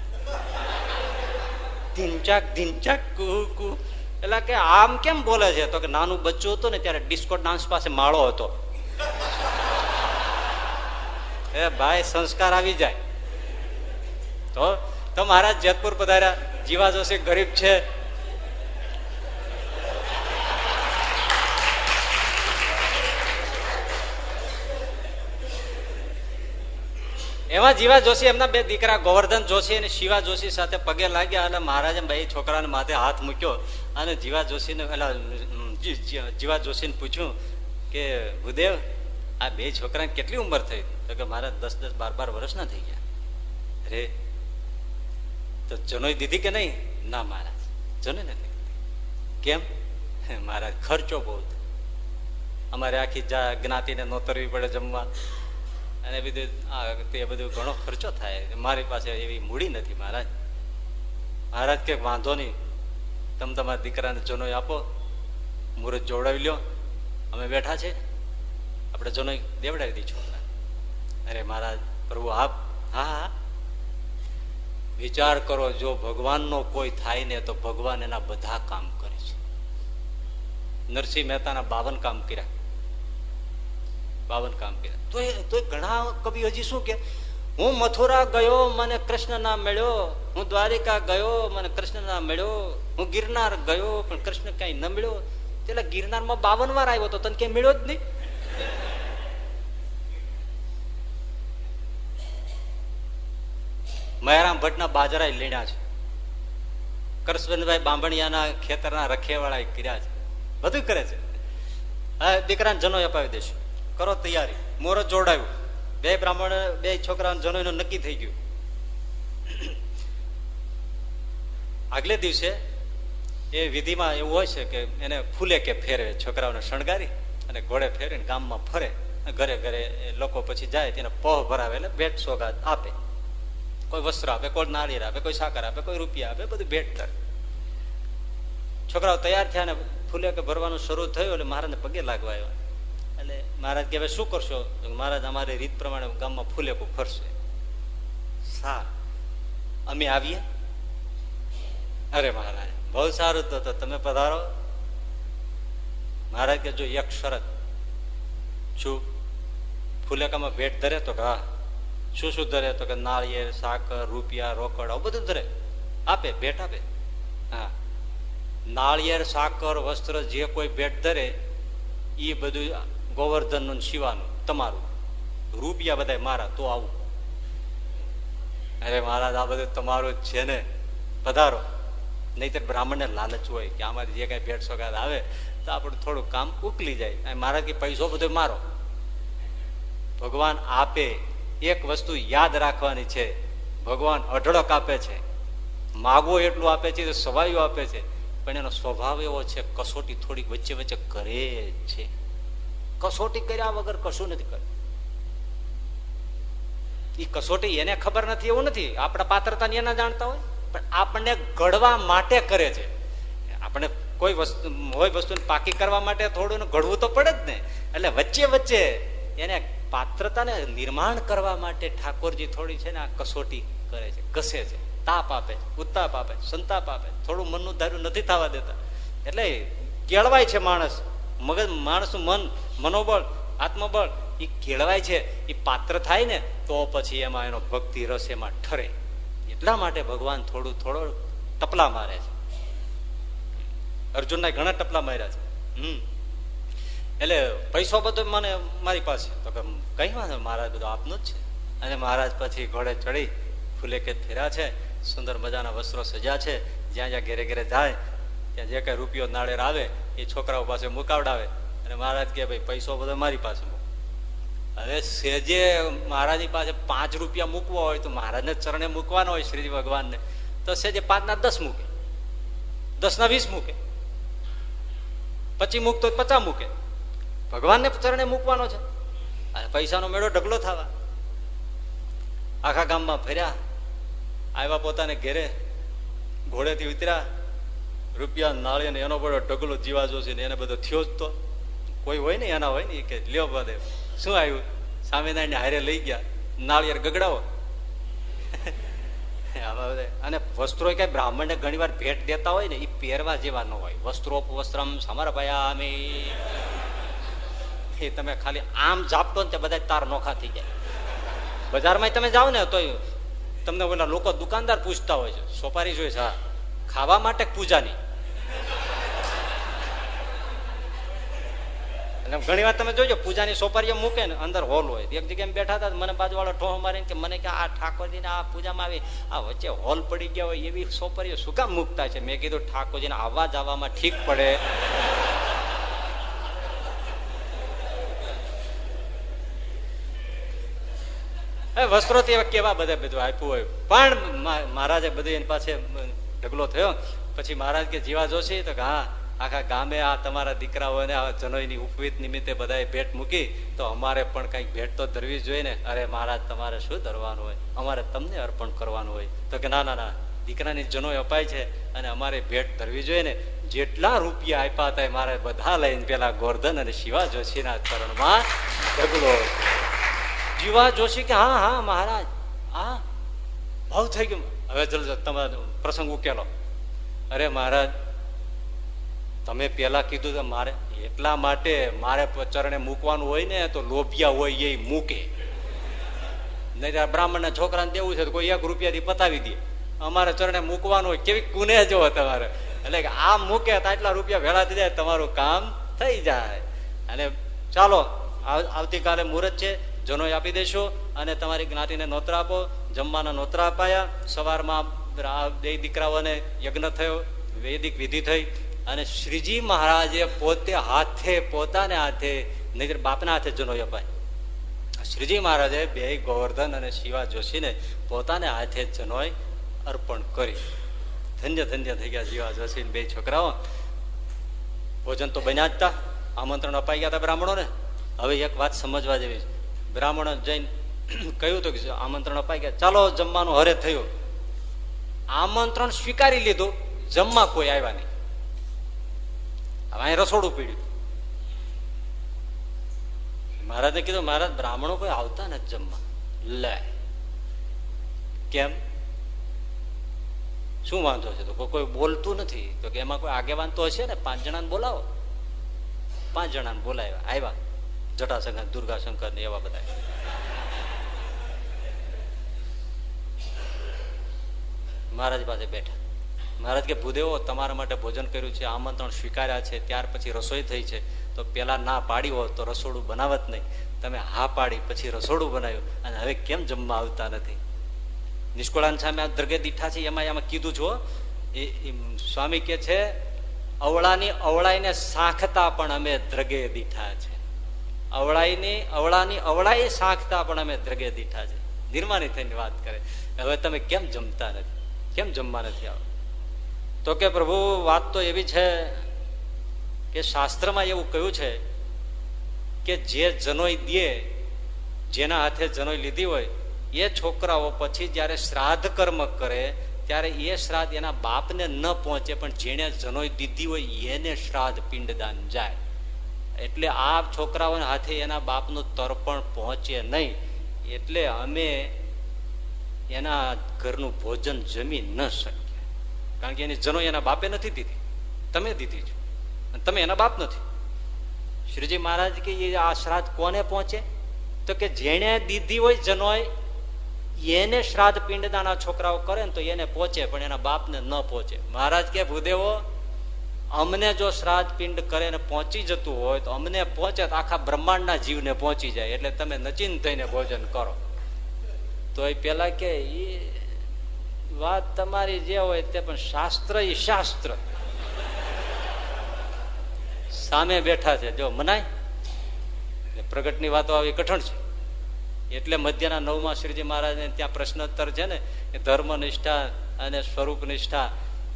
ધિનચાક ધિનચાક કુહુ કુહુ એટલે કે આમ કેમ બોલે છે? તો કે નાનું બચ્ચું હતું ને ત્યારે ડિસ્કો ડાન્સ પાસે માળો હતો. એ ભાઈ, સંસ્કાર આવી જાય. તો તો મહારાજ જેતપુર પધાર્યા. જીવા જોશી ગરીબ છે. એમાં જીવા જોશી, એમના બે દીકરા ગોવર્ધન જોશી અને શિવા જોશી સાથે પગે લાગ્યા અને મહારાજે બે છોકરાને માથે હાથ મૂક્યો અને જીવા જોશીને પેલા જીવા જોશીને પૂછ્યું કે, ભૂદેવ, આ બે છોકરાને કેટલી ઉંમર થઈ? તો કે, મારા દસ દસ, બાર બાર વર્ષના થઈ ગયા. અરે, તો જનોઈ દીધી કે નહીં? ના, મહારાજ, જનોઈ નથી કેમ? મહારાજ, ખર્ચો બહુ અમારે આખી જ્ઞાતિને નોતરવી પડે જમવા. અને બધું તે બધું ઘણો ખર્ચો થાય. મારી પાસે એવી મૂડી નથી, મહારાજ. મહારાજ કે વાંધો નહીં. તમે તમારા દીકરાને જનોઈ આપો. મુહૂર્ત જોડાવી લ્યો. અમે બેઠા છે. આપણે જનોઈ દેવડાવી દી છોકરા અરે મહારાજ, પ્રભુ આપ હા હા. વિચાર કરો, જો ભગવાનનો કોઈ થાય ને તો ભગવાન એના બધા કામ કરે છે. નરસિંહ મહેતાના બાવન કામ કર્યા. બાવન કામ કર્યા. તો તો ઘણા કવિ હજી શું કે, હું મથુરા ગયો, મને કૃષ્ણ ના મળ્યો. હું દ્વારિકા ગયો, મને કૃષ્ણ ના મળ્યો. હું ગિરનાર ગયો, પણ કૃષ્ણ કઈ ન મળ્યો. એટલે ગિરનારમાં બાવન વાર આવ્યો તો તને ક્યાંય મળ્યો જ નહીં. મયારામ ભટ્ટના બાજરા લીણ્યા છે. કરસબનભાઈ બાંભણિયાના ખેતરના રખેવાળા કર્યા છે. બધું કરે છે. દીકરાને જનો અપાવી દેશું. કરો તૈયારી. મુહૂર્ત જોડાયું. બે બ્રાહ્મણ, બે છોકરા જનોઈનું નક્કી થઈ ગયું. આગલે દિવસે એ વિધિમાં એવું હોય છે કે એને ફૂલે કે ફેરવે, છોકરાઓને શણગારી અને ઘોડે ફેરવીને ગામમાં ફરે. ઘરે ઘરે લોકો પછી જાય, તેને પહ ભરાવે એટલે ભેટ સોગાદ આપે. કોઈ વસ્ત્ર આપે, કોઈ નાળિયેર આપે, કોઈ સાકર આપે, કોઈ રૂપિયા આપે, બધું ભેટ કરે. છોકરાઓ તૈયાર થયા ને ફૂલે કે ભરવાનું શરૂ થયું એટલે મહારાજને પગે લાગવા આવ્યા. એટલે મહારાજ કે શું કરશો? મહારાજ, અમારી રીત પ્રમાણે ગામમાં ફૂલેકું ફરશે. સા અમે આવીએ. અરે મહારાજ, બહુ સારું તો તમે પધારો. મહારાજ કે, જો એક શરત શું ફુલેકામાં ભેટ ધરે તો કે, હા. શું શું ધરે તો કે, નાળિયેર, સાકર, રૂપિયા, રોકડ, આવું બધું ધરે. આપે, ભેટ આપે. હા. નાળિયેર, સાકર, વસ્ત્ર જે કોઈ ભેટ ધરે એ બધું ગોવર્ધનનું શિવાનું, તમારું. રૂપિયા બધા મારા, તો આવું. અરે મહારાજ, આ બધું તમારું છે ને. પધારો. નહીતર બ્રાહ્મણને લાલચ હોય કે આમાંથી જે કઈ ભેટ સોગાદ આવે, તો આપણું થોડું કામ ઉકલી જાય. મારા કે પૈસો બધો મારો. ભગવાન આપે એક વસ્તુ યાદ રાખવાની છે. ભગવાન અઢળક આપે છે. માગવો એટલું આપે છે સવાયું આપે છે. પણ એનો સ્વભાવ એવો છે, કસોટી થોડીક વચ્ચે વચ્ચે કરે છે. કસોટી કર્યા વગર કશું નથી કર્યું. એ કસોટી એને ખબર નથી, એવું નથી. આપણા પાત્રતા એના જાણતા હોય. પણ આપણને ઘડવા માટે કરે છે. આપણે કોઈ વસ્તુ, હોય વસ્તુને પાકી કરવા માટે થોડું ઘડવું તો પડે જ ને. એટલે વચ્ચે વચ્ચે એને પાત્રતાને નિર્માણ કરવા માટે ઠાકોરજી થોડી છે ને આ કસોટી કરે છે. ઘસે છે. તાપ આપે ઉત્તાપ આપે સંતાપ આપે થોડું મનનું ધાર્યું નથી થવા દેતા. એટલે કેળવાય છે માણસ. મગજ માણસનું મન, મનોબળ, આત્મબળ એ કેળવાય છે એ પાત્ર થાય ને, તો પછી એમાં એનો ભક્તિ રસ એમાં ઠરે. એટલા માટે ભગવાન થોડું, થોડો ટપલા મારે છે. અર્જુનના ઘણા ટપલા માર્યા છે. હમ. એટલે પૈસો બધો મને, મારી પાસે. તો કે કઈ વાંધો મહારાજ બધું આપનું જ છે. અને મહારાજ પછી ઘોડે ચડી, ફૂલે કે ફેર્યા છે, સુંદર મજાના વસ્ત્રો સજા છે, જ્યાં જ્યાં ઘેરે ઘેરે જાય જે કઈ રૂપિયો નાળેર આવે એ છોકરાઓ પાસે મુકાવડાવે. અને મહારાજ કે ભાઈ, પૈસો બધો મારી પાસે હવે સેજે મહારાજની પાસે પાંચ રૂપિયા મૂકવા હોય તો મહારાજને ચરણે મૂકવાનો હોય શ્રીજી ભગવાનને. તો સેજે પાંચના દસ મૂકે. દસના વીસ મૂકે. પચી મૂકતો પચાસ મૂકે. ભગવાનને ચરણે મૂકવાનો છે. પૈસાનો મેળો ઢગલો થવા. આખા ગામમાં ફર્યા. આવ્યા પોતાને ઘેરે. ઘોડેથી ઉતર્યા. રૂપિયા નાળિયેર એનો બધો ઢગલો જીવાજો છે ને એને બધો થયો જ તો. કોઈ હોય ને એના હોય ને કે, લ્યો બધે. શું આવ્યું? સ્વામિનારાયણ હારે લઈ ગયા. નાળિયેર ગગડાવો. અને વસ્ત્રો કઈ બ્રાહ્મણને ઘણી વાર ભેટ દેતા હોય ને એ પહેરવા જેવા ન હોય. વસ્ત્રો વસ્ત્રમ સમર્પયામી. એ તમે ખાલી આમ જાપતો ને બધા તાર નોખા થઈ જાય બજારમાં તમે જાઓ ને તો તમને ઓલા લોકો દુકાનદાર પૂછતા હોય છે. સોપારી જોઈએ છે ખાવા માટે પૂજાની? એટલે ઘણી વાર તમે જોજો, પૂજાની સોપારીઓ મૂકે ને અંદર હોલ હોય. એક જગ્યાએ બેઠા હતા, મને બાજુવાળો ઠોહ મારીને કે મને કે આ ઠાકોરજીને આ પૂજામાં આવી, આ વચ્ચે હોલ પડી ગયા હોય એવી સોપારીઓ શું કામ મૂકતા છે? મેં કીધું, ઠાકોરજીને આવવા જવામાં ઠીક પડે. વસ્ત્રો કેવા બધા બધું આપ્યું હોય. પણ મહારાજે બધું એની પાસે ઢગલો થયો. પછી મહારાજ કે, જીવા જોશી? તો હા. આખા ગામે આ તમારા દીકરાઓને આ જનોઈની ઉપવીત નિમિત્તે બધાએ ભેટ મૂકી, તો અમારે પણ કંઈક ભેટ તો ધરવી જોઈએ ને. અરે મહારાજ, તમારે શું ધરવાનું હોય? અમારે તમને અર્પણ કરવાનું હોય. તો કે ના ના ના, દીકરાની જનોઈ અપાય છે અને અમારે ભેટ ધરવી જોઈએ ને. જેટલા રૂપિયા આપ્યા હતા મારે બધા લઈને પેલા ગોરધન અને શિવા જોશીના ચરણમાં ઢગલો. જીવા જોશી કે, હા હા, મહારાજ. હા. ભાવ થઈ ગયું. હવે જલ્દી તમારો પ્રસંગ ઉકેલો. અરે મહારાજ તમે પેલા કીધું મારે એટલા માટે મારે ચરણે મૂકવાનું હોય ને, તો લોભિયા હોય એ મૂકે. નહીં બ્રાહ્મણના છોકરાને દેવું છે તો કોઈ એક રૂપિયાથી પતાવી દે. અમારે ચરણે મૂકવાનું હોય કેવી કુને જો તમારે? એટલે આ મૂકે તો આટલા રૂપિયા ભેળા થઈ જાય, તમારું કામ થઈ જાય. અને ચાલો આવતીકાલે મુહૂર્ત છે જનો આપી દેશો અને તમારી જ્ઞાતિને નોતરા આપો, જમવાના નોતરા અપાયા. સવારમાં બે દીકરાઓને યજ્ઞ થયો, વૈદિક વિધિ થઈ. અને શ્રીજી મહારાજે પોતે હાથે, પોતાને હાથે નહીં બાપના હાથે જનોઈ અપાય શ્રીજી મહારાજે બે ગોવર્ધન અને શિવા જોશીને પોતાને હાથે જનોય અર્પણ કરી ધન્ય ધન્ય થઈ ગયા શિવા જોશી બે છોકરાઓ. ભોજન તો બન્યા જ હતા આમંત્રણ અપાઈ ગયા હતા બ્રાહ્મણોને. હવે એક વાત સમજવા જેવી બ્રાહ્મણો જઈને કહ્યું હતું કે આમંત્રણ અપાઈ ગયા, ચાલો જમવાનું હરે થયું. આમંત્રણ સ્વીકારી લીધું, જમવા કોઈ આવ્યા નહીં. હવે અહીં રસોડું પીડ્યું. મહારાજને કીધું, મહારાજ, બ્રાહ્મણો કોઈ આવતા નથી જમવા. લે. કેમ? શું વાંધો છે? તો કોઈ બોલતું નથી. તો કે એમાં કોઈ આગેવાન તો હશે ને? પાંચ જણાને બોલાવો. પાંચ જણાને બોલાવ્યા. આવ્યા જટાશંકર, દુર્ગાશંકર ને એવા બધા મહારાજ પાસે બેઠા. મહારાજ કે, ભૂદેવો, તમારા માટે ભોજન કર્યું છે, આમંત્રણ સ્વીકાર્યા છે, ત્યાર પછી રસોઈ થઈ છે, તો પેલા ના પાડી હોત તો રસોડું બનાવત નહીં. તમે હા પાડી, પછી રસોડું બનાવ્યું અને હવે કેમ જમવા આવતા નથી? નિષ્કુળાન સામે આ દ્રગે દીઠા છે, એમાં એમાં કીધું છો એ સ્વામી કે છે, અવળાની અવળાઈને સાખતા પણ અમે દ્રગે દીઠા છે. અવળાઈની, અવળાની અવળાઈ સાખતા પણ અમે દ્રગે દીઠા છે. નિર્માની થઈને વાત કરે. હવે તમે કેમ જમતા નથી? કેમ જમવા નથી આવો તો કે પ્રભુ, વાત તો એવી છે કે શાસ્ત્રમાં એવું કહ્યું છે કે જે જનોઈ દે, જેના હાથે જનોઈ લીધી હોય, એ છોકરાઓ પછી જયારે શ્રાદ્ધ કર્મ કરે, ત્યારે એ શ્રાદ્ધ એના બાપને ન પહોંચે, પણ જેને જનોઈ દીધી હોય, એને શ્રાદ્ધ પિંડદાન જાય. એટલે આ છોકરાઓના હાથે એના બાપનું તર્પણ પહોંચે નહીં. એટલે અમે એના ઘરનું ભોજન જમી ન શકીએ. કારણ કે એની જનો એના બાપે નથી દીધી. તમે દીધી છો. તમે એના બાપ નથી. શ્રીજી મહારાજ કે આ શ્રાદ્ધ કોને પહોંચે? તો કે જેને દીધી હોય જનોય એને શ્રાદ્ધ પિંડદાના છોકરાઓ કરે ને તો એને પહોંચે, પણ એના બાપને ન પહોંચે. મહારાજ કે, ભૂદેવો, અમને જો શ્રાદ્ધ પિંડ કરે ને પહોંચી જતું હોય, તો અમને પહોંચે તો આખા બ્રહ્માંડના જીવને પહોંચી જાય. એટલે તમે નચીન થઈને ભોજન કરો. તો એ પેલા કે વાત તમારી જે હોય તે, પણ શાસ્ત્ર એ શાસ્ત્ર. સામે બેઠા છે. જો મનાય? પ્રગટની વાતો આવી કઠણ છે. એટલે મધ્યના નવમાં શ્રીજી મહારાજને ત્યાં પ્રશ્નોત્તર છે ને ધર્મ નિષ્ઠા અને સ્વરૂપ નિષ્ઠા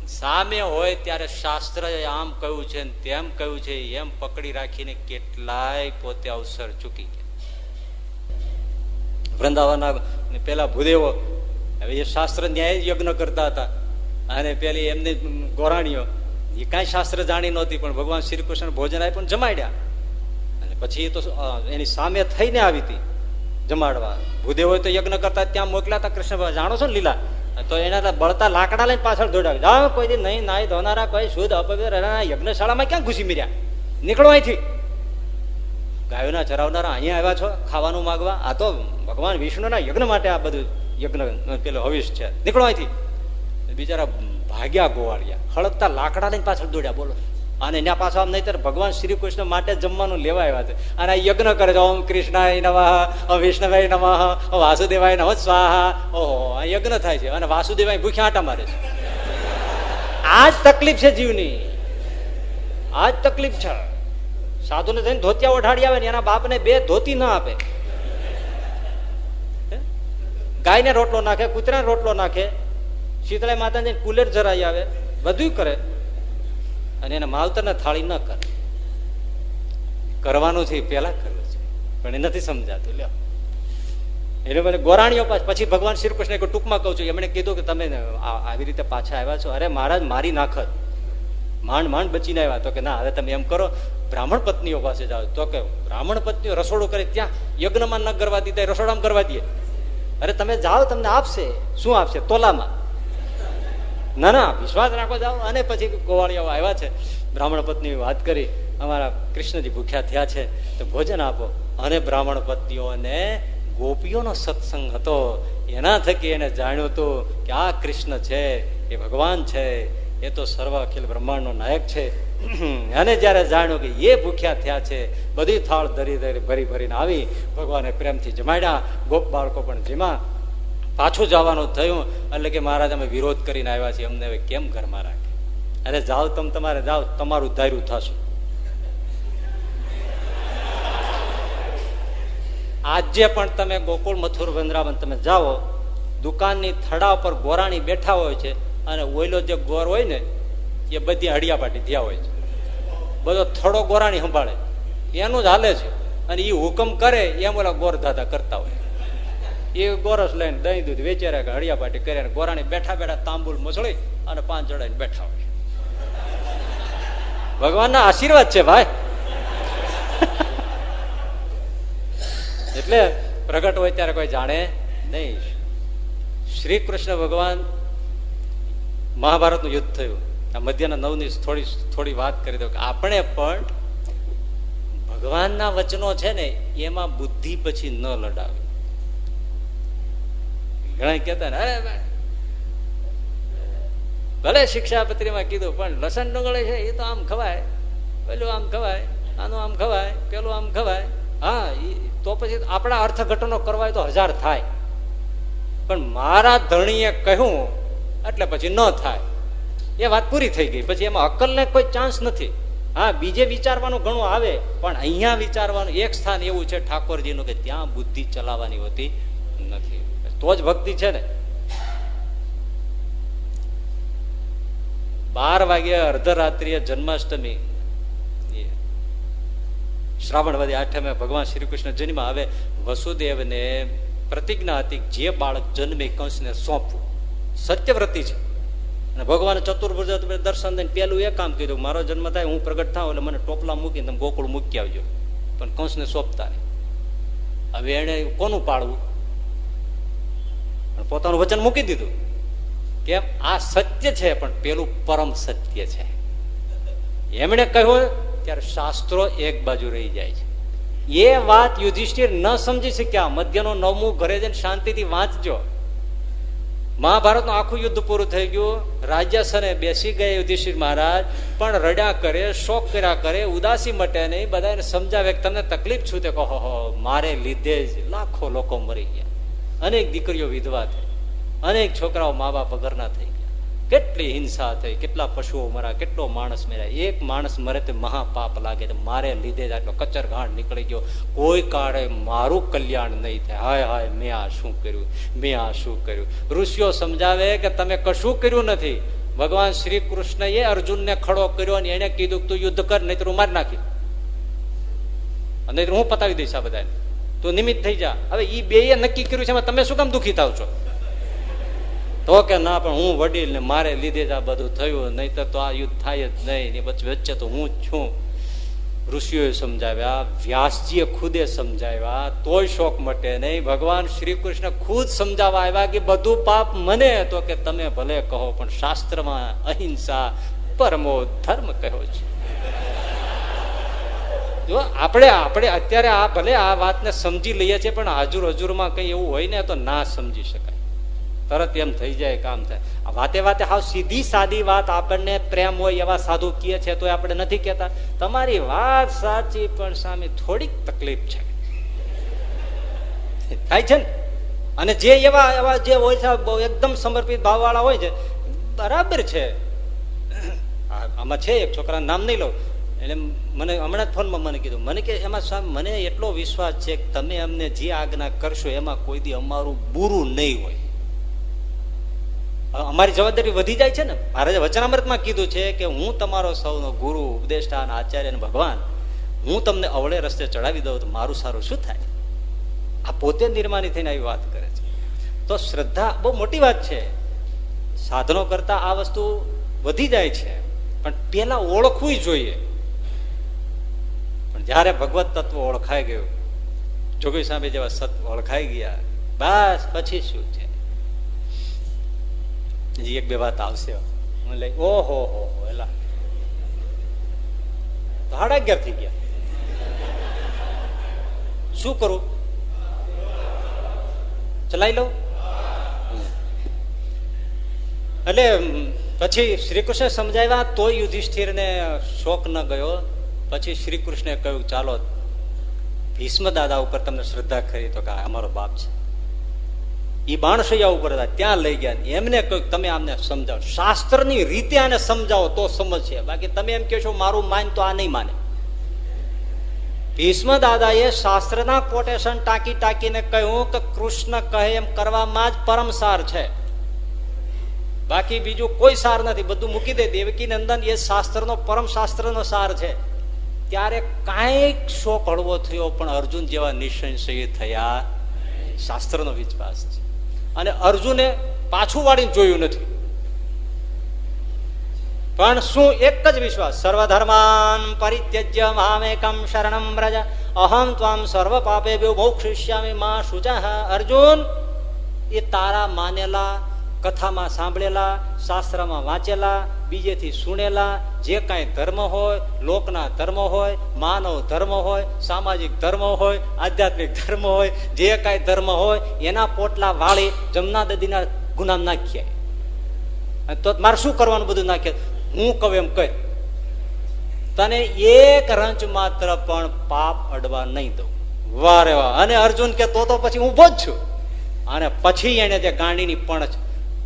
સામે હોય ત્યારે શાસ્ત્ર આમ કહ્યું છે તેમ કહ્યું છે, એમ પકડી રાખીને કેટલાય પોતે અવસર ચૂકી ગયા. વૃંદાવનના પેલા ભૂદેવો હવે એ શાસ્ત્ર ન્યાય યજ્ઞ કરતા હતા. અને પેલી એમની ગોરાણીઓ, એ કાંઈ શાસ્ત્ર જાણી નહોતી, પણ ભગવાન શ્રી કૃષ્ણ ભોજન આપ્યું જમાડ્યા. અને પછી એ તો એની સામે થઈને આવી હતી જમાડવા. ભૂદેવો તો યજ્ઞ કરતા ત્યાં મોકલ્યા હતા, કૃષ્ણ જાણો છો લીલા? તો એના બળતા લાકડા લઈને પાછળ દોડાવે. જાઓ કોઈ દી, નહીં નાઈ ધોનારા, કોઈ શુદ્ધ અપવ્ય યજ્ઞશાળામાં ક્યાં ઘૂસી mirયા નીકળો અહીંથી. ગાયોના ચરાવનારા અહીંયા આવ્યા છો, ખાવાનું માગવા? આ તો ભગવાન વિષ્ણુના યજ્ઞ માટે આ બધું યજ્ઞ પેલો હવિષ છે. નીકળો અહીંથી. બિચારા ભાગ્યા ગોવાળિયા. હળકતા લાકડા લઈને પાછળ દોડ્યા, બોલો. અને એના પાછો આમ નહીં ભગવાન શ્રી કૃષ્ણ માટે જમવાનું લેવા આવ્યા છે. અને આ યજ્ઞ કરે છે. ઓમ કૃષ્ણાય નમઃ વિષ્ણવાય નમઃ વાસુદેવાય નમઃ, સ્વાહા. ઓહો, આ યજ્ઞ થાય છે. અને વાસુદેવાય ભૂખ્યા આટા મારે છે. આ જ તકલીફ છે જીવની. આ જ તકલીફ છે. સાધુને થઈને ધોતિયા ઓઢાડી આવે ને એના બાપને બે ધોતી ના આપે. ગાયને રોટલો નાખે, કૂતરાને રોટલો નાખે શીતળા માતાને કુલેર જરાઈ આવે બધું કરે. અને એને માવતરને થાળી ન કરે. કરવાનું છે પેલા કરવું છે. પણ એ નથી સમજાતું. લ્યો. એટલે મને ગોરાણીઓ પછી ભગવાન શ્રી કૃષ્ણ ટૂંકમાં કહું છું, એમણે કીધું કે તમે આવી રીતે પાછા આવ્યા છો. અરે મહારાજ, મારી નાખત. માંડ માંડ બચીને આવ્યા. તો કે ના, હવે તમે એમ કરો, બ્રાહ્મણ પત્નીઓ પાસે જાઓ. તો કે બ્રાહ્મણ પત્નીઓ રસોડું કરે ત્યાં યજ્ઞમાં ન કરવા દીધા રસોડામાં કરવા દે. અરે તમે જાઓ, તમને આપશે. શું આપશે? તોલામાં. ના ના, વિશ્વાસ રાખો, જાઓ. અને પછી ગોવાળિયાઓ આવ્યા છે. બ્રાહ્મણ પત્ની વાત કરી. અમારા કૃષ્ણજી ભૂખ્યા થયા છે. તો ભોજન આપો. અને બ્રાહ્મણ પત્નીઓને ગોપીઓનો સત્સંગ હતો. એના થકી એને જાણ્યું હતું કે આ કૃષ્ણ છે, એ ભગવાન છે. એ તો સર્વ અખિલ બ્રહ્માંડનો નાયક છે. અને જયારે જાણ્યું કે એ ભૂખ્યા થયા છે, બધી થાળ ધરી ધરી ભરી ભરીને આવી, ભગવાને પ્રેમથી જમાડ્યા, ગોપ બાળકો પણ જીમા પાછું જવાનું થયું, એટલે કે મહારાજ અમે વિરોધ કરીને આવ્યા છીએ, અમને હવે કેમ ઘરમાં રાખે? અરે જાઓ તમે તમારે, જાઓ, તમારું ધાર્યું થશે. આજે પણ તમે ગોકુળ મથુર વૃંદાવન તમે જાઓ, દુકાનની થડા પર ગોરાણી બેઠા હોય છે, અને ઓઈલો જે ગોર હોય ને, એ બધી હડિયાપાટી થયા હોય છે. બધો થડો ગોરાણી સંભાળે. એનું જ હાલે છે. અને એ હુકમ કરે, એમ ઓલા ગોર દાદા કરતા હોય. એ ગોરસ લઈને દહીં દૂધ વેચ્યા હળિયા પાટી કરે ગોરાણી બેઠા બેઠા તાંબુલ મસળી અને પાંચ ચડાઈને બેઠા હોય. ભગવાનના આશીર્વાદ છે ભાઈ. એટલે પ્રગટ હોય ત્યારે કોઈ જાણે નહીં. શ્રી કૃષ્ણ ભગવાન મહાભારતનું યુદ્ધ થયું. મધ્યના નવની થોડી થોડી વાત કરી દો કે આપણે પણ ભગવાનના વચનો છે ને, એમાં બુદ્ધિ પછી ન લડાવે. ઘણા કેતા ને, અરે ભલે શિક્ષાપત્રીમાં કીધું, પણ લસણ ડુંગળે છે, એ તો આમ ખવાય. પેલું આમ ખવાય, આનું આમ ખવાય, પેલું આમ ખવાય. હા તો પછી આપણા અર્થઘટનો કરવાય તો હજાર થાય. પણ મારા ધણીએ કહ્યું, એટલે પછી ન થાય. એ વાત પૂરી થઈ ગઈ. પછી એમાં અક્કલને કોઈ ચાન્સ નથી. હા, બીજે વિચારવાનું ઘણું આવે, પણ અહીંયા વિચારવાનું એક સ્થાન એવું છે ઠાકોરજીનું કે ત્યાં બુદ્ધિ ચલાવવાની હોતી નથી. તો જ ભક્તિ છે ને. બાર વાગે અર્ધરાત્રિએ જન્માષ્ટમી. શ્રાવણ વધી આઠમે ભગવાન શ્રી કૃષ્ણ જન્મ આવે વસુદેવને પ્રતિજ્ઞા હતી જે બાળક જન્મે કંસને સોંપવું. સત્યવ્રતી છે. અને ભગવાન ચતુર્ભુજ દર્શન દઈને પેલું એ કામ કીધું મારો જન્મ થાય, હું પ્રગટ થાઉં એટલે મને ટોપલા મૂકીને તમે ગોકુળ મૂકી આવજો. પણ કંસને સોંપતા નહીં. હવે એને કોનું પાળવું પોતાનું વચન મૂકી દીધું કેમ આ સત્ય છે, પણ પેલું પરમ સત્ય છે. એમણે કહ્યું ત્યારે શાસ્ત્રો એક બાજુ રહી જાય છે. એ વાત યુધિષ્ઠિર ન સમજી શક્યા. મધ્યનો નવમું ઘરે જઈને શાંતિથી વાંચજો. મહાભારતનું આખું યુદ્ધ પૂરું થઈ ગયું. રાજ્યસને બેસી ગયા યુધિષ્ઠિર મહારાજ, પણ રડ્યા કરે, શોક કર્યા કરે, ઉદાસી મટે નહીં. બધાને સમજાવે તમને તકલીફ છું તે કહો મારે લીધે જ લાખો લોકો મરી ગયા. અનેક દીકરીઓ વિધવા થઈ. અનેક છોકરાઓ મા બાપ વગરના થઈ કેટલી હિંસા થઈ, કેટલા પશુઓ મરા, કેટલો માણસ મર્યા? એક માણસ મરે તે મહાપાપ લાગે મારે લીધે જ આટલો કચર ઘાણ નીકળી ગયો. કોઈ કાળે મારું કલ્યાણ નહીં થાય. હાય હાય, મેં આ શું કર્યું? મેં આ શું કર્યું? ઋષિઓ સમજાવે કે તમે કશું કર્યું નથી. ભગવાન શ્રી કૃષ્ણએ અર્જુનને ખડો કર્યો અને એને કીધું તું યુદ્ધ કર નહીં તું મારી નાખી નહીં હું પતાવી દઈશ આ બધાને. તું નિમિત્ત થઈ જા. હવે એ બે નક્કી કર્યું છે તમે શું કામ દુઃખી થાવ છો? તો કે ના, પણ હું વડીલ ને મારે લીધે જ આ બધું થયું, નહીતર તો આ યુદ્ધ થાય જ નહીં. વચ્ચે તો હું જ છું. ઋષિઓએ સમજાવ્યા વ્યાસજીએ ખુદે સમજાવ્યા તોય શોક મટે નહીં. ભગવાન શ્રી કૃષ્ણ ખુદ સમજાવવા આવ્યા કે બધું પાપ મને, તો કે તમે ભલે કહો, પણ શાસ્ત્રમાં અહિંસા પરમો ધર્મ કહ્યો છે. જો આપણે આપણે અત્યારે આ ભલે આ વાતને સમજી લઈએ છીએ, પણ હજુર હજુરમાં કઈ એવું હોય ને, તો ના સમજી શકાય. તરત એમ થઈ જાય, કામ થાય. વાતે વાતે હાવ સીધી સાદી વાત આપણને પ્રેમ હોય એવા સાધુ કીએ છે તો આપણે નથી કેતા તમારી વાત સાચી, પણ સામે થોડીક તકલીફ છે. થાય છે ને? અને જે એવા એવા જે હોય છે એકદમ સમર્પિત ભાવવાળા હોય છે, બરાબર છે. આમાં છે, એક છોકરાનું નામ નહીં લઉં. એટલે મને હમણાં ફોનમાં મને કીધું, મને કે, એમાં સાહેબ, મને એટલો વિશ્વાસ છે કે તમે અમને જે આજ્ઞા કરશો, એમાં કોઈ દી અમારું બુરું નહીં હોય. અમારી જવાબદારી વધી જાય છે ને? મહારાજે વચનામૃતમાં કીધું છે કે હું તમારો સૌનો ગુરુ, ઉપદેષ્ટા આચાર્ય અને ભગવાન. હું તમને અવળે રસ્તે ચડાવી દઉં તો મારું સારું શું થાય? આ પોતે નિર્માની થઈને આવી વાત કરે છે. તો શ્રદ્ધા બહુ મોટી વાત છે. સાધનો કરતા આ વસ્તુ વધી જાય છે. પણ પેલા ઓળખવું જોઈએ. પણ જયારે ભગવત તત્વ ઓળખાઈ ગયું, જોગી સામે જેવા સત્વ ઓળખાઈ ગયા, બસ પછી શું છે? હજી એક બે વાત આવશે હું લઈ ઓહો, હો હો, એલા. સાડા અગિયાર થઈ ગયા. શું કરું? ચલાવી લઉં? એટલે પછી શ્રી કૃષ્ણ સમજાવ્યા તો યુધિષ્ઠિર ને શોક ન ગયો. પછી શ્રી કૃષ્ણે કહ્યું, ચાલો ભીષ્મ દાદા ઉપર તમને શ્રદ્ધા કરી, તો કે અમારો બાપ છે. એ બાણસૈયા ઉપર હતા, ત્યાં લઈ ગયા એમને કહ્યું તમે આમને સમજાવો. શાસ્ત્રની રીતે આને સમજાવો તો સમજશે. બાકી તમે એમ કહેશો મારું માન તો આ નહીં માને. ભીષ્મ દાદાએ શાસ્ત્રના કોટેશન ટાંકી ટાંકીને કહ્યું કે, કૃષ્ણ કહે એમ કરવામાં જ પરમ સાર છે. બાકી બીજું કોઈ સાર નથી. બધું મૂકી દે. દેવકી નંદન એ શાસ્ત્રનો, પરમ શાસ્ત્રનો સાર છે. ત્યારે કાંઈક શોક હળવો થયો, પણ અર્જુન જેવા નિસંશય થયા. શાસ્ત્રનો વિશ્વાસ છે. અને અર્જુને પાછું વાળીને જોયું નથી. પણ શું એક જ વિશ્વાસ? સર્વધર્માન પરિત્યજ્ય મામેકમ શરણમ વ્રજ. અહમ ત્વામ સર્વ પાપે મોક્ષિષ્યામી માં શુચા. અર્જુન, એ તારા માનેલા, કથામાં સાંભળેલા, શાસ્ત્રમાં વાંચેલા બીજેથી સુનેલા જે કાંઈ ધર્મ હોય, લોકના ધર્મ હોય, માનવ ધર્મ હોય, સામાજિક ધર્મ હોય, આધ્યાત્મિક ધર્મ હોય, જે કાંઈ ધર્મ હોય, એના પોટલા વાળી જમના દદીના ગુનામ નાખીએ તો મારે શું કરવાનું બધું નાખીએ હું કહું એમ કહે, તને એક રંચ માત્ર પણ પાપ અડવા નહીં દઉં. વારે વાહ. અને અર્જુન કે તો તો પછી હું જ છું. અને પછી એને જે ગાંડીની પણ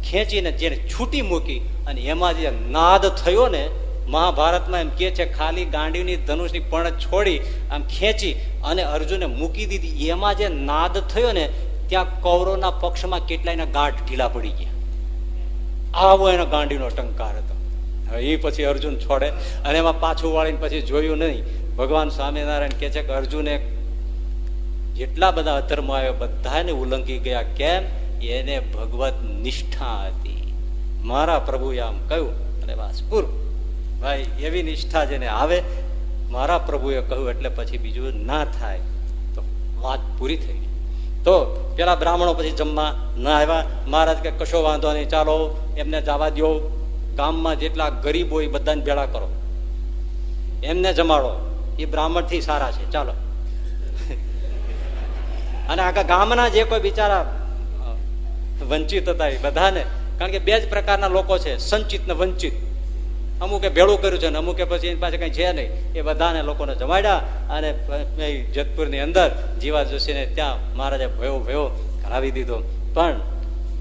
ખેંચીને જેને છૂટી મૂકી અને એમાં જે નાદ થયો ને, મહાભારતમાં એમ કે છે, ખાલી ગાંડીની ધનુષની પણ છોડી આમ ખેંચી અને અર્જુને મૂકી દીધી. એમાં જે નાદ થયો ને, ત્યાં કૌરવના પક્ષમાં કેટલાયના ગાઢ ઢીલા પડી ગયા. આવો એનો ગાંડીનો ટંકાર હતો. એ પછી અર્જુન છોડે અને એમાં પાછું વાળીને પછી જોયું નહીં. ભગવાન સ્વામિનારાયણ કે છે કે અર્જુને જેટલા બધા અધર્મ આવ્યા, બધાને ઉલ્લંઘી ગયા. કેમ? એને ભગવત નિષ્ઠા હતી. મારા પ્રભુએ આમ કહ્યું અને વાસ, પૂરું. ભાઈ, એવી નિષ્ઠા જેને આવે, મારા પ્રભુએ કહ્યું એટલે પછી બીજું ના થાય. તો વાત પૂરી થઈ તો પેલા બ્રાહ્મણો પછી જમવા ના આવ્યા. મહારાજ કે, કશો વાંધો નહીં, ચાલો, એમને જવા દો ગામમાં જેટલા ગરીબ હોય બધાને ભેળા કરો. એમને જમાડો. એ બ્રાહ્મણથી સારા છે. ચાલો. અને આખા ગામના જે કોઈ બિચારા વંચિત હતા એ બધાને. કારણ કે બે જ પ્રકારના લોકો છે, સંચિત ને વંચિત. અમુકે ભેળું કર્યું છે ને અમુકે પછી એની પાસે કઈ છે નહીં. એ બધાને લોકોને જમાડ્યા અને જેતપુરની અંદર જીવા જોશીને ત્યાં મહારાજે ભયો ભયો કરાવી દીધો. પણ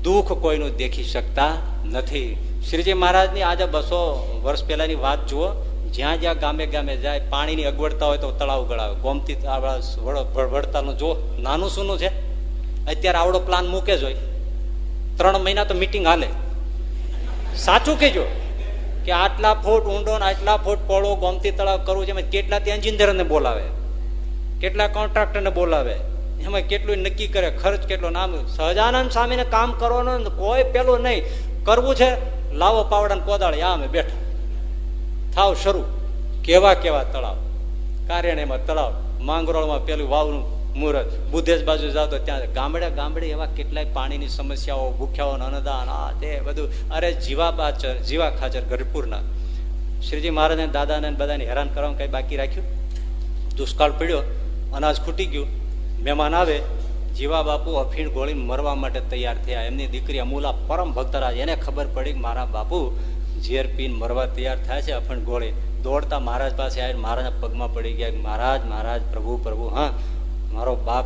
દુઃખ કોઈનું દેખી શકતા નથી. શ્રીજી મહારાજની આજે બસો વર્ષ પહેલાની વાત જુઓ. જ્યાં જ્યાં ગામે ગામે જાય, પાણીની અગવડતા હોય તો તળાવ ગળાવે. ગોમતી વડતાનું જો નાનું સૂનું છે. અત્યારે આવડો પ્લાન મૂકે જ હોય. ત્રણ મહિના તો મિટિંગ હાલે. સાચું કેજો કે આટલા ફૂટ ઊંડો આટલા ફૂટ પોળો ગોમતી તળાવ કરવું છે, એમાં કેટલા ત્યાં એન્જિનિયરને બોલાવે? કેટલા કોન્ટ્રાક્ટરને બોલાવે? એમાં કેટલું નક્કી કરે? ખર્ચ કેટલો? નામ સહજાનંદ સ્વામીને કામ કરવાનું કોઈ પેલું નહીં. કરવું છે, લાવો પાવડા કોદાળી આ અમે બેઠા. થાવ શરૂ. કેવા કેવા તળાવ? કાર્યાણીમાં તળાવ. માંગરોળમાં પેલું વાવનું મુહૂર્ત બુદ્ધેજ બાજુ જાવ તો ત્યાં ગામડે ગામડે એવા કેટલાય પાણીની સમસ્યાઓ, ભૂખ્યાઓ અનદાન આ તે બધું. અરે જીવા બાચર જીવા ખાચર ગઢપુરના. શ્રીજી મહારાજને, દાદાને બધાને હેરાન કરવાનું કઈ બાકી રાખ્યું? દુષ્કાળ પડ્યો, અનાજ ખૂટી ગયું. મહેમાન આવે, જીવા બાપુ અફીણ ગોળી મરવા માટે તૈયાર થયા. એમની દીકરી અમૂલા પરમ ભક્તરાજ એને ખબર પડી કે મારા બાપુ ઝેર પીન મરવા તૈયાર થાય છે અફીણ ગોળી. દોડતા મહારાજ પાસે આવીને મહારાજના પગમાં પડી ગયા મહારાજ મહારાજ, પ્રભુ પ્રભુ, હા. મારો બાપ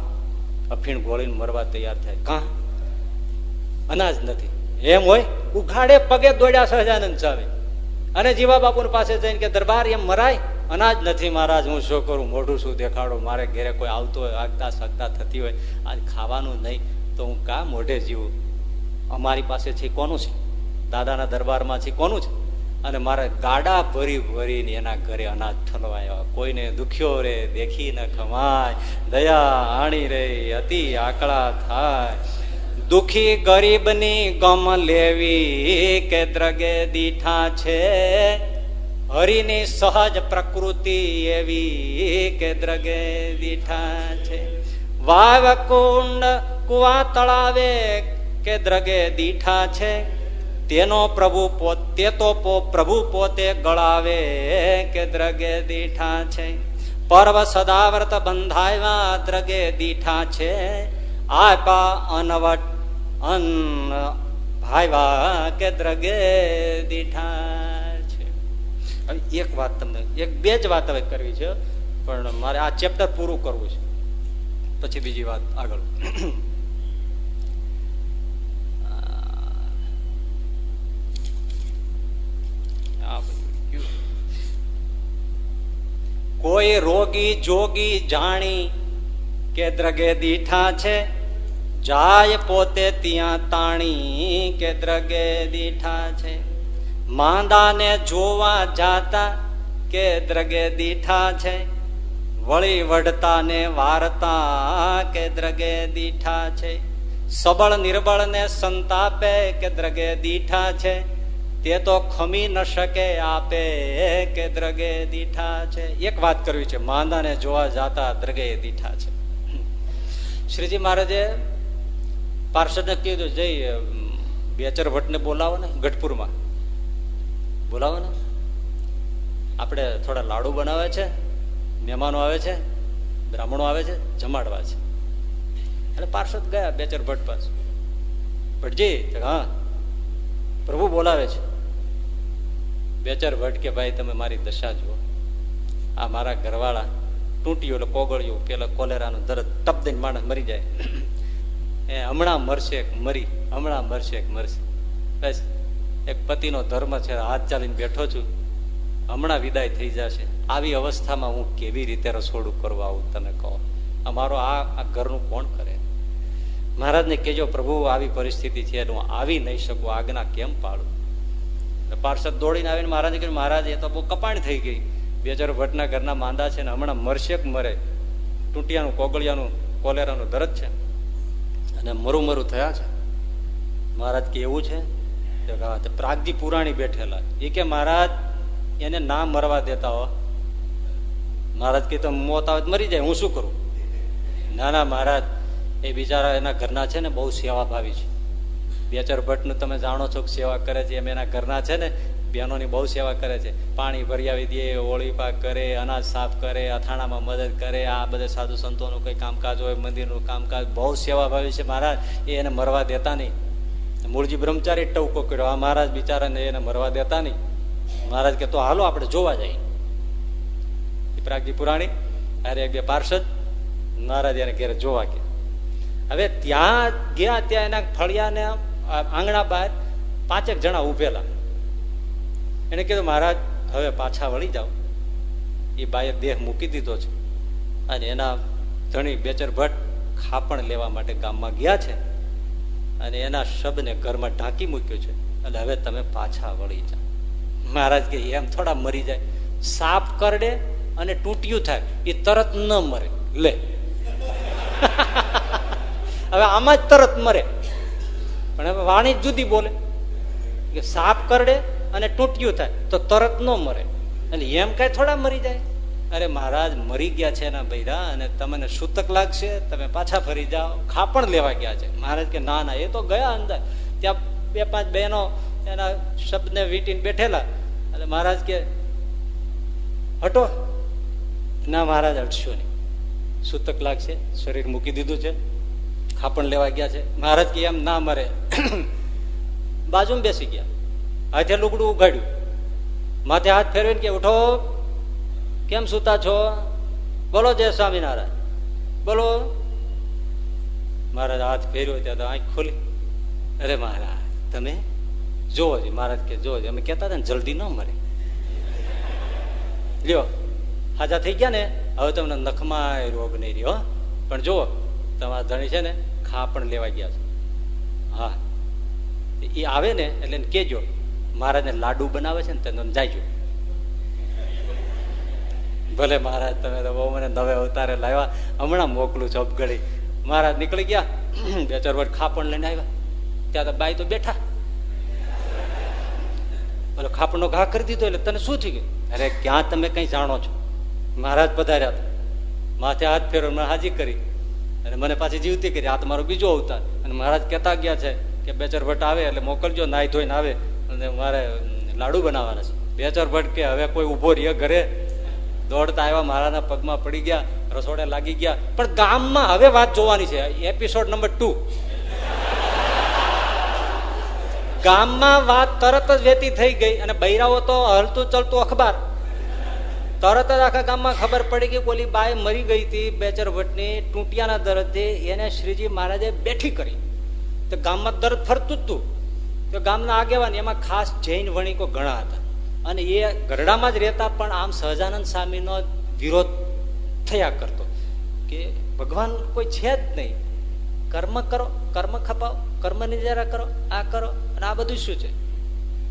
અફીણ ગોળીને મરવા તૈયાર થાય. કા? અનાજ નથી. એમ હોય, ઉઘાડે પગે દોડ્યા સહજાનંદ ચાવે અને જીવા બાપુ પાસે જઈને કે, દરબાર એમ મરાય? અનાજ નથી મહારાજ, હું શું કરું? મોઢું શું દેખાડો? મારે ઘેરે કોઈ આવતો હોય, આગતા સગતા થતી હોય. આજ ખાવાનું નહીં, તો હું કા મોઢે જીવું? અમારી પાસે છે, કોનું છે? દાદાના દરબારમાં છે, કોનું છે? અને મારે ગાડા ભરી ભરીને એના ઘરે અનાજ ઠલવાયા કોઈને દુખ્યો રે, દેખી ન ખમાય. દયા આણી રે, અતિ આકળા થાય. દુખી ગરીબની ગમ લેવી કે દ્રગે દીઠા છે? હરિની સહજ પ્રકૃતિ એવી કે દ્રગે દીઠા છે? વાવ કુંડ કુવા તળાવે કે દ્રગે દીઠા છે? તેનો પ્રભુ તે તો પ્રભુ પોતે ગળાવે કે દ્રગે દીઠા છે. પર્વ સદાવ્રત બંધાયવા દ્રગે દીઠા છે. આપા અનવટ અન ભાઈવા કે દ્રગે દીઠા છે. હવે એક વાત તમને એક બે જ વાત હવે કરવી છે. પણ મારે આ ચેપ્ટર પૂરું કરવું છે. પછી બીજી વાત આગળ. રોગી જોગી જાણી કે દ્રગે દીઠા છે, જાય પોતે ત્યાં તાણી કે દ્રગે દીઠા છે. માંદાને જોવા જાતા કે દ્રગે દીઠા છે, વળી વઢતા ને વારતા કે દ્રગે દીઠા છે. સબળ નિર્બળ ને સંતાપે કે દ્રગે દીઠા છે તે તો ખમી ન શકે આપે કે દ્રગે દીઠા છે. એક વાત કરવી છે, માંદાને જોવા જાતા દ્રગે દીઠા છે. શ્રીજી મહારાજે પાર્ષદને કીધું, જઈ બેચર ભટ્ટને બોલાવો ને, ગઢપુરમાં. બોલાવો ને. આપણે થોડા લાડુ બનાવે છે, મહેમાનો આવે છે, બ્રાહ્મણો આવે છે, જમાડવા છે. એટલે પાર્ષદ ગયા બેચર ભટ્ટ પાસે. ભટ્ટજી હા, પ્રભુ બોલાવે છે. બેચર ભટ્ટ કે ભાઈ તમે મારી દશા જુઓ. આ મારા ઘરવાળા તૂટ્યું એટલે કોગળ્યું પેલા કોલેરાનું દરદ દઈને માણસ મરી જાય. એ હમણાં મરશે મરી, હમણાં મરશે મરશે. બસ, એક પતિનો ધર્મ છે, હાથ ચાલીને બેઠો છું. હમણાં વિદાય થઈ જશે. આવી અવસ્થામાં હું કેવી રીતે રસોડું કરવા આવું તમે કહો? અમારો આ ઘરનું કોણ કરે? મહારાજને કેજો પ્રભુ, આવી પરિસ્થિતિ છે હું આવી નહીં શકું આજ્ઞા કેમ પાડું? પાર્ષદ દોડીને આવીને મહારાજે કહ્યું, મહારાજ, એ તો બહુ કપાણ થઈ ગઈ. બે હજાર ભટ્ટના ઘરના માંદા છે ને હમણાં મરશે કે મરે? તૂટિયાનું, કોગળિયાનું, કોલેરાનું દરદ છે. અને મરું મરું થયા છે. મહારાજ કે, એવું છે? પ્રાગજી પુરાણી બેઠેલા. એ કે, મહારાજ, એને ના મરવા દેતા હો. મહારાજ કે, તો મોત આવે મરી જાય. હું શું કરું? ના ના, મહારાજ, એ બિચારા એના ઘરના છે ને બહુ સેવા ભાવી છે. બેચર ભટ્ટનું તમે જાણો છો કે સેવા કરે છે, એમ એના ઘરના છે ને, બહેનોની બહુ સેવા કરે છે. પાણી ભરિયાવી દે ઓળી પાક કરે, અનાજ સાફ કરે, અથાણામાં મદદ કરે, આ બધા સાધુ સંતોનું કંઈ કામકાજ હોય, મંદિરનું કામકાજ, બહુ સેવાભાવી છે મહારાજ, એ એને મરવા દેતા નહીં. મૂળજી બ્રહ્મચારી ટવકો કર્યો. આ મહારાજ બિચારાને એને મરવા દેતા નહીં. મહારાજ કે તો હાલો આપણે જોવા જઈએ. પ્રાગજી પુરાણી અરે બે પાર્ષદ, મહારાજ એને ઘેરે જોવા ગયા. હવે ત્યાં ગયા ત્યાં એના ફળિયાને આંગણા બહાર પાંચેક જણા ઉભેલા એને કીધું, મહારાજ, હવે પાછા વળી જાઓ. એ બાએ દેહ મૂકી દીધો છે અને એના ધણી બેચર ભટ્ટ ખાપણ લેવા માટે ગામમાં ગયા છે અને એના શબ્દને ઘરમાં ઢાંકી મૂક્યો છે. એટલે હવે તમે પાછા વળી જાઓ. મહારાજ કે, એમ થોડા મરી જાય. સાપ કરડે અને તૂટ્યું થાય. એ તરત ન મરે. લે. હવે આમાં જ તરત મરે. પણ હવે વાણી જુદી બોલે. કે સાપ કરડે અને તૂટ્યું થાય, તો તરત ન મરે. એટલે એમ કઈ થોડા મરી જાય. અરે મહારાજ, મરી ગયા છે એના બૈરા અને તમને સૂતક લાગશે, તમે પાછા ફરી જાઓ. ખાપણ લેવા ગયા છે. મહારાજ કે, ના ના, એ તો ગયા અંદર. ત્યાં બે પાંચ બહેનો એના શબ્દને વીટીને બેઠેલા. એટલે મહારાજ કે, હટો. ના, મહારાજ, હટશો નહીં. સૂતક લાગશે. શરીર મૂકી દીધું છે. ખાપણ લેવા ગયા છે. મહારાજ કે એમ ના મરે. બાજુમાં બેસી ગયા. હાથે લુગડું ઉઘાડ્યું. માથે હાથ ફેરવીને કે, ઉઠો. કેમ સુતા છો? બોલો, જય સ્વામિનારાયણ. બોલો. મહારાજ હાથ ફેર્યો ત્યાં તો આંખ ખોલી. અરે મહારાજ, તમે જોવો જ, મહારાજ કે જોવો અમે કહેતા હતા ને, જલ્દી ન મરે. લ્યો, હાજા થઈ ગયા ને? હવે તમને નખમાં રોગ નહીં રહ્યો પણ જુઓ, તમારા ધણી છે ને ખા પણ લેવા ગયા છે. હા. એ આવે ને એટલે એને કેજો, મહારાજને લાડુ બનાવે છે ને તેને જાયજો. ભલે મહારાજ, તમે તો બહુ મને નવે અવતારે લાવ્યા. હમણાં મોકલું છું અપગડી મહારાજ નીકળી ગયા. બે ચાર વર્ષ ખાપણ લઈને આવ્યા. ત્યાં તો બાઈ તો બેઠા. બોલો ખાપણનો ઘા કરી દીધો એટલે તને શું થઈ ગયું? અરે, ક્યાં તમે કઈ જાણો છો? મહારાજ પધાર્યા માથે હાથ ફેરો હાજી કરી. અને મને પાછી જીવતી કરી. આ તમારો બીજો અવતાર. અને મહારાજ કહેતા ગયા છે કે બેચર ભટ્ટ આવે એટલે મોકલજો નાઈ ધોઈને આવે અને મારે લાડુ બનાવવાના છે. બેચર ભટ્ટ કે હવે કોઈ ઊભો રહીએ ઘરે, દોડતા આવ્યા, મારાના પગમાં પડી ગયા, રસોડે લાગી ગયા. પણ ગામમાં હવે વાત જોવાની છે. એપિસોડ નંબર ટુ ગામમાં વાત તરત જ વેતી થઈ ગઈ અને બૈરાઓ તો હલતું ચલતું અખબાર. તરત જ આખા ગામમાં ખબર પડી ગઈ ઓલી બાય મરી ગઈ હતી બેચર ભટ્ટની ટૂંટિયાના દર્દથી એને શ્રીજી મહારાજે બેઠી કરી. તો ગામમાં દર્દ ફરતું જ હતું. તો ગામના આગેવાન એમાં ખાસ જૈન વણિકો ઘણા હતા. અને એ ગરડામાં જ રહેતા પણ આમ સહજાનંદ સ્વામીનો વિરોધ થયા કરતો. કે ભગવાન કોઈ છે જ નહીં. કર્મ કરો, કર્મ ખપાવો કર્મ નિજારા કરો, આ કરો, અને આ બધું શું છે?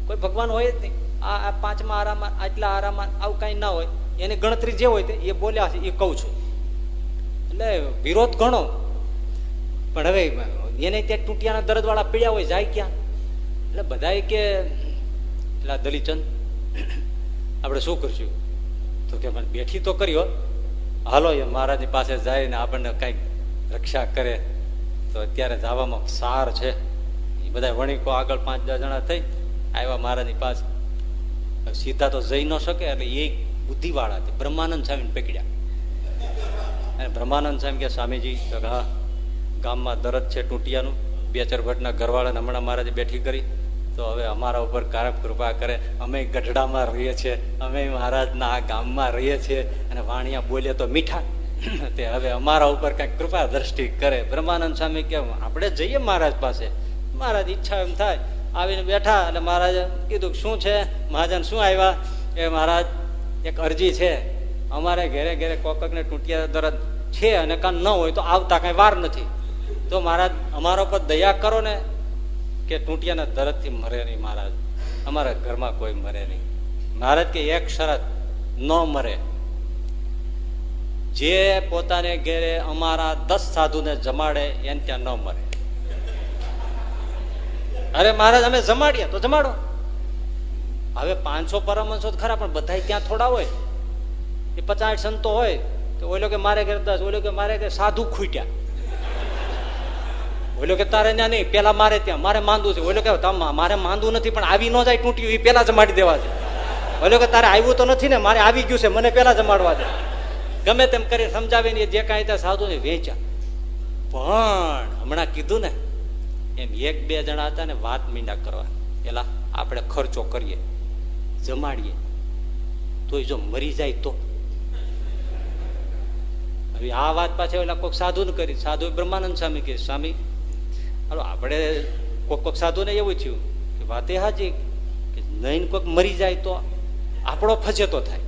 કોઈ ભગવાન હોય જ નહીં. આ પાંચમા આરામાં આટલા આરામાં આવું કાંઈ ના હોય, એની ગણતરી જે હોય તે એ બોલ્યા છે, એ કહું છું. એટલે વિરોધ ઘણો. પણ હવે એને ત્યાં તૂટિયાના દર્દ વાળા પીડ્યા હોય, જાય ક્યાં? એટલે બધા કે એટલે દલીચંદ આપણે શું કરશું? તો કે, મને બેઠી તો કર્યો હાલો એ મહારાજની પાસે જાય ને આપણને કંઈક રક્ષા કરે. તો અત્યારે જવામાં સાર છે. એ બધા વણિકો આગળ પાંચ દસ જણા થઈ, આવ્યા મહારાજની પાસે. સીધા તો જઈ ન શકે એટલે એ બુદ્ધિવાળા છે. બ્રહ્માનંદ સ્વામીને પકડ્યા. અને બ્રહ્માનંદ સ્વામી કે સ્વામીજી હા, ગામમાં દરદ છે ટૂંટિયાનું. બે ભટ્ટના ઘરવાળાને હમણાં મહારાજે બેઠી કરી. તો હવે અમારા ઉપર કારક કૃપા કરે. અમે ગઢડામાં રહીએ છીએ. અમે મહારાજના આ ગામમાં રહીએ છીએ. અને વાણિયા બોલીએ તો મીઠા. તે હવે અમારા ઉપર કંઈક કૃપા દ્રષ્ટિ કરે. બ્રહ્માનંદ સ્વામી કે આપણે જઈએ મહારાજ પાસે. મહારાજ ઈચ્છા એમ થાય આવીને બેઠા એટલે મહારાજે કીધું શું છે? મહાજન શું આવ્યા? એ મહારાજ, એક અરજી છે. અમારે ઘેરે ઘેરે કોકકને તૂટ્યા દરદ છે અને કાં ન હોય તો આવતા કઈ વાર નથી. તો મહારાજ, અમારા ઉપર દયા કરો ને કે તૂટિયાના દરદથી મરે નહીં મહારાજ. અમારા ઘરમાં કોઈ મરે નહીં. મહારાજ કે એક શરત, ન મરે. જે પોતાને ઘેરે અમારા દસ સાધુને જમાડે, એને ત્યાં ન મરે. અરે મહારાજ, અમે જમાડ્યા તો જમાડો. હવે પાંચસો પરમહંસો ખરા, પણ બધા ત્યાં થોડા હોય? એ પચાસ સંતો હોય, તો ઓલો કે મારે ઘરે દસ, ઓલો કે મારે ઘરે સાધુ ખૂટ્યા. ઓલો કે તારે ત્યાં નહીં, પેલા મારે ત્યાં, મારે માંદું છે. ઓલો કે મારે માંદું નથી, પણ આવી ન જાય તૂટ્યું એ પેલા જમાડી દેવા છે. ઓલો કે તારે આવ્યું તો નથી ને, મારે આવી ગયું છે, મને પેલા જમાડવા દે. ગમે તેમ કરી સમજાવીને જે કાંઈ ત્યાં સાધુ ને વેચ્યા. પણ હમણાં કીધું ને એમ એક બે જણા હતા ને વાત મીંડા કરવા એલા, આપણે ખર્ચો કરીએ, જમાડીએ. તોય જો મરી જાય તો? હવે આ વાત પાછળ ઓલા કોઈક સાધુ ને કરી. સાધુ બ્રહ્માનંદ સ્વામી કે સ્વામી, હાલો, આપણે કોઈક કોઈક સાધુ ને એવું થયું કે વાત એ હાજી કે નહીં કોઈક મરી જાય તો આપણો ફજેતો થાય.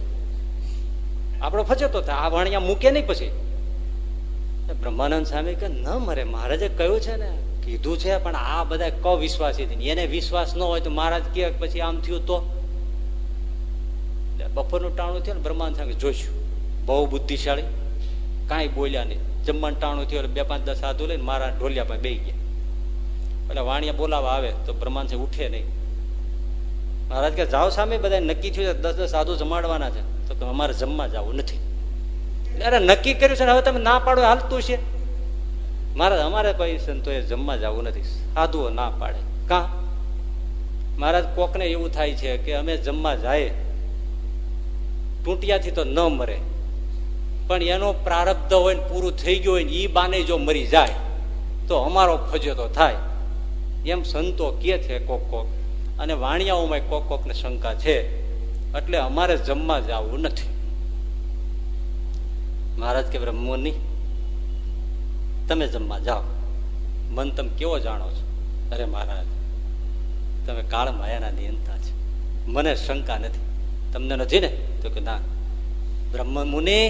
આપણો ફજેતો થાય. આ વાણિયા મૂકે નહીં પછી. બ્રહ્માનંદ સ્વામી કે ન મરે, મહારાજે કહ્યું છે ને કીધું છે, પણ આ બધા ક વિશ્વાસી એને વિશ્વાસ ન હોય તો મહારાજ કે પછી આમ થયું તો? બપોરનું ટાણું થયું ને બ્રહ્માંડ સામે જોઈશું બહુ બુદ્ધિશાળી. કાંઈ બોલ્યા નહીં. જમવાનું ટાણું થયું એટલે બે પાંચ દસ સાધુ લઈને મારા ઢોલિયા પાસે બે ગયા. એટલે વાણિયા બોલાવા આવે તો બ્રહ્માંડ સાહેબ ઉઠે નહીં. મહારાજ કે જાઓ સામે બધા નક્કી થયું દસ દસ સાધુ જમાડવાના છે. તો અમારે જમવા જવું નથી. અરે નક્કી કર્યું છે હવે તમે ના પાડો હાલતું છે. મહારાજ અમારે કોઈ સંતોએ જમવા જવું નથી. સાધુઓ ના પાડે. કા? મહારાજ, કોકને એવું થાય છે કે અમે જમવા જાય, તૂટિયાથી તો ન મરે. પણ એનો પ્રારબ્ધ હોય ને પૂરું થઈ ગયું હોય ને એ બાને જો મરી જાય, તો અમારો ફજેતો થાય. એમ સંતો કે છે કોક કોક. અને વાણિયાઓમાં કોક કોકને શંકા છે. એટલે અમારે જમવા જવું નથી. મહારાજ કે બ્રહ્મોની તમે જમવા જાઓ. મન તમે કેવો જાણો છો? અરે મહારાજ, તમે કાળ માયાના નિયંતા છે. મને શંકા નથી. તમને નથી ને? તો કે ના. બ્રહ્મ મુનિ,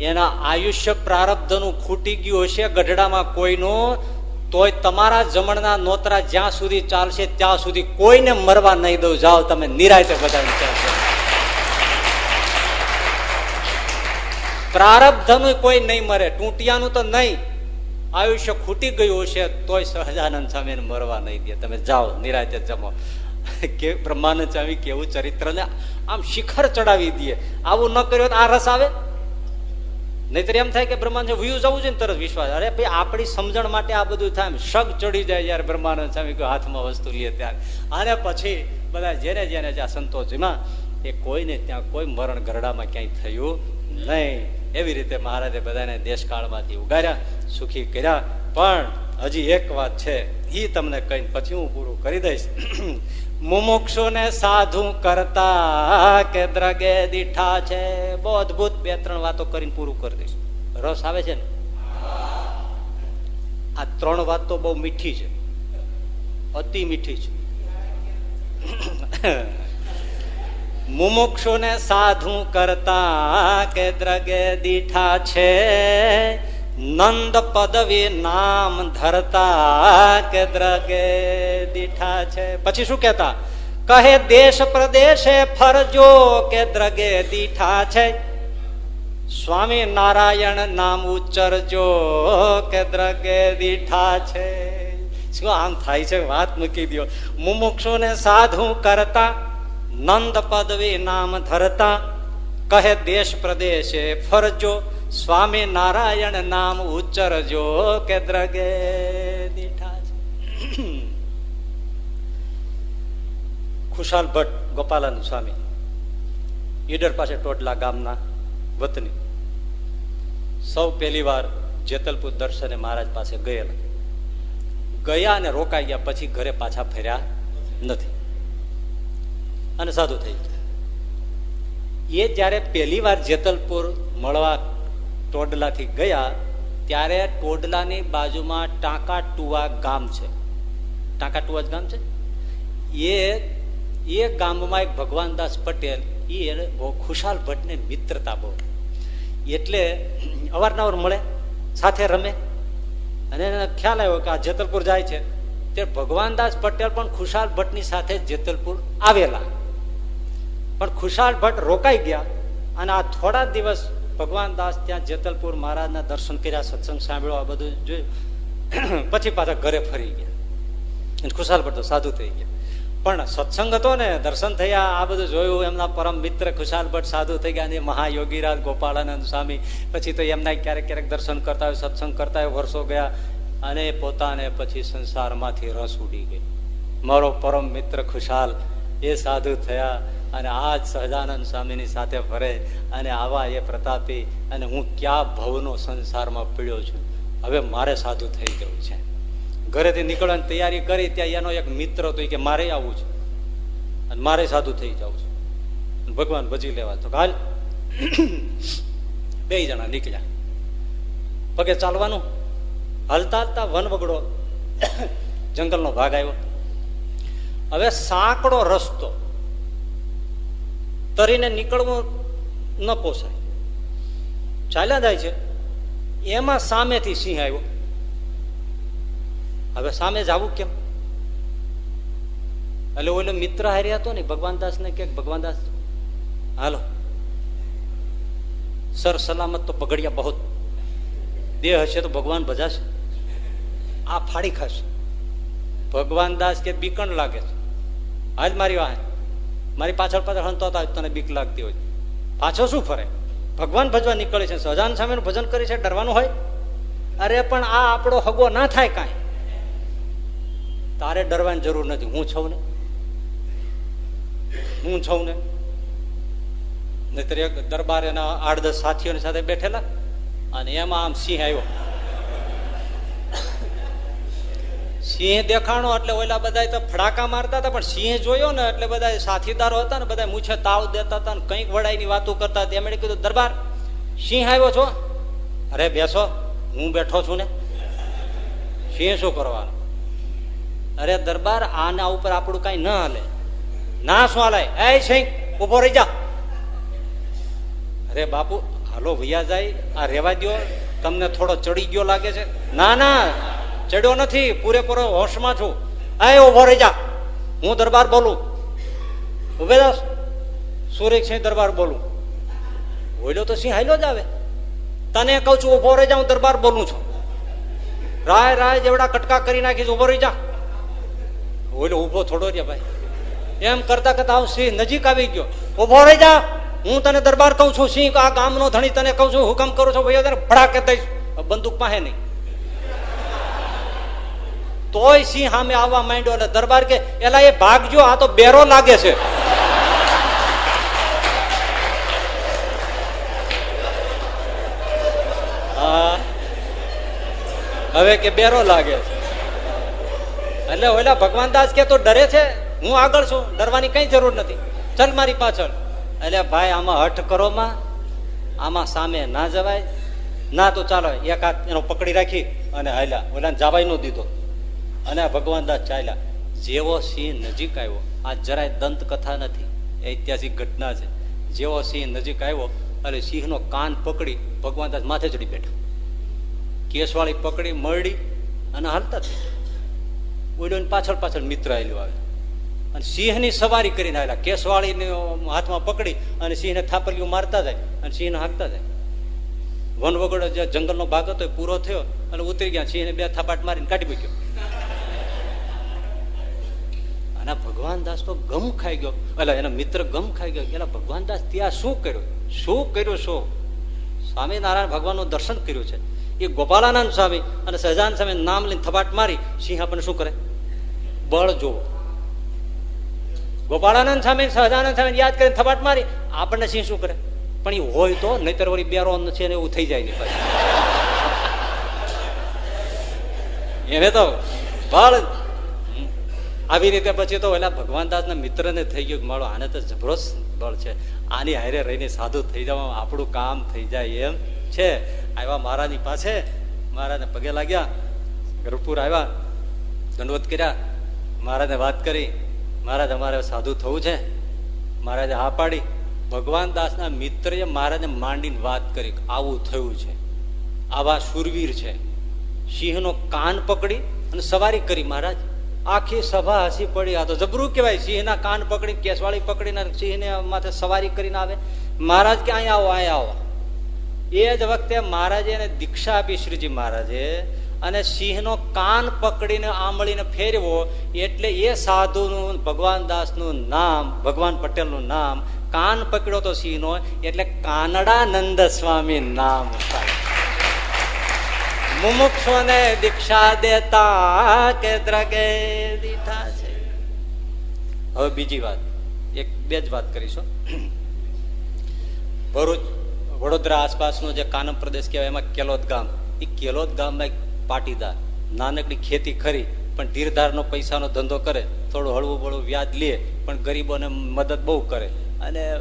એના આયુષ્ય પ્રારબ્ધનું ખૂટી ગયું હશે ગઢડામાં કોઈનું, તોય તમારા જમણના નોતરા જ્યાં સુધી ચાલશે ત્યાં સુધી કોઈને મરવા નહીં દઉં. જાઓ તમે નિરાયતે બધા વિચારશો પ્રારબ્ધનું કોઈ નહીં મરે. ટૂંટિયાનું તો નહીં. આયુષ્ય ખૂટી ગયું હશે, તોય સહજાનંદ સ્વામીને મરવા નહીં દે. તમે જાઓ, નિરાતે જમો. કે બ્રહ્માનંદ સ્વામી કેવું ચરિત્ર ને આમ શિખર ચડાવી દે. આવું ન કર્યું આ રસ આવે? નહીતર એમ થાય કે બ્રહ્માનંદ વ્યુ જવું છે ને તરત વિશ્વાસ. અરે ભાઈ, આપણી સમજણ માટે આ બધું થાય. શક ચડી જાય જયારે બ્રહ્માનંદ સ્વામી કોઈ હાથમાં વસ્તુ લે ત્યારે. અને પછી બધા જેને જેને જ્યાં સંતોષમાં એ કોઈને ત્યાં કોઈ મરણ ગરડામાં ક્યાંય થયું નહીં. એવી રીતે મહારાજે બધાને દેશકાળમાંથી ઉગાર્યા, સુખી કર્યા. પણ હજી એક વાત છે એ તમને કઈ પછી હું પૂરું કરી દઈશ. મુમુક્ષુ ને સાધુ કરતા કે દ્રગે દીઠા છે? બહુ અદભુત બે ત્રણ વાતો કરીને પૂરું કરી દઈશ. રસ આવે છે ને? આ ત્રણ વાત તો બહુ મીઠી છે. અતિ મીઠી છે. મુમુક્ષુ ને સાધુ કરતા કે દ્રગે દીઠા છે. નંદ પદવી નામ ધરતા કે દ્રગે દીઠા છે. પછી શું કેતા કહે દેશ પ્રદેશે ફરજો કે દ્રગે દીઠા છે. સ્વામી નારાયણ નામ ઉચ્ચરજો કે દ્રગે દીઠા છે. શું આમ થાય છે? વાત મૂકી દો મુમુક્ષુ ને સાધુ કરતા નંદ પદવી નામ ધરતા, કહે દેશ પ્રદેશે ફરજો, સ્વામી નારાયણ નામ ઉચ્ચરજો, કે દ્રગે ખુશાલ ભટ્ટ ગોપાલન સ્વામી, ઈડર પાસે ટોટલા ગામના વતની. સૌ પહેલી વાર જેતલપુર દર્શને મહારાજ પાસે ગયેલા. ગયા અને રોકાઈ ગયા, પછી ઘરે પાછા ફર્યા નથી. અને સાધુ થઈ ગયા. એ જયારે પહેલી વાર જેતલપુર મળવા ટોડલાથી ગયા, ત્યારે ટોડલાની બાજુમાં ટાંકાટુવા ગામ છે. ટાંકાટુવા જ ગામ છે? એ એ ગામમાં એક ભગવાનદાસ પટેલ, એ ખુશાલ ભટ્ટને મિત્રતા બહુ. એટલે અવારનવાર મળે, સાથે રમે. અને એને ખ્યાલ આવ્યો કે આ જેતલપુર જાય છે. તે ભગવાનદાસ પટેલ પણ ખુશાલ ભટ્ટની સાથે જેતલપુર આવેલા. પણ ખુશાલ ભટ્ટ રોકાઈ ગયા અને આ થોડા દિવસ ભગવાન દાસ ત્યાં જેતલપુર મહારાજના દર્શન કર્યા, સત્સંગ સાંભળ્યો, આ બધું જોયું. પછી પાછા ઘરે ફરી ગયા. ખુશાલ ભટ્ટ સાધુ થઈ ગયા. પણ સત્સંગ હતો ને, દર્શન થયા, આ બધું જોયું, એમના પરમ મિત્ર ખુશાલ ભટ્ટ સાધુ થઈ ગયા અને મહાયોગીરાજ ગોપાળાનંદ સ્વામી, પછી તો એમના ક્યારેક ક્યારેક દર્શન કરતા હોય, સત્સંગ કરતા હોય, વર્ષો ગયા અને પોતાને પછી સંસારમાંથી રસ ઉડી ગઈ મારો પરમ મિત્ર ખુશાલ એ સાધુ થયા અને આ જ સહજાનંદ સ્વામીની સાથે ફરે અને આવા એ પ્રતાપી અને હું ક્યાં ભવનો સંસારમાં પીડ્યો છું? હવે મારે સાધુ થઈ ગયું છે. ઘરેથી નીકળવાની તૈયારી કરી ત્યાં એનો એક મિત્ર હતો કે મારે આવવું છે. અને મારે સાધુ થઈ જવું છે. ભગવાન ભજી લેવા તો કાલ બે જણા નીકળ્યા. પગે ચાલવાનું. હાલતા હાલતા વન વગડો જંગલનો ભાગ આવ્યો. હવે સાંકડો રસ્તો તરીને નીકળવું ન પોસાય. ચાલ્યા જાય છે. એમાં સામેથી સિંહ આવ્યો. હવે સામે જવું કેમ? એટલે ઓલો મિત્ર હાર્યા હતો ને, ભગવાન દાસ ને કે, ભગવાન દાસ, હાલો. સર, સલામત તો પગડિયા બહુ દેહ હશે તો ભગવાન ભજાશે. આ ફાડી ખાશે. ભગવાન દાસ કે, બીકણ લાગે છે. આજ મારી વાહ. મારી પાછળ પાછળ હંતો તને બીક લાગતી હોય. પાછો શું ફરે? ભગવાન ભજવા નીકળે છે. સજાન સામેનું ભજન કરે છે, ડરવાનું હોય? અરે, પણ આ આપણો હગો ના થાય કાંઈ. તારે ડરવાની જરૂર નથી. હું છું ને? હું છું ને? નહીતર દરબાર એના આઠ દસ સાથીઓની સાથે બેઠેલા. અને એમાં આમ સિંહ આવ્યો. સિંહ દેખાણો એટલે ઓલા બધા તો ફડાકા મારતા હતા, પણ સિંહ જોયો ને એટલે બધા સાથીદારો હતા ને બધા મૂછે તાવ દેતા હતા ને કંઈક વડાઈની વાતો કરતા હતા. એમણે કીધું, દરબાર, સિંહ આવ્યો છો? અરે, બેસો, હું બેઠો છું ને. સિંહ શું કરવાનું? અરે, દરબાર, આના ઉપર આપણું કઈ ન હાલે. ના, શું હાલે? એ, સિંહ ઊભો રહી જા. અરે, બાપુ, હાલો ભૈયા જાય, આ રેવા દો તમને થોડો ચડી ગયો લાગે છે. ના ના ચડ્યો નથી, પૂરેપૂરો હોશમાં છું. આ ઊભો રહી જા. હું દરબાર બોલું. ઉભેદાસ સુરેખ સિંહ દરબાર બોલું. બોલ્યો તો સિંહ હાલ્યો જ આવે. તને કઉ છું ઊભો રહી જા, હું દરબાર બોલું છું. રાય રાય જેવડા કટકા કરી નાખીશ ઊભો રહી જા. બોલ્યો ઊભો થોડો રે ભાઈ. એમ કરતા કરતા હું સિંહ નજીક આવી ગયો. ઊભો રહી જા. હું તને દરબાર કઉ છું, સિંહ, આ ગામનો ધણી તને કઉ છું, હુકમ કરું છું ભાઈ તને ભડાકે દઈશ. બંદૂક પાસે નહીં. તોય સિંહ સામે આવવા માંડ્યો એટલે દરબાર કે, એલા, એ ભાગજો આ તો બેરો લાગે છે. હવે કે બેરો લાગે એટલે ઓલા ભગવાન દાસ કે, તો ડરે છે? હું આગળ છું. ડરવાની કઈ જરૂર નથી. ચલ મારી પાછળ. એટલે ભાઈ, આમાં હઠ કરો માં. આમાં સામે ના જવાય. ના તો ચાલો, એક હાથ એનો પકડી રાખી અને હાલ્યા. ઓલા જવાય નો દીધો. અને ભગવાન દાસ ચાલ્યા. જેવો સિંહ નજીક આવ્યો, આ જરાય દંત કથા નથી ઐતિહાસિક ઘટના છે. જેવો સિંહ નજીક આવ્યો, અને સિંહનો કાન પકડી ભગવાન દાસ માથે ચડી બેઠા. કેસવાળી પકડી મરડી અને હાલતા થઈ ઓલ્યો પાછળ પાછળ મિત્ર આવેલું આવે. અને સિંહની સવારી કરીને આવેલા કેસવાળીને હાથમાં પકડી અને સિંહને થાપલિયું મારતા જાય અને સિંહને હાંકતા જાય. વન વગડો જે જંગલનો ભાગ હતો પૂરો થયો અને ઉતરી ગયા. સિંહને બે થાપાટ મારીને કાઢી મૂક્યો. અને ભગવાન દાસ તો ગમ ખાઈ ગયો. એટલે એના મિત્ર ગમ ખાઈ ગયો. એના ભગવાન દાસ ત્યાં શું કર્યું? શું કર્યું, શું? સ્વામિનારાયણ ભગવાનનું દર્શન કર્યું છે. એ ગોપાલાનંદ સ્વામી અને સહજાન સ્વામી નામ લઈને થપાટ મારી, સિંહ આપણને શું કરે? બળ જોવો ગોપાળાનંદ સ્વામી સહજાનંદ સ્વામી યાદ કરીને થપાટ મારી, આપણને સિંહ શું કરે? પણ એ હોય તો, નહીતર વળી બેરો છે ને એવું થઈ જાય નહીં એને તો બળ આવી રીતે પછી તો ઓલા ભગવાન દાસના મિત્રને થઈ ગયું મારો આને તો જબરો બળ છે. આની હારે રહીને સાધુ થઈ જવા આપણું કામ થઈ જાય એમ છે. આવ્યા મહારાજની પાસે. મહારાજને પગે લાગ્યા. ગરપુર આવ્યા. દંડવત કર્યા. મહારાજને વાત કરી. મહારાજ, અમારે સાધુ થવું છે. મહારાજે હા પાડી. ભગવાન દાસના મિત્રએ મહારાજને માંડીને વાત કરી આવું થયું છે. આવા સુરવીર છે. સિંહનો કાન પકડી અને સવારી કરી મહારાજ. આખી સભા હસી પડી. આ તો જબરું કહેવાય. સિંહના કાન પકડી, કેસવાળી પકડીને સિંહને માથે સવારી કરીને આવે. મહારાજ કે અહીંયા આવો અહીંયા આવો. એ જ વખતે મહારાજે એને દીક્ષા આપી શ્રીજી મહારાજે અને સિંહનો કાન પકડીને આંબળીને ફેરવો એટલે એ સાધુનું, ભગવાન દાસનું નામ, ભગવાન પટેલનું નામ, કાન પકડ્યો તો સિંહનો એટલે કાનડાનંદ સ્વામી નામ મુમુક્ષોને દીક્ષા દેતા કે દ્રગે દીઠા છે. હવે બીજી વાત, એક બે જ વાત કરીશું. ભરૂચ, વડોદરા આસપાસનો જે કાનમ પ્રદેશ કહેવાય, એમાં કેલોદ ગામ. એ કેલોદ ગામમાં એક પાટીદાર, નાનકડી ખેતી ખરી, પણ ધીરધારનો પૈસાનો ધંધો કરે, થોડું હળવું બળવું વ્યાજ લે, પણ ગરીબોને મદદ બહુ કરે. અને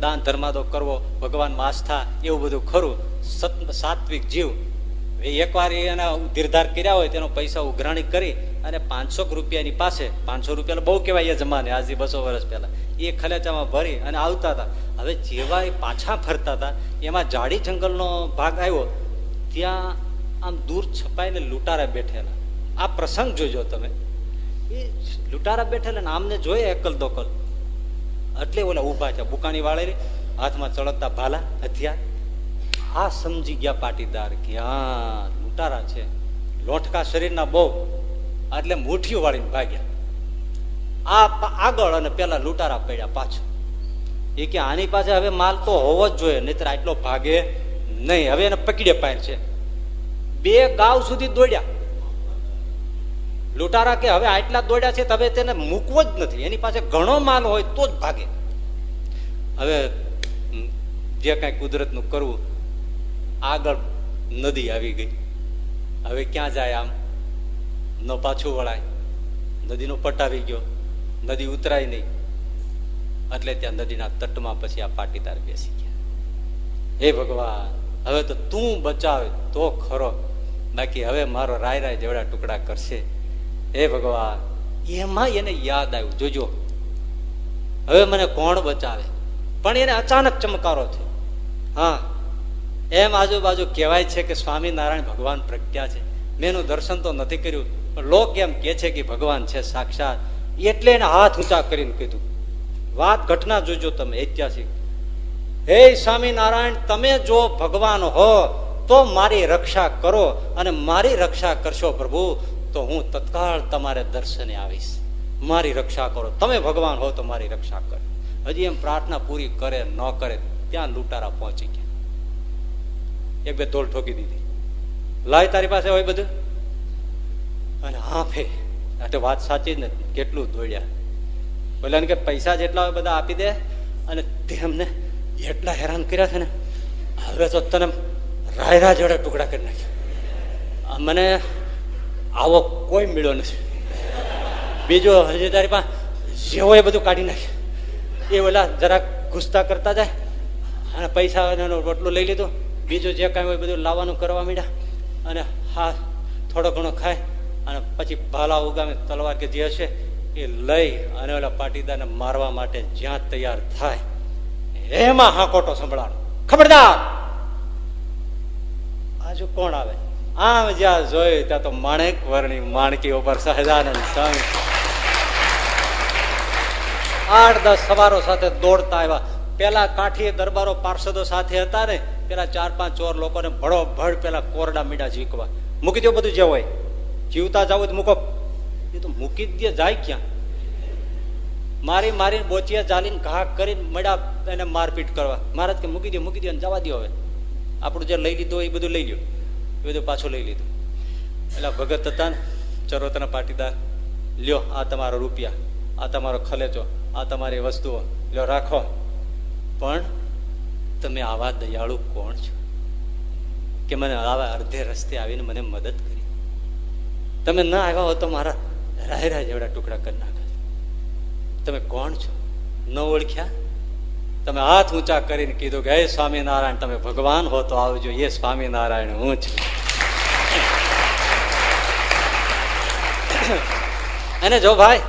દાન ધર્માદો કરવો, ભગવાનમાં આસ્થા, એવું બધું ખરું. સાત્વિક જીવ એકવાર એના ધીરધાર કર્યા હોય, તેનો પૈસા ઉઘરાણી કરી અને પાંચસો રૂપિયાની પાસે, પાંચસો રૂપિયા બહુ કહેવાય એ જમાને, આજથી બસો વર્ષ પહેલા, એ ખલેચામાં ભરી અને આવતા હતા. હવે જેવા એ પાછા ફરતા હતા, એમાં જાડી જંગલનો ભાગ આવ્યો, ત્યાં આમ દૂર છપાઈને લૂંટારા બેઠેલા. આ પ્રસંગ જોજો તમે. એ લૂંટારા બેઠેલા ને આમને જોઈએ એકલ દોકલ એટલે ઓલા ઊભા છે બુકાની વાળેલી હાથમાં ચળકતા ભાલા, હથિયાર આ સમજી ગયા પાટીદાર કે હા લૂંટારા છે. લોટકા શરીરના બહુ. એટલે મુઠીઓ વાળીને ભાગ્યા. આ આગળ અને પેલા લૂંટારા પડ્યા પાછળ. એ કે આની પાસે હવે માલ તો હોવો જ જોઈએ, નહીતર આટલો ભાગે નહીં. હવે એને પકડે પાર છે. બે ગાવ સુધી દોડ્યા. લૂંટારા કે હવે આટલા દોડ્યા છે હવે તેને મૂકવો જ નથી. એની પાસે ઘણો માલ હોય તો જ ભાગે. હવે જે કઈ કુદરતનું કરવું આગળ નદી આવી ગઈ. હવે ક્યાં જાય આમ? ન પાછું વળાય. નદીનો પટ આવી ગયો. નદી ઉતરાય નહીં. એટલે ત્યાં નદીના તટમાં પછી આ પાટીદાર બેસી ગયા. હે ભગવાન, હવે તો તું બચાવ તો ખરો. બાકી હવે મારો રાય રાય જેવડા ટુકડા કરશે. હે ભગવાન એમાં એને યાદ આવ્યું. જોજો. હવે મને કોણ બચાવે? પણ એને અચાનક ચમકારો થયો. હા એમ આજુબાજુ કહેવાય છે કે સ્વામિનારાયણ ભગવાન પ્રજ્ઞા છે. મેં દર્શન તો નથી કર્યું, પણ લોક એમ કે છે કે ભગવાન છે સાક્ષાત. એટલે એને હાથ ઊંચા કરીને કીધું. વાત ઘટના જોજો તમે, ઐતિહાસિક. હે સ્વામિનારાયણ, તમે જો ભગવાન હો, તો મારી રક્ષા કરો અને મારી રક્ષા કરશો પ્રભુ, તો હું તત્કાળ તમારે દર્શને આવીશ. મારી રક્ષા કરો. તમે ભગવાન હો તો મારી રક્ષા કરો. હજી એમ પ્રાર્થના પૂરી કરે, ન કરે, ત્યાં લૂંટારા પહોંચી ગયા. એક બે ધોળ ઠોકી દીધી. લાય તારી પાસે હોય બધું? અને હાફે આ વાત સાચી જ નથી. કેટલું દોડ્યા બોલ્યા કે પૈસા જેટલા હોય બધા આપી દે અને તેમને એટલા હેરાન કર્યા છે ને, હવે તો તને રાયરા જોડે ટુકડા કરી નાખ્યા. મને આવો કોઈ મળ્યો નથી. બીજો હજી તારી પાસે જેવો એ બધું કાઢી નાખ્યું. એ ઓલા જરાક ઘૂસતા કરતા જાય અને પૈસા રોટલું લઈ લીધું. બીજું જે કાંઈ હોય બધું લાવવાનું કરવા માંડ્યા અને હા થોડો ઘણો ખાય અને પછી ભાલા ઉગામે તલવાર કે જે હશે એ લઈ અને ઓલા પાટીદારને મારવા માટે જ્યાં તૈયાર થાય એમાં હાકોટો સંભળાડો ખબરદાર! આજુ કોણ આવે? આમ જ્યાં જોયું ત્યાં તો માણેક વર્ણી માણકી ઉપર સહજાનંદ સ્વામી. આઠ દસ સવારો સાથે દોડતા આવ્યા. પેલા કાઠી દરબારો પાર્ષદો સાથે હતા ને પેલા ચાર, પાંચ ચોર લોકોને ભડો ભડ પેલા કોરડા મીડા ઝીકવા. મૂકી દો બધું જે હોય. જીવતા જાવ તો મૂકો. એ તો મૂકી દે જાય ક્યાં? મારી મારીને બોચિયા ચાલીને ઘા કરીને મળ્યા એને મારપીટ કરવા. મહારાજ કે મૂકી દો મૂકી દો જવા દો હવે. આપણું જે લઈ લીધું એ બધું લઈ લ્યો. એ બધું પાછું લઈ લીધું. એટલે ભગત હતા ને ચરોતના પાટીદાર લ્યો, આ તમારો રૂપિયા. આ તમારો ખલેચો. આ તમારી વસ્તુઓ. લ્યો, રાખો. પણ તમે આવા દયાળુ કોણ છો? કે મને આવા અડધે રસ્તે આવીને મને મદદ કરી. તમે ના આવ્યા હો તો મારા રાય રાય જેવડા ટુકડા કરી નાખે તમે કોણ છો? ન ઓળખ્યા? તમે હાથ ઊંચા કરીને કીધું કે, હે સ્વામિનારાયણ, તમે ભગવાન હો તો આવજો. એ સ્વામિનારાયણ હું છું. અને જો ભાઈ,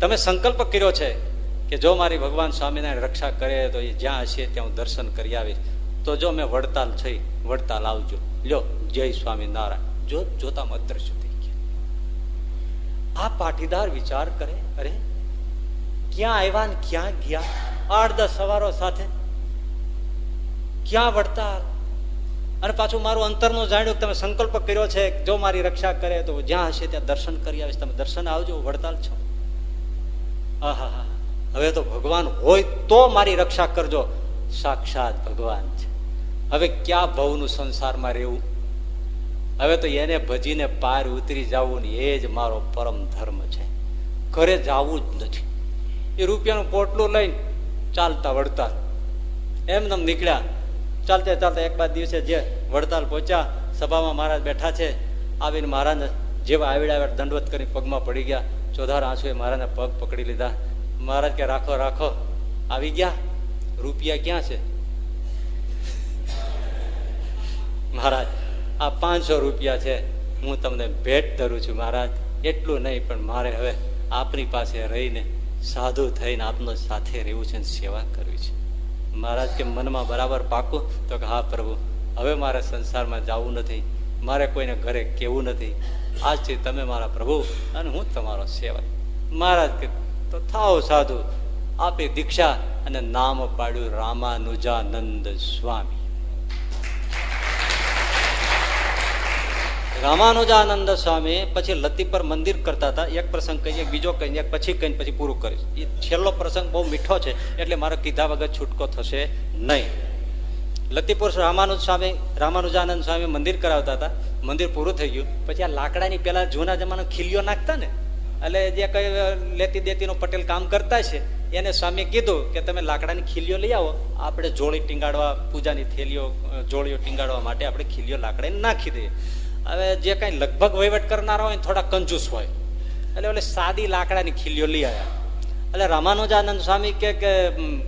તમે સંકલ્પ કર્યો છે કે જો મારી ભગવાન સ્વામિનારાયણ રક્ષા કરે તો એ જ્યાં હશે ત્યાં હું દર્શન કરી આવીશ. તો જો મેં વડતાલ થઈ, વડતાલ આવજો. લ્યો, જય સ્વામિનારાયણ. જો, જોતા અદ્રશ્ય થઈ ગયા. આ પાટીદાર વિચાર કરે, અરે, ક્યાં આવ્યા ને ક્યાં ગયા? આઠ દસ સવારો સાથે. ક્યાં વડતાલ? અને પાછું મારું અંતરનું જાણ્યું તમે સંકલ્પ કર્યો છે જો મારી રક્ષા કરે તો જ્યાં હશે ત્યાં દર્શન કરી આવીશ. તમે દર્શન આવજો વડતાલ છો. આહા હા હવે તો ભગવાન હોય તો મારી રક્ષા કરજો. સાક્ષાત ભગવાન છે. હવે ક્યાં ભવનું સંસારમાં રહેવું? હવે તો એને ભજીને પાર ઉતરી જવું ને એ જ મારો પરમ ધર્મ છે. ઘરે જવું જ નથી. એ રૂપિયાનું પોટલું લઈને ચાલતા વડતાલ. એમને નીકળ્યા. ચાલતા ચાલતા એક બાદ દિવસે જે વડતાલ પહોંચ્યા, સભામાં મહારાજ બેઠા છે. આવીને મહારાજ જેવા આવડે આવડ દંડવત કરી પગમાં પડી ગયા. ચોધાર આંસુએ મહારાજના પગ પકડી લીધા. મહારાજ કે રાખો રાખો. આવી ગયા? રૂપિયા ક્યાં છે? મહારાજ, આ પાંચસો રૂપિયા છે. હું તમને ભેટ ધરું છું, મહારાજ. એટલું નહીં, પણ મારે હવે આપની પાસે રહીને સાધુ થઈને આપનો સાથે રહેવું છે સેવા કરવી છે. મહારાજ કે મનમાં બરાબર પાકું? તો કે હા, પ્રભુ. હવે મારે સંસારમાં જવું નથી. મારે કોઈને ઘરે કેવું નથી. આજથી તમે મારા પ્રભુ અને હું તમારો સેવા મહારાજ કે તો થાવ સાધુ, આપી દીક્ષા અને નામ પાડ્યું રામાનુજાનંદ સ્વામી. રામાનુજાનંદ સ્વામી પછી લતીપર મંદિર કરતા હતા. એક પ્રસંગ કહીએ, બીજો કહીને પછી કહીને પછી પૂરું કરીશ. એ છેલ્લો પ્રસંગ બહુ મીઠો છે, એટલે મારે કીધા વગર છૂટકો થશે નહીં. લતીપુર રામાનુજ સ્વામી, રામાનુજાનંદ સ્વામી મંદિર કરાવતા હતા. મંદિર પૂરું થઈ ગયું. પછી આ લાકડાની પેલા જૂના જમાનો ખીલીઓ નાખતા ને એટલે જે કઈ લેતી દેતીનો પટેલ કામ કરતા છે, એને સ્વામી કીધું કે તમે લાકડાની ખીલીઓ લઈ આવો. આપણે જોડી ટીંગાડવા, પૂજાની થેલીઓ જોડીઓ ટીંગાડવા માટે આપણે ખીલીઓ લાકડાની નાખી દઈએ. હવે જે કઈ લગભગ વહીવટ કરનારા હોય થોડા કંજૂસ હોય. એટલે ઓલે સાદી લાકડાની ખીલીઓ લઈ આવ્યા એટલે રામાનુજાનંદ સ્વામી કે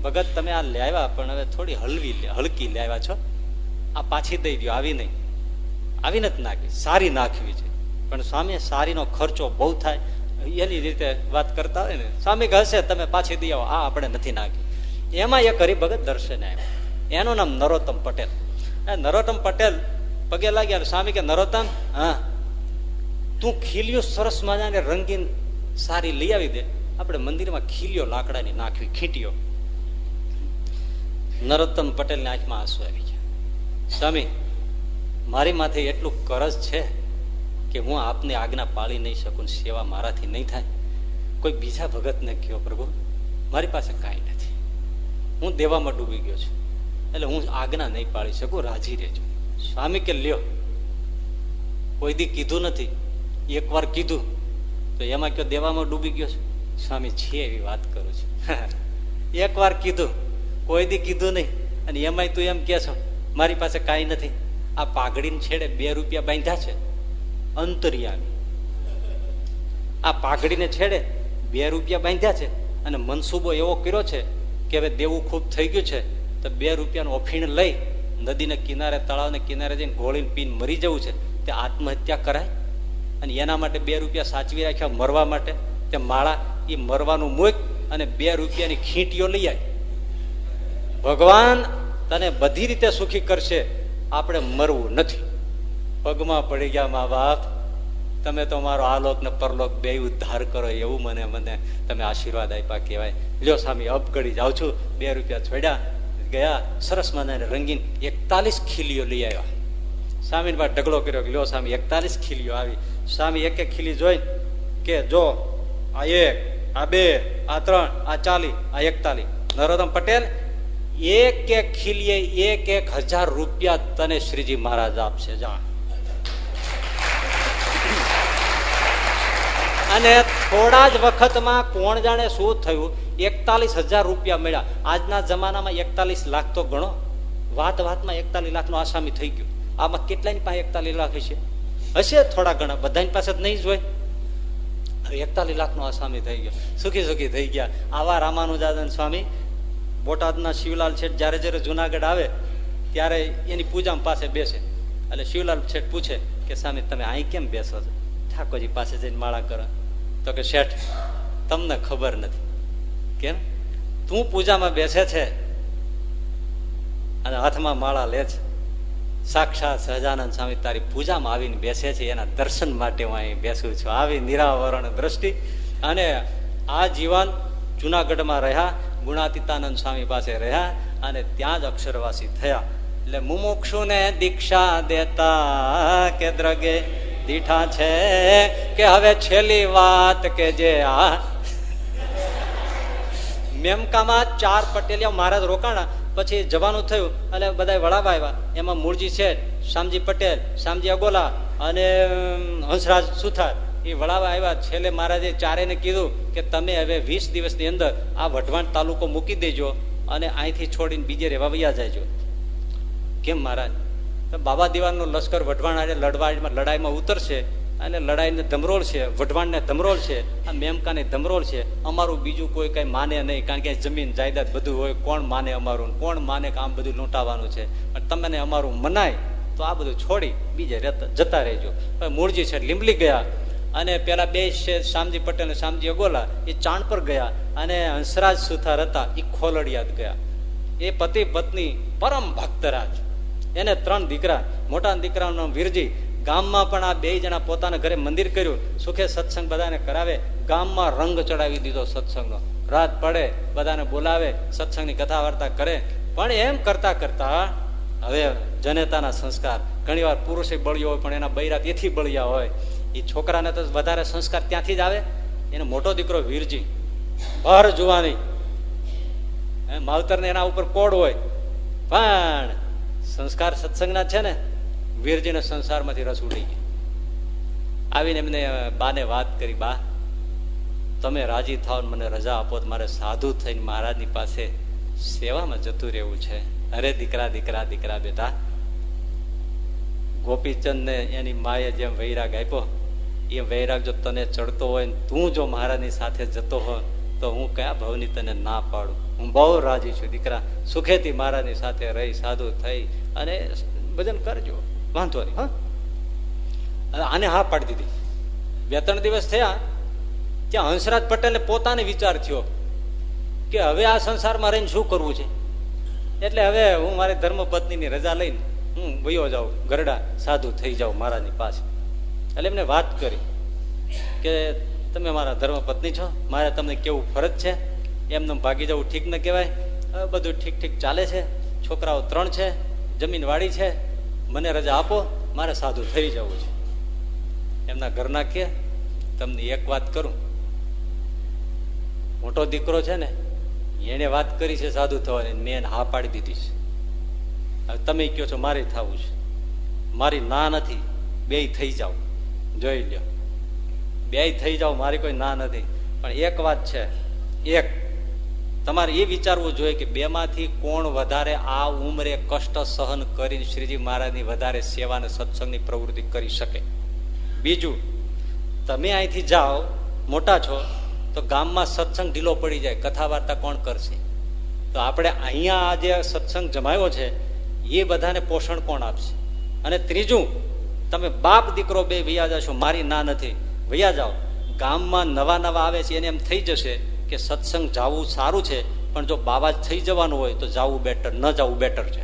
ભગત તમે આ લાવ્યા પણ હવે થોડી હળવી હલકી લાવ્યા છો. આ પાછી દઈ દો આવી નહીં. આવી નથી નાખી, સારી નાખવી છે. પણ સ્વામી સારીનો ખર્ચો બહુ થાય. એની રીતે વાત કરતા હોય ને, સ્વામી હશે તમે પાછી દઈ આવો, આ આપણે નથી નાખી. એમાં એક હરિભગત દર્શને આવ્યો એનું નામ નરોત્તમ પટેલ. નરોત્તમ પટેલ પગે લાગ્યા સ્વામી કે, નરોત્તમ, હા, તું ખીલ્યું સરસ મજાને રંગીન સારી લઈ આવી દે. આપણે મંદિરમાં ખીલ્યો લાકડાની નાખવી, ખીટ્યો. નરોત્તમ પટેલની આંખમાં આંસુ આવી ગયા. સ્વામી, મારી માથે એટલું કરજ છે કે હું આપને આજ્ઞા પાળી નહીં શકું સેવા મારાથી નહીં થાય. કોઈ બીજા ભગતને કહો પ્રભુ, મારી પાસે કાંઈ નથી. હું દેવામાં ડૂબી ગયો છું. એટલે હું આજ્ઞા નહીં પાળી શકું, રાજી રહેજો. સ્વામી કે, લ્યો, કોઈ દી કીધું નથી. એકવાર કીધું, તો એમાં કયો દેવામાં ડૂબી ગયો છે? સ્વામી, છે એવી વાત કરું છું. એકવાર કીધું, કોઈ દી કીધું નહીં. અને એમાંય તું એમ કે છો, મારી પાસે કાંઈ નથી. આ પાઘડીને છેડે બે રૂપિયા બાંધ્યા છે. અંતરિયામી. આ પાઘડીને છેડે બે રૂપિયા બાંધ્યા છે અને મનસુબો એવો કર્યો છે કે હવે દેવું ખૂબ થઈ ગયું છે, તો બે રૂપિયાનું ઓફીણ લઈ નદીને કિનારે, તળાવને કિનારે જઈને ગોળીને પીને મરી જવું છે, તે આત્મહત્યા કરાય? અને એના માટે બે રૂપિયા સાચવી રાખ્યા મરવા માટે? તે માળા એ મરવાનું મૂક અને બે રૂપિયાની ખીંટીઓ લઈ આવી ભગવાન તને બધી રીતે સુખી કરશે, આપણે મરવું નથી. પગમાં પડી ગયા, મા બાપ, તમે તો મારો આલોક ને પરલોક બે ઉદ્ધાર કરો એવું મને મને તમે આશીર્વાદ આપ્યા કહેવાય. લ્યો સ્વામી અપગડી જાઉં છું. બે રૂપિયા છોડ્યા, ગયા, સરસ મજાને રંગીન એકતાલીસ ખીલીઓ લઈ આવ્યા. સ્વામી પાસે ઢગલો કર્યો લ્યો સ્વામી, એકતાલીસ ખીલીઓ આવી. સ્વામી એક એક ખીલી જોઈ કે, જો, આ એક, આ બે, આ ત્રણ, આ ચાલી, આ એકતાલી નરોત્તમ પટેલ, એક એક ખીલીએ એક એક હજાર રૂપિયા તને શ્રીજી મહારાજ આપશે, જા. અને થોડા જ વખતમાં કોણ જાણે શું થયું? એકતાલીસ હજાર રૂપિયા મળ્યા. આજના જમાનામાં એકતાલીસ લાખ તો ગણો. વાત વાતમાં એકતાલીસ લાખ નો આસામી થઈ ગયો. આમાં કેટલાની પાસે એકતાલીસ લાખ હશે? હશે થોડા ઘણા. બધાની પાસે જ નહીં જ હોય. એકતાલીસ લાખનો આસામી થઈ ગયો. સુખી સુખી થઈ ગયા. આવા રામાનુજાદન સ્વામી બોટાદના શિવલાલ શેઠ જ્યારે જ્યારે જુનાગઢ આવે, ત્યારે એની પૂજા પાસે બેસે. એટલે શિવલાલ શેઠ પૂછે કે સ્વામી તમે અહીં કેમ બેસો છો? ઠાકોરજી પાસે જઈને માળા કરો. તો કે શેઠ, તમને ખબર નથી. કેમ? તું પૂજામાં બેસે છે અને હાથમાં માળા લે છે. સાક્ષાત સહજાનંદ સ્વામી તારી પૂજામાં આવીને બેસે છે, એના દર્શન માટે હું અહીં બેસું છું. આવી નિરાવરણ દ્રષ્ટિ અને આ જીવન જુનાગઢમાં રહ્યા, ગુણાતીતાનંદ સ્વામી પાસે રહ્યા અને ત્યાં જ અક્ષરવાસી થયા. એટલે મુમુક્ષુને દીક્ષા દેતા કે દ્રગે દીઠા છે કે હવે છેલ્લી વાત કે જે આ મેમકામાં ચાર પટેલિયા મહારાજ રોકાણા. પછી જવાનું થયું અને બધા વડાવા આવ્યા. એમાં મૂળજી શેઠ, શામજી પટેલ, શામજી અગોલા અને હંસરાજ સુથાર. એ વડાવા આવ્યા. છેલ્લે મહારાજે ચારેને કીધું કે તમે હવે વીસ દિવસની અંદર આ વઢવાણ તાલુકો મૂકી દેજો અને અહીંથી છોડીને બીજે રહેવા વૈયા જાયજો. કેમ મહારાજ? બાબા દિવાનનું લશ્કર વઢવાણ લડવાઈમાં લડાઈમાં ઉતરશે અને લડાઈને ધમરોળ છે, વઢવાણને ધમરોળ છે, આ મેમકાની ધમરોળ છે. અમારું બીજું કોઈ કઈ માને નહીં, કારણ કે જમીન, જાયદાદ બધું હોય, કોણ માને અમારું, કોણ માને કે આમ બધું લૂંટાવાનું છે? પણ તમને અમારું મનાય, તો આ બધું છોડી બીજે જતા રહેજો. મૂળજી છે, લીંબલી ગયા અને પેલા બે છે, શામજી પટેલ અને શામજી અગોલા, એ ચાણ પર ગયા અને હંસરાજ સુથાર હતા એ ખોલડિયાદ ગયા. એ પતિ પત્ની પરમ ભક્તરાજ. એને ત્રણ દીકરા, મોટા દીકરાનું નામ વીરજી. ગામમાં પણ આ બે જણા પોતાના ઘરે મંદિર કર્યું. સુખે સત્સંગ બધાને કરાવે. ગામમાં રંગ ચડાવી દીધો સત્સંગનો. રાત પડે, બધાને બોલાવે, સત્સંગની કથા વાર્તા કરે. પણ એમ કરતા કરતા, હવે જનેતાના સંસ્કાર. ઘણી વાર પુરુષે બળ્યો હોય પણ એના બૈરા તેથી બળ્યા હોય. એ છોકરાને તો વધારે સંસ્કાર ત્યાંથી જ આવે. એનો મોટો દીકરો વીરજી. ભર જોવાની. માવતરને એના ઉપર કોડ હોય. પણ સંસ્કાર સત્સંગના છે ને, વીરજીને સંસારમાંથી રસ ઉડી ગયો. આવીને એમને બાને વાત કરી, બા, તમે રાજી થાવ મને રજા આપો મારે સાધુ થઈને મહારાજની પાસે સેવામાં જતું રહેવું છે. અરે દીકરા દીકરા દીકરા બેટા ગોપીચંદ ને એની માએ જેમ વૈરાગ આપ્યો, એ વૈરાગ જો તને ચડતો હોય તું જો મહારાજની સાથે જતો હોય તો હું કયા ભાવની તને ના પાડું? હું બહુ રાજી છું. દીકરા, સુખેથી મારાની સાથે રહી, સાધુ થઈ અને ભજન કરજો. વાંધો નહીં, હા? આને હા પાડી દીધી. બે ત્રણ દિવસ થયા, ત્યાં હંસરાજ પટેલને પોતાને વિચાર થયો કે હવે આ સંસારમાં રહીને શું કરવું છે? એટલે હવે હું મારી ધર્મપત્નીની રજા લઈને હું વયો જાઉં, ગરડા સાધુ થઈ જાઉં મારાની પાસે. એટલે એમને વાત કરી કે, તમે મારા ધર્મપત્ની છો? મારે તમને કેવું ફરજ છે? એમને ભાગી જવું ઠીક ન કહેવાય. બધું ઠીક ઠીક ચાલે છે. છોકરાઓ ત્રણ છે. જમીન વાળી છે. મને રજા આપો. મારે સાધુ થઈ જવું છે. એમના ઘરના કે, તમને એક વાત કરું. મોટો દીકરો છે ને એને વાત કરી છે સાધુ થવાની. મેં હા પાડી દીધી છે. હવે તમે કહો છો મારે થવું છે. મારી ના નથી. બે થઈ જાઓ. જોઈ લ્યો. બે થઈ જાઓ. મારી કોઈ ના નથી. પણ એક વાત છે. એક તમારે એ વિચારવું જોઈએ કે બેમાંથી કોણ વધારે આ ઉંમરે કષ્ટ સહન કરીને શ્રીજી મહારાજની વધારે સેવા અને સત્સંગની પ્રવૃત્તિ કરી શકે. બીજું, તમે અહીંથી જાઓ, મોટા છો, તો ગામમાં સત્સંગ ઢીલો પડી જાય કથા વાર્તા કોણ કરશે? તો આપણે અહીંયા આ જે સત્સંગ જમાયો છે, એ બધાને પોષણ કોણ આપશે? અને ત્રીજું, તમે બાપ દીકરો બે વૈયા જશો, મારી ના નથી, વૈયા જાઓ. ગામમાં નવા નવા આવે છે, એને એમ થઈ જશે કે સત્સંગ જવું સારું છે, પણ જો બાવા થઈ જવાનું હોય તો જવું બેટર ન જવું બેટર છે.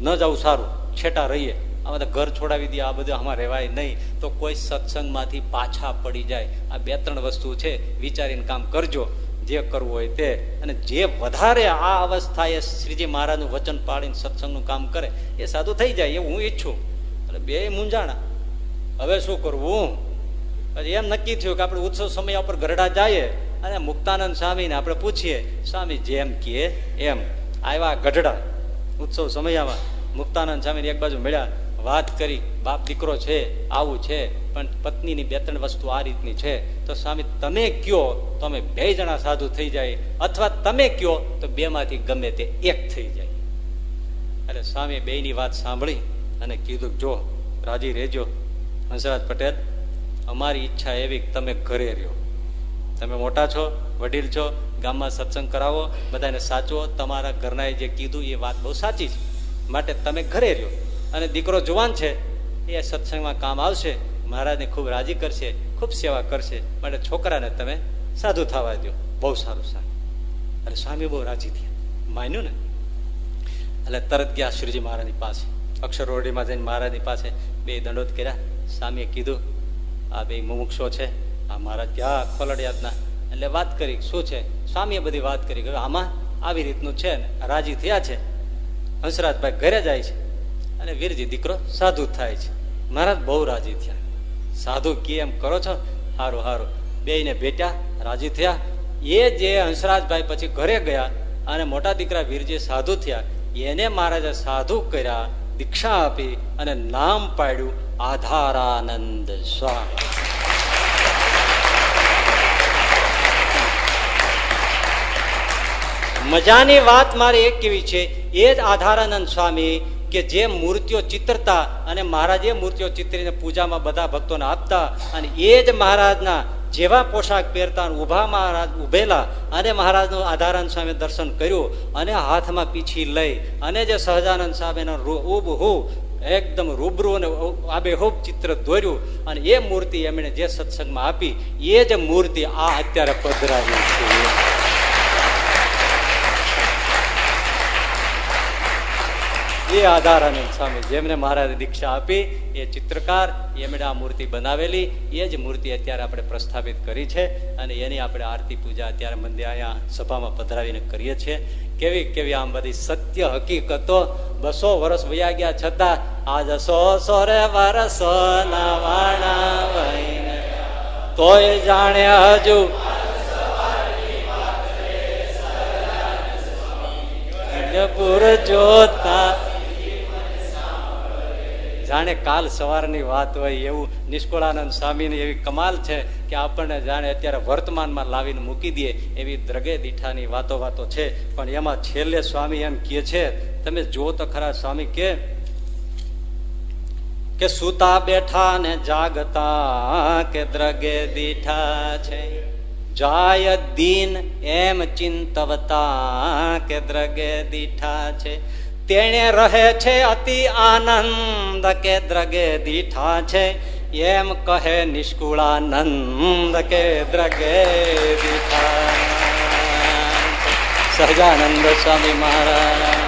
ન જવું સારું, છેટા રહીએ. આ બધા ઘર છોડાવી દે, આ બધું આમાં રહેવાય નહીં. તો કોઈ સત્સંગમાંથી પાછા પડી જાય. આ બે ત્રણ વસ્તુ છે, વિચારીને કામ કરજો. જે કરવું હોય તે. અને જે વધારે આ અવસ્થાએ શ્રીજી મહારાજનું વચન પાડીને સત્સંગનું કામ કરે, એ સાધુ થઈ જાય, એવું હું ઈચ્છું. એટલે બે મૂંઝાણા. હવે શું કરવું? એમ નક્કી થયું કે આપણે ઉત્સવ સમય ઉપર ગરડા જઈએ. અને મુક્તાનંદ સ્વામીને આપણે પૂછીએ, સ્વામી, જેમ કે એમ. આવ્યા ગઢડા ઉત્સવ સમયમાં મુક્તાનંદ સ્વામીને એક બાજુ મળ્યા, વાત કરી, બાપ દીકરો છે, આવું છે, પણ પત્નીની બે ત્રણ વસ્તુ આ રીતની છે. તો સ્વામી, તમે કયો? તો અમે બે જણા સાધુ થઈ જાય, અથવા તમે કયો, તો બે માંથી ગમે તે એક થઈ જાય. એટલે સ્વામી બે વાત સાંભળી અને કીધું, જો, રાજી રેજો હંસરાજ પટેલ, અમારી ઈચ્છા એવી તમે ઘરે રહ્યો. તમે મોટા છો, વડીલ છો, ગામમાં સત્સંગ કરાવો, બધાને સાચવો. તમારા ઘરના જે કીધું એ વાત બહુ સાચી છે. માટે તમે ઘરે રહ્યો. અને દીકરો જુવાન છે, એ સત્સંગમાં કામ આવશે, મહારાજને ખૂબ રાજી કરશે, ખૂબ સેવા કરશે. માટે છોકરાને તમે સાધુ થવા દો બહુ સારું સારું. અને સ્વામી બહુ રાજી થયા. માન્યું ને? એટલે તરત ગયા શ્રીજી મહારાજની પાસે. અક્ષરવડીમાં જઈને મહારાજની પાસે બે દંડોત કર્યા. સ્વામીએ કીધું, આ બે મુમુક્ષો છે આ મહારાજ ક્યાં ખોલડિયાતના એટલે વાત કરી, શું છે? સ્વામીએ બધી વાત કરી, કે આમાં આવી રીતનું છે ને, રાજી થયા છે. હંસરાજભાઈ ઘરે જાય છે. અને વીરજી દીકરો સાધુ થાય છે. મહારાજ બહુ રાજી થયા. સાધુ કે એમ કરો છો? સારું સારું બે ને ભેટ્યા, રાજી થયા. એ જે હંસરાજભાઈ પછી ઘરે ગયા અને મોટા દીકરા વીરજી સાધુ થયા, એને મહારાજે સાધુ કર્યા, દીક્ષા આપી અને નામ પાડ્યું આધારાનંદ સ્વામી. મજાની વાત મારે એક કેવી છે? એ જ આધારાનંદ સ્વામી કે જે મૂર્તિઓ ચિત્રતા અને મહારાજે મૂર્તિઓ ચિત્રીને પૂજામાં બધા ભક્તોને આપતા અને એ જ મહારાજના જેવા પોશાક પહેરતા ઊભા મહારાજ ઉભેલા અને મહારાજનું આધારાનંદ સ્વામી દર્શન કર્યું અને હાથમાં પીછી લઈ અને જે સહજાનંદ સ્વામીનો ઉબહુ એકદમ રૂબરૂ અને આબેહૂબ ચિત્ર દોર્યું અને એ મૂર્તિ એમણે જે સત્સંગમાં આપી, એ જ મૂર્તિ આ અત્યારે પધરાવી છે. એ આધારાનંદ સ્વામી જેમને મહારાજે દીક્ષા આપી, એ ચિત્રકાર એમણે આ મૂર્તિ બનાવેલી, એ જ મૂર્તિ અત્યારે આપણે પ્રસ્થાપિત કરી છે અને એની આપણે આરતી પૂજા અત્યારે મંદિર અહીંયા સભામાં પધરાવીને કરીએ છીએ. કેવી કેવી આમ બધી સત્ય હકીકતો બસો વર્ષ વયા ગયા છતાં આજ સો સોરે વરસો તોય જાણે હજુ પૂર જોતા જાણે કાલ સવારની વાત હોય એવું નિષ્કુળાનંદ સ્વામીની એવી કમાલ છે કે આપણને જાણે અત્યારે વર્તમાનમાં લાવીને મૂકી દે એવી દ્રગે દીઠાની વાતો વાતો છે. પણ એમાં છેલ્લે સ્વામી એમ કે છે, તમે જો તો ખરા સ્વામી કે કે સુતા બેઠા ને જાગતા કે દ્રગે દીઠા છે. જાય દિન એમ ચિંતવતા કે દ્રગે દીઠા છે. તેણે રહે છે અતિ આનંદ કે દ્રગે દીઠા છે. એમ કહે નિષ્કુળાનંદ કે દ્રગે દીઠા. સહજાનંદ સ્વામી મહારાજ.